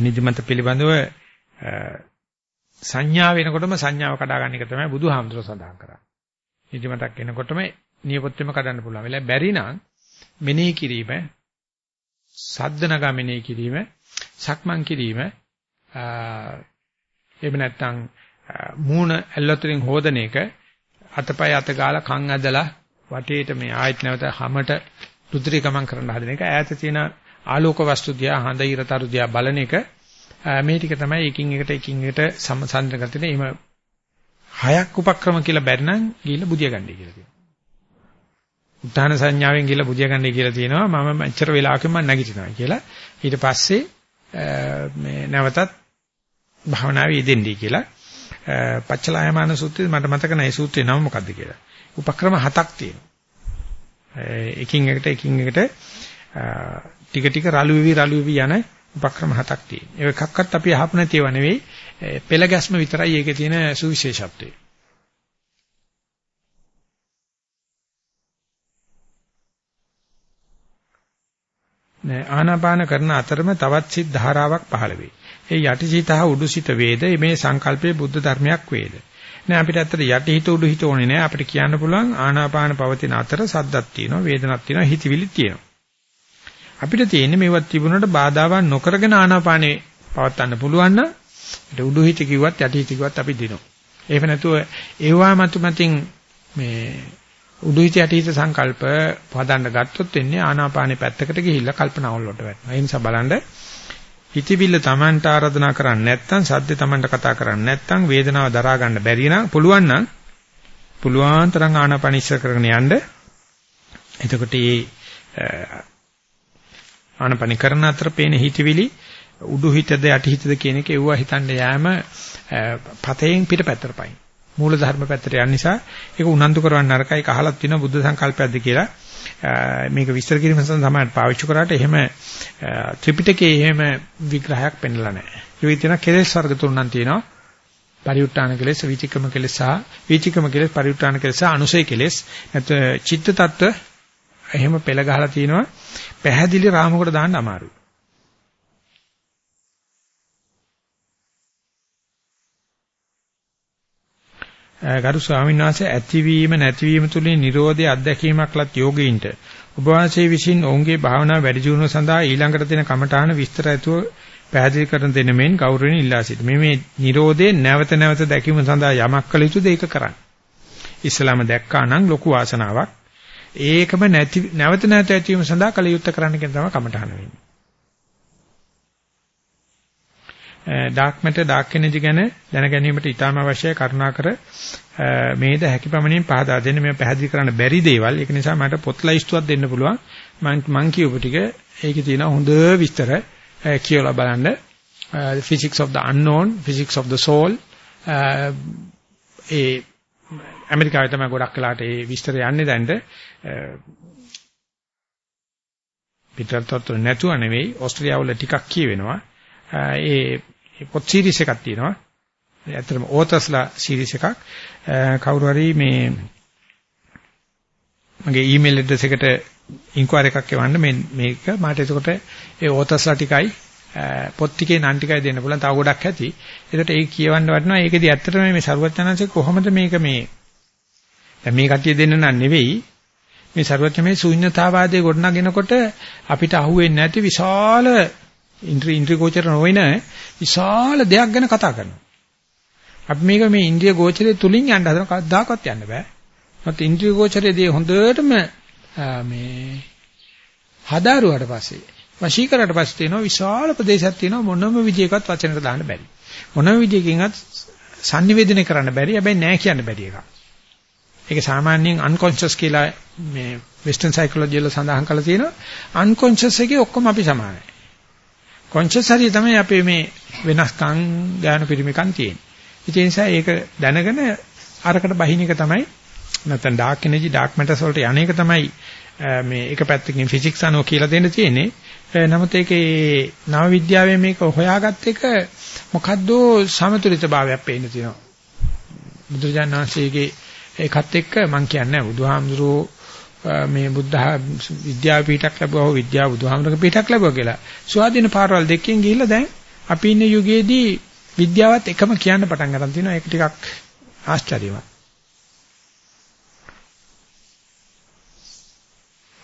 S1: නිදිමත පිළිබඳව සංඥා වෙනකොටම සංඥාව කඩා ගන්න එක තමයි බුදුහාමුදුරුවෝ සඳහන් කරන්නේ. නිදිමතක් එනකොටම නියපොත්තෙම කඩන්න පුළුවන්. වෙලාව බැරි නම් මෙනෙහි කිරීම සද්ද නගා මෙනෙහි කිරීම සක්මන් කිරීම එහෙම නැත්නම් මූණ ඇල්ලතරින් හොදන එක අතපය අත ගාලා කන් ඇදලා වටේට මේ ආයත් නැවත හැමට රුධිරය ගමන් කරන්න හදන එක. ඈත තියෙන ආලෝක වස්තු දිහා හඳ ඉරතරු දිහා බලන එක. මේ ටික තමයි එකින් එකට එකින් එකට සම්සන්දන කරගෙන එහෙම හයක් උපක්‍රම කියලා බැරි නම් ගිහිල්ලා බුදිය ගන්නයි කියලා කියනවා. උත්හාන සංඥාවෙන් ගිහලා බුදිය ගන්නයි කියලා තියෙනවා. මම මෙච්චර වෙලාවකින් මම නැගිටිනවා කියලා. ඊට පස්සේ මේ නැවතත් භාවනාවේ යෙදෙන්නයි කියලා. පච්චලායමාන සූත්‍රයේ මට මතක නැහැ සූත්‍රේ නම මොකද්ද කියලා. උපක්‍රම හතක් තියෙනවා. එකින් එකට එකින් එකට ටික ටික රළු වෙවි රළු වෙවි යන උපක්‍රම හතක් තියෙනවා. ඒ එකක්වත් අපි අහපු නැතිව නෙවෙයි. පෙළ ගැස්ම විතරයි ඒකේ තියෙන සුවිශේෂත්වය. ආනාපාන කරන අතරම තවත් සිත් ධාරාවක් පහළ වෙයි. ඒ යටිසිත හා උඩුසිත වේද මේ සංකල්පයේ බුද්ධ ධර්මයක් වේද. නෑ අපිට ඇත්තට යටිහිත උඩුහිත ඕනේ නෑ අපිට කියන්න පුළුවන් ආනාපාන පවතින අතර සද්දක් තියෙනවා වේදනක් තියෙනවා හිතවිලිත් තියෙනවා. අපිට තියෙන්නේ මේවත් තිබුණාට බාධාවක් නොකරගෙන ආනාපානේ පවත්වන්න පුළුවන් නම් ඒට උඩුහිත කිව්වත් යටිහිත කිව්වත් අපි දිනනවා. එහෙම නැතුව ඒවා මතු මතින් මේ උඩුහිත යටිහිත සංකල්ප පදන්න ගත්තොත් වෙන්නේ ආනාපානේ පැත්තකට ගිහිල්ලා කල්පනාවල් වලට වැටෙනවා. ඒ නිසා බලන්න හිතවිල්ල Tamanට ආරාධනා කරන්නේ නැත්නම් සද්ද Tamanට කතා කරන්නේ නැත්නම් වේදනාව දරා ගන්න බැරි නම් පුළුවන් නම් පුළුවන් තරම් ආනාපාන ඉස්සර කරගෙන යන්න. එතකොට මේ ආනාපාන කරන අතර පේන හිතවිලි උඩුහිතද යටිහිතද කියන එක එවුවා හිතන්න යෑම පතයෙන් පිටපැත්තට පයින්. මූල ධර්ම පැත්තට යන නිසා ඒක උනන්දු කරවන්න නරකයි ඒක අහලත් තියෙනවා බුද්ධ සංකල්පයක්ද කියලා මේක විස්තර කිරීම සඳහා තමයි පාවිච්චි කරාට එහෙම ත්‍රිපිටකයේ එහෙම විග්‍රහයක් පෙන්නලා නැහැ. ඒ විදිහට කෙලෙස් වර්ග තුනක් තියෙනවා. පරිඋත්තාන කෙලෙස්, විචිකම කෙලෙස් සහ විචිකම කෙලෙස්, පරිඋත්තාන කෙලෙස් සහ අනුසය කෙලෙස්. නැත්නම් චිත්ත tattwa එහෙම පෙළ ගහලා තිනවා. පැහැදිලි රාමුවකට දාන්න අමාරුයි. ගරු ස්වාමීන් වහන්සේ ඇතිවීම නැතිවීම තුලින් Nirodhe අත්දැකීමක්ලත් යෝගීන්ට ඔබ වහන්සේ විසින් ඔවුන්ගේ භාවනා වැඩි දියුණුව සඳහා ඊළඟට දෙන කමඨාන විස්තර ඇතුව පැහැදිලි කරන දෙන මෙන් ගෞරවණීය ඉල්ලා සිටිමි. මේ මේ Nirodhe නැවත නැවත දැකීම සඳහා යමක් කළ යුතුද ඒක කරන්න. ඉස්ලාම දැක්කා නම් ලොකු වාසනාවක්. ඒකම නැති නැවත නැවත ඇතිවීම සඳහා කළ යුත්තේ කරන්න කියන තමයි කමඨාන වෙන්නේ. ඩාර්ක් මැටර් ඩාර්ක් එනර්ජි ගැන දැන ගැනීමට ඉතාම අවශ්‍යයි කරුණාකර. මේද හැකියපමණින් පහදා දෙන්න. මේ පැහැදිලි කරන්න බැරි දේවල්. ඒක නිසා මට පොත් ලයිස්තුවක් දෙන්න පුළුවන්. මම මං කියපු ටික. ඒකේ තියෙන හොඳ විස්තර කියලා බලන්න. physics of the unknown physics of the soul. ඒ ඇමරිකාවේ තමයි ගොඩක් වෙලාට ඒ විස්තර යන්නේ දැන්ට පිටරතත් නැතුව නෙවෙයි ඕස්ට්‍රේලියාව වල ටිකක් කියවෙනවා. ඒ පොත් සීරීස් එකක් තියෙනවා. ඇත්තටම ඕතස්ලා සීරීස් එකක්. කවුරු හරි මේ මගේ ඊමේල් ඇඩ්‍රස් එකට ඉන්කුවරි එකක් එවන්න මේ මේක මට එතකොට ඒ ඕතස්ලා ටිකයි පොත් ටිකේ නම් ටිකයි දෙන්න පුළුවන්. තව ගොඩක් ඇති. ඒකට ඒක කියවන්න වටිනවා. ඒකෙදි ඇත්තටම මේ සරුවචනanse කොහොමද මේක මේ දැන් මේ කතිය දෙන්න නන් නෙවෙයි මේ සරුවචනමේ ශූන්‍යතාවාදයේ ගොඩනගෙනකොට අපිට අහුවෙන්නේ නැති විශාල ඉන්ද්‍රිය ඉන්ද්‍රිය ගෝචර නොවන විශාල දෙයක් ගැන කතා කරනවා. අපි මේක මේ ඉන්ද්‍රිය ගෝචරයේ තුලින් යන්න හදන කවදාකවත් යන්න බෑ. මත ඉන්ද්‍රිය ගෝචරයේදී හොඳටම මේ හදාරුවාට පස්සේ වශී කරාට පස්සේ තියෙනවා විශාල ප්‍රදේශයක් තියෙනවා මොනම විදියකවත් වචනකට දාන්න බැරි. මොනම විදියකින්වත් sannivedana කරන්න බැරි. හැබැයි නෑ කියන්න බැරි එකක්. ඒක සාමාන්‍යයෙන් unconscious කියලා මේ western psychology වල සඳහන් කරලා තියෙනවා. unconscious එකේ ඔක්කොම අපි සමානයි. Conscious හරිය තමයි අපේ මේ වෙනස්කම් ඥාන පිරිමිකම් තියෙන්නේ. ඒ නිසා ඒක දැනගෙන අරකට බහින එක තමයි නැත්නම් dark energy dark matter වලට යන්නේක තමයි මේ එක පැත්තකින් ෆිසික්ස් අනුව කියලා දෙන්න තියෙන්නේ. නමුත් ඒකේ නව විද්‍යාවේ මේක හොයාගත්ත එක මොකද්ද සමතුලිත භාවයක් පේන්න තියෙනවා. බුදුරජාණන් වහන්සේගේ ඒකත් එක්ක මම කියන්නේ බුදුහාමුදුරුවෝ මේ බුද්ධ විද්‍යාව පිටක් ලැබුවා හෝ විද්‍යාව බුදුහාමුදුරගේ පිටක් ලැබුවා කියලා. ස්වාධීන පාරවල් දෙකෙන් ගිහිල්ලා දැන් අපි ඉන්න යුගයේදී විද්‍යාවත් එකම කියන්න පටන් ගන්න තියෙනවා. ඒක ටිකක් ආශ්චර්යවත්.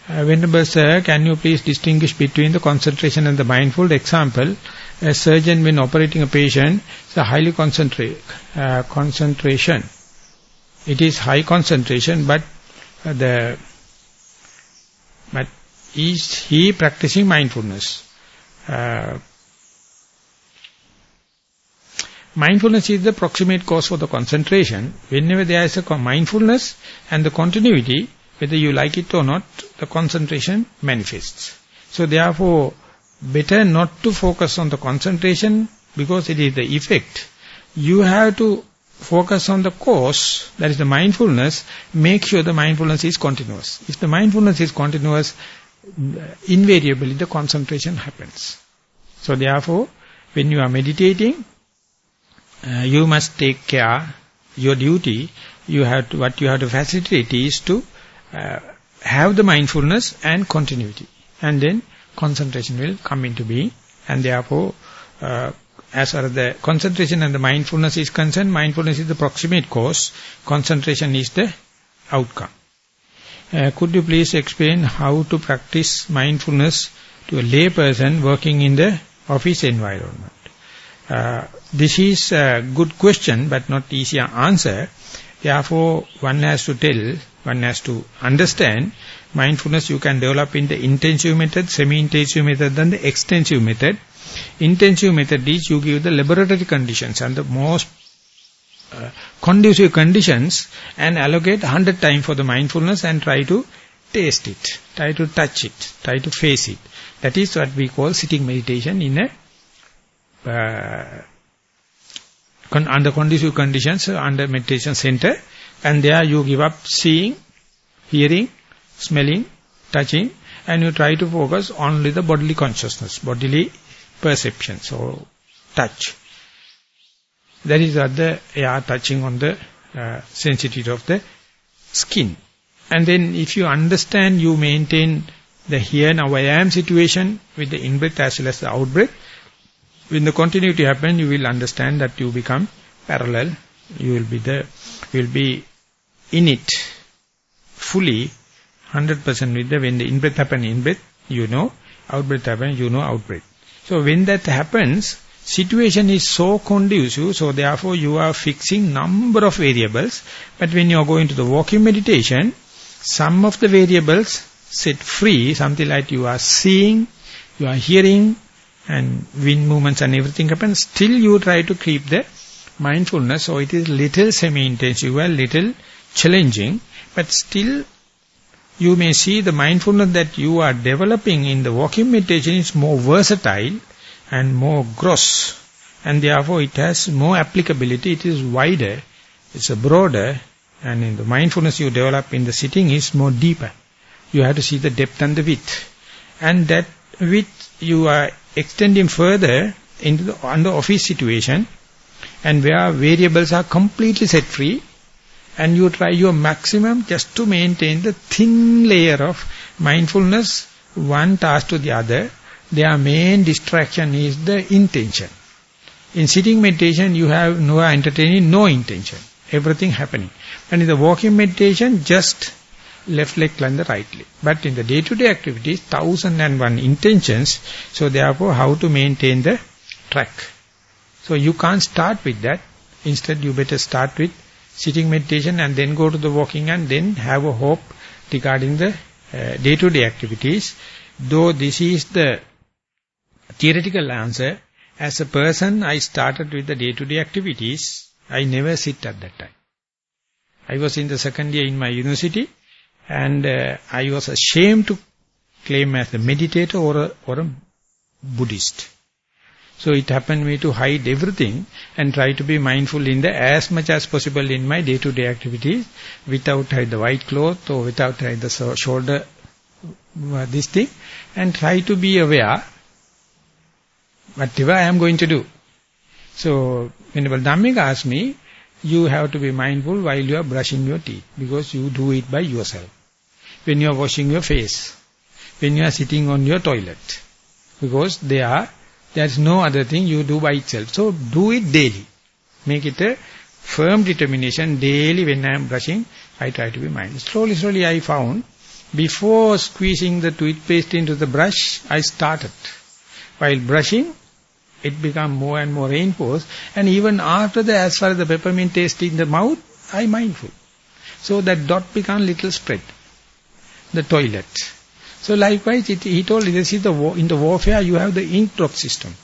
S1: Uh, Venerable sir, can you please distinguish between the concentration and the mindful? Example, a surgeon when operating a patient, is a highly concentrate, uh, concentration. It is high concentration, but uh, the but is he practicing mindfulness? Uh, mindfulness is the proximate cause for the concentration. Whenever there is a mindfulness and the continuity, whether you like it or not, the concentration manifests. So therefore, better not to focus on the concentration because it is the effect. You have to focus on the cause, that is the mindfulness, make sure the mindfulness is continuous. If the mindfulness is continuous, invariably the concentration happens. So therefore, when you are meditating, uh, you must take care, your duty, you have to, what you have to facilitate is to uh, have the mindfulness and continuity. And then concentration will come into being. And therefore, uh, as far as the concentration and the mindfulness is concerned, mindfulness is the proximate cause, concentration is the outcome. Uh, could you please explain how to practice mindfulness to a lay person working in the office environment? Uh, this is a good question, but not easy answer. Therefore, one has to tell one has to understand mindfulness you can develop in the intensive method, semi-intensive method and the extensive method. Intensive method is you give the laboratory conditions and the most uh, conducive conditions and allocate 100 time for the mindfulness and try to taste it, try to touch it, try to face it. That is what we call sitting meditation in a uh, con under conducive conditions, uh, under meditation center and there you give up seeing, hearing, smelling, touching, and you try to focus only the bodily consciousness, bodily perception, so touch. That is what the air touching on the uh, sensitivity of the skin. And then if you understand, you maintain the here now I am situation with the in-breath as well as the out-breath. When the continuity happen, you will understand that you become parallel. You will be the, will be in it fully 100% with the when the in breath happen in breath you know out breath happen you know out breath so when that happens situation is so conducive so therefore you are fixing number of variables. But when you are going to the walking meditation some of the variables set free something like you are seeing you are hearing and wind movements and everything happens still you try to keep the mindfulness. So it is little semi intensive little challenging, but still you may see the mindfulness that you are developing in the walking meditation is more versatile and more gross and therefore it has more applicability, it is wider, it's broader and in the mindfulness you develop in the sitting is more deeper. You have to see the depth and the width. And that width you are extending further into the under office situation and where variables are completely set free and you try your maximum just to maintain the thin layer of mindfulness, one task to the other. Their main distraction is the intention. In sitting meditation, you have no entertaining, no intention. Everything happening. And in the walking meditation, just left leg and the right leg. But in the day-to-day -day activities, thousand and one intentions. So therefore, how to maintain the track. So you can't start with that. Instead, you better start with sitting meditation and then go to the walking and then have a hope regarding the uh, day-to-day -day activities. Though this is the theoretical answer, as a person, I started with the day-to-day -day activities. I never sit at that time. I was in the second year in my university and uh, I was ashamed to claim as a meditator or a, or a Buddhist. So it happened me to hide everything and try to be mindful in the as much as possible in my day-to-day -day activities without hide the white cloth or without hide the shoulder uh, this thing and try to be aware whatever I am going to do. So Venerable Dhammika asked me, you have to be mindful while you are brushing your teeth because you do it by yourself. When you are washing your face, when you are sitting on your toilet, because they are, there's no other thing you do by itself. So do it daily. Make it a firm determination daily when I am brushing, I try to be mindful. Slowly, slowly I found, before squeezing the toothpaste into the brush, I started. While brushing, it become more and more reinforced. And even after the, as far as the peppermint taste in the mouth, I mindful. So that dot become little spread. The toilet. So likewise, it, he told, this is the war in the warfare you have the ink drop system.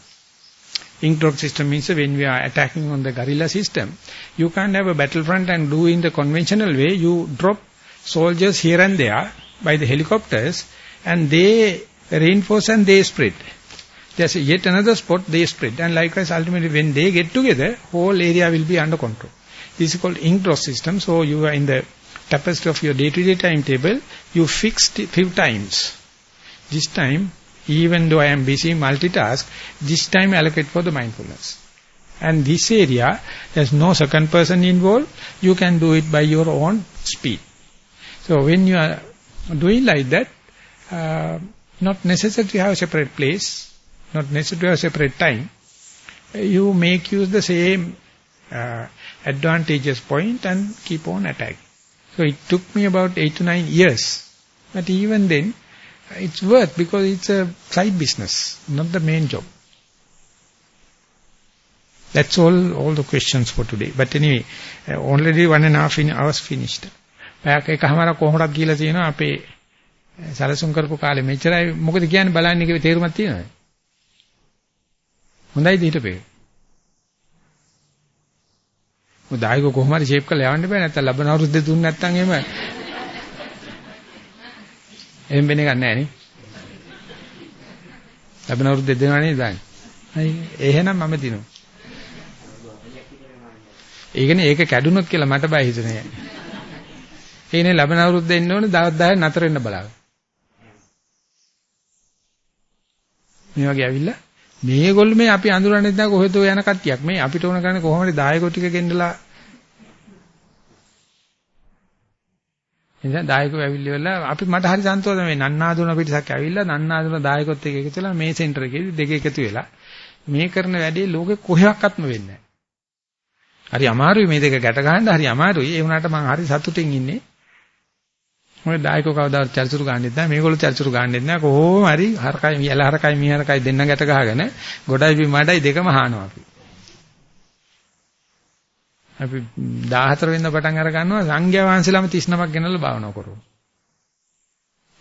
S1: Ink drop system means when we are attacking on the guerrilla system, you can't have a battlefront and do in the conventional way. You drop soldiers here and there by the helicopters, and they reinforce and they spread. There's yet another spot they spread. And likewise, ultimately, when they get together, whole area will be under control. This is called ink drop system. So you are in the tapestry of your day-to-day -day timetable, you fixed few times. This time, even though I am busy multitask, this time allocate for the mindfulness. And this area, there's no second person involved, you can do it by your own speed. So when you are doing like that, uh, not necessary to have a separate place, not necessary to have a separate time. You make use the same uh, advantageous point and keep on attacking. So it took me about eight to nine years. But even then, it's worth because it's a side business, not the main job. That's all, all the questions for today. But anyway, uh, already one and a half hours finished. පැයක් එකමාරක් කොහොමදක් කියලා තියෙනවා අපේ සැලසුම් කරපු කාලේ මෙච්චරයි මොකද කියන්නේ බලන්න එකේ තේරුමක් තියෙනවද හොඳයිද හිටපේ. මොකද ආයෙක කොහොම හරි ෂේප් කරලා යවන්න බෑ නැත්නම් ලබන අවුරුද්දේ දුන්නේ නැත්නම් එහෙම එහෙම වෙන එකක් නැහැ නේ. ලබන අවුරුද්දේ දෙනවා නේද දැන්? අයි එහෙනම් මම දිනුවා. ඒකනේ ඒක කැඩුනොත් කියලා මට බය හිතුනේ. ඒනේ ලබන අවුරුද්දේ එන්න ඕනේ දවස් 10 නතර වෙන්න බලාගෙන. මේ වගේ ඇවිල්ලා මේගොල්ලෝ මේ අපි අඳුරන්නේ නැත්නම් කොහෙද යන කට්ටියක්. මේ අපිට ඕන කරන්නේ කොහොමද දායකෝ ටික ගෙන්නලා එනිසා දායකෝ ඇවිල්ලි වෙලා අපි මට හරි සන්තෝෂයි මේ නන්නාදුන පිටසක් ඇවිල්ලා නන්නාදුන දායකොත් එක්ක එකතු වෙලා මේ සෙන්ටර් එකේදී දෙක එකතු වෙලා මේ කරන වැඩේ ලෝකෙ කොහෙවත්ම වෙන්නේ නැහැ. හරි අමාරුයි මේ දෙක ගැට ගන්න හරි අමාරුයි. ඒ වුණාට මම හරි සතුටින් ඉන්නේ. මොකද දායකෝ කවදාවත් චර්චුරු ගන්නෙත් නැහැ. මේගොල්ලෝ චර්චුරු ගන්නෙත් නැහැ. කොහොම හරි හරකයි මියල හරකයි මී හරකයි දෙන්න ගැට ගහගෙන ගොඩයි බිමඩයි දෙකම හානවා අපි. අපි 14 වෙනිදා පටන් අර ගන්නවා. සංඝයා වහන්සේලාම 39ක් ගෙනල්ලා භාවනා කරනවා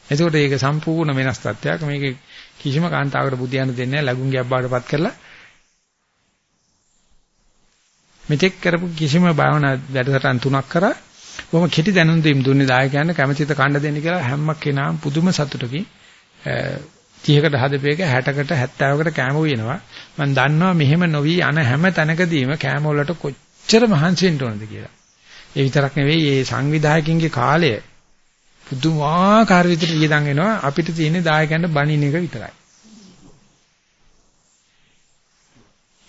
S1: එතකොට ඒක සම්පූර්ණ වෙනස් තත්ත්වයක්. මේක කිසිම කාන්තාවකට බුදියන්න දෙන්නේ නැහැ. ලැබුම් ගැබ් බාටපත් කරලා. මෙතෙක් කරපු කිසිම භාවනා වැඩසටහන් තුනක් කරා බොහොම කෙටි දැනුම් දීම් දුන්නේ දායකයන්ට කැමැතිද කණ්ඩ දෙන්න කියලා හැම කෙනාම පුදුම සතුටකින් 30කට හදපේක 60කට 70කට කැම වෙනවා මම දන්නවා මෙහෙම නොවි අන හැම තැනකදීම කැම වලට කොච්චර මහන්සි වෙන්න ඕනද කියලා. ඒ විතරක් නෙවෙයි මේ සංවිධායකින්ගේ කාලය පුදුමාකාර විදිහට ඊදන් එනවා. අපිට තියෙන්නේ දායකයන්ට බණින එක විතරයි.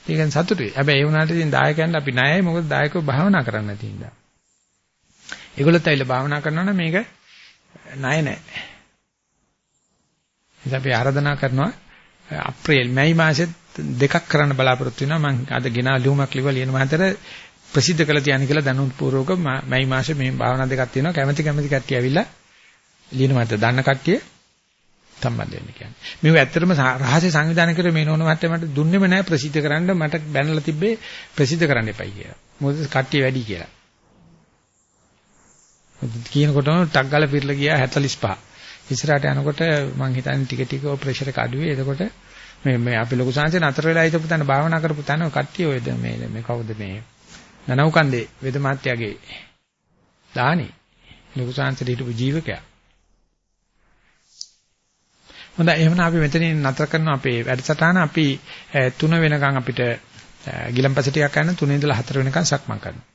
S1: ඒකෙන් සතුටුයි. හැබැයි ඒ වුණාට ඉතින් දායකයන්ට අපි ණයයි. මොකද දායකව භාවනා කරන්න නැති හින්දා ඒගොල්ලොත් ඇවිල්ලා භාවනා කරනවා නම් මේක ණය නැහැ. ඉතින් අපි ආරාධනා කරනවා අප්‍රේල් මැයි මාසෙත් දෙකක් කරන්න බලාපොරොත්තු වෙනවා මම අද ගෙනා ලියුමක් ලිව්වා ලියන මහතර ප්‍රසිද්ධ කළ තියන්නේ කියලා දැනුම් පූර්වක මැයි මාසේ මේ භාවනා දෙකක් තියෙනවා කැමැති කැමැති කට්ටිය ඇවිල්ලා ලියන මහතර දන්න කට්ටිය සම්බන්ධ වෙන්න කියන්නේ. මේක ඇත්තටම රහසේ සංවිධානය කරේ මේ නෝන මහත්තයා මට දුන්නෙම නැහැ ප්‍රසිද්ධ කරන්න මට බැනලා තිබ්බේ ප්‍රසිද්ධ කරන්න එපයි කියලා. මොකද කට්ටිය වැඩි කියලා. කියනකොටම ටක් ගාලා පිරලා ගියා 45. ඉස්සරහට යනකොට මං හිතන්නේ ටික ටික ප්‍රෙෂර් එක අඩු වෙයි. එතකොට මේ මේ අපි ලොකු සංසය නතර වෙලා හිටපු තැන භාවනා කරපු තැන කට්ටිය ඔය මේ මේ කවුද මේ නනවකන්දේ වෙද මාත්‍යාගේ දානි ලොකු සංසයට හිටපු ජීවකයා. හොඳයි එහෙනම් අපි මෙතනින් නතර කරන අපේ වැඩසටහන අපි 3 වෙනකන් අපිට ගිලම්පස ටිකක් ගන්න 3 ඉඳලා 4 වෙනකන් සක්මන් කරනවා.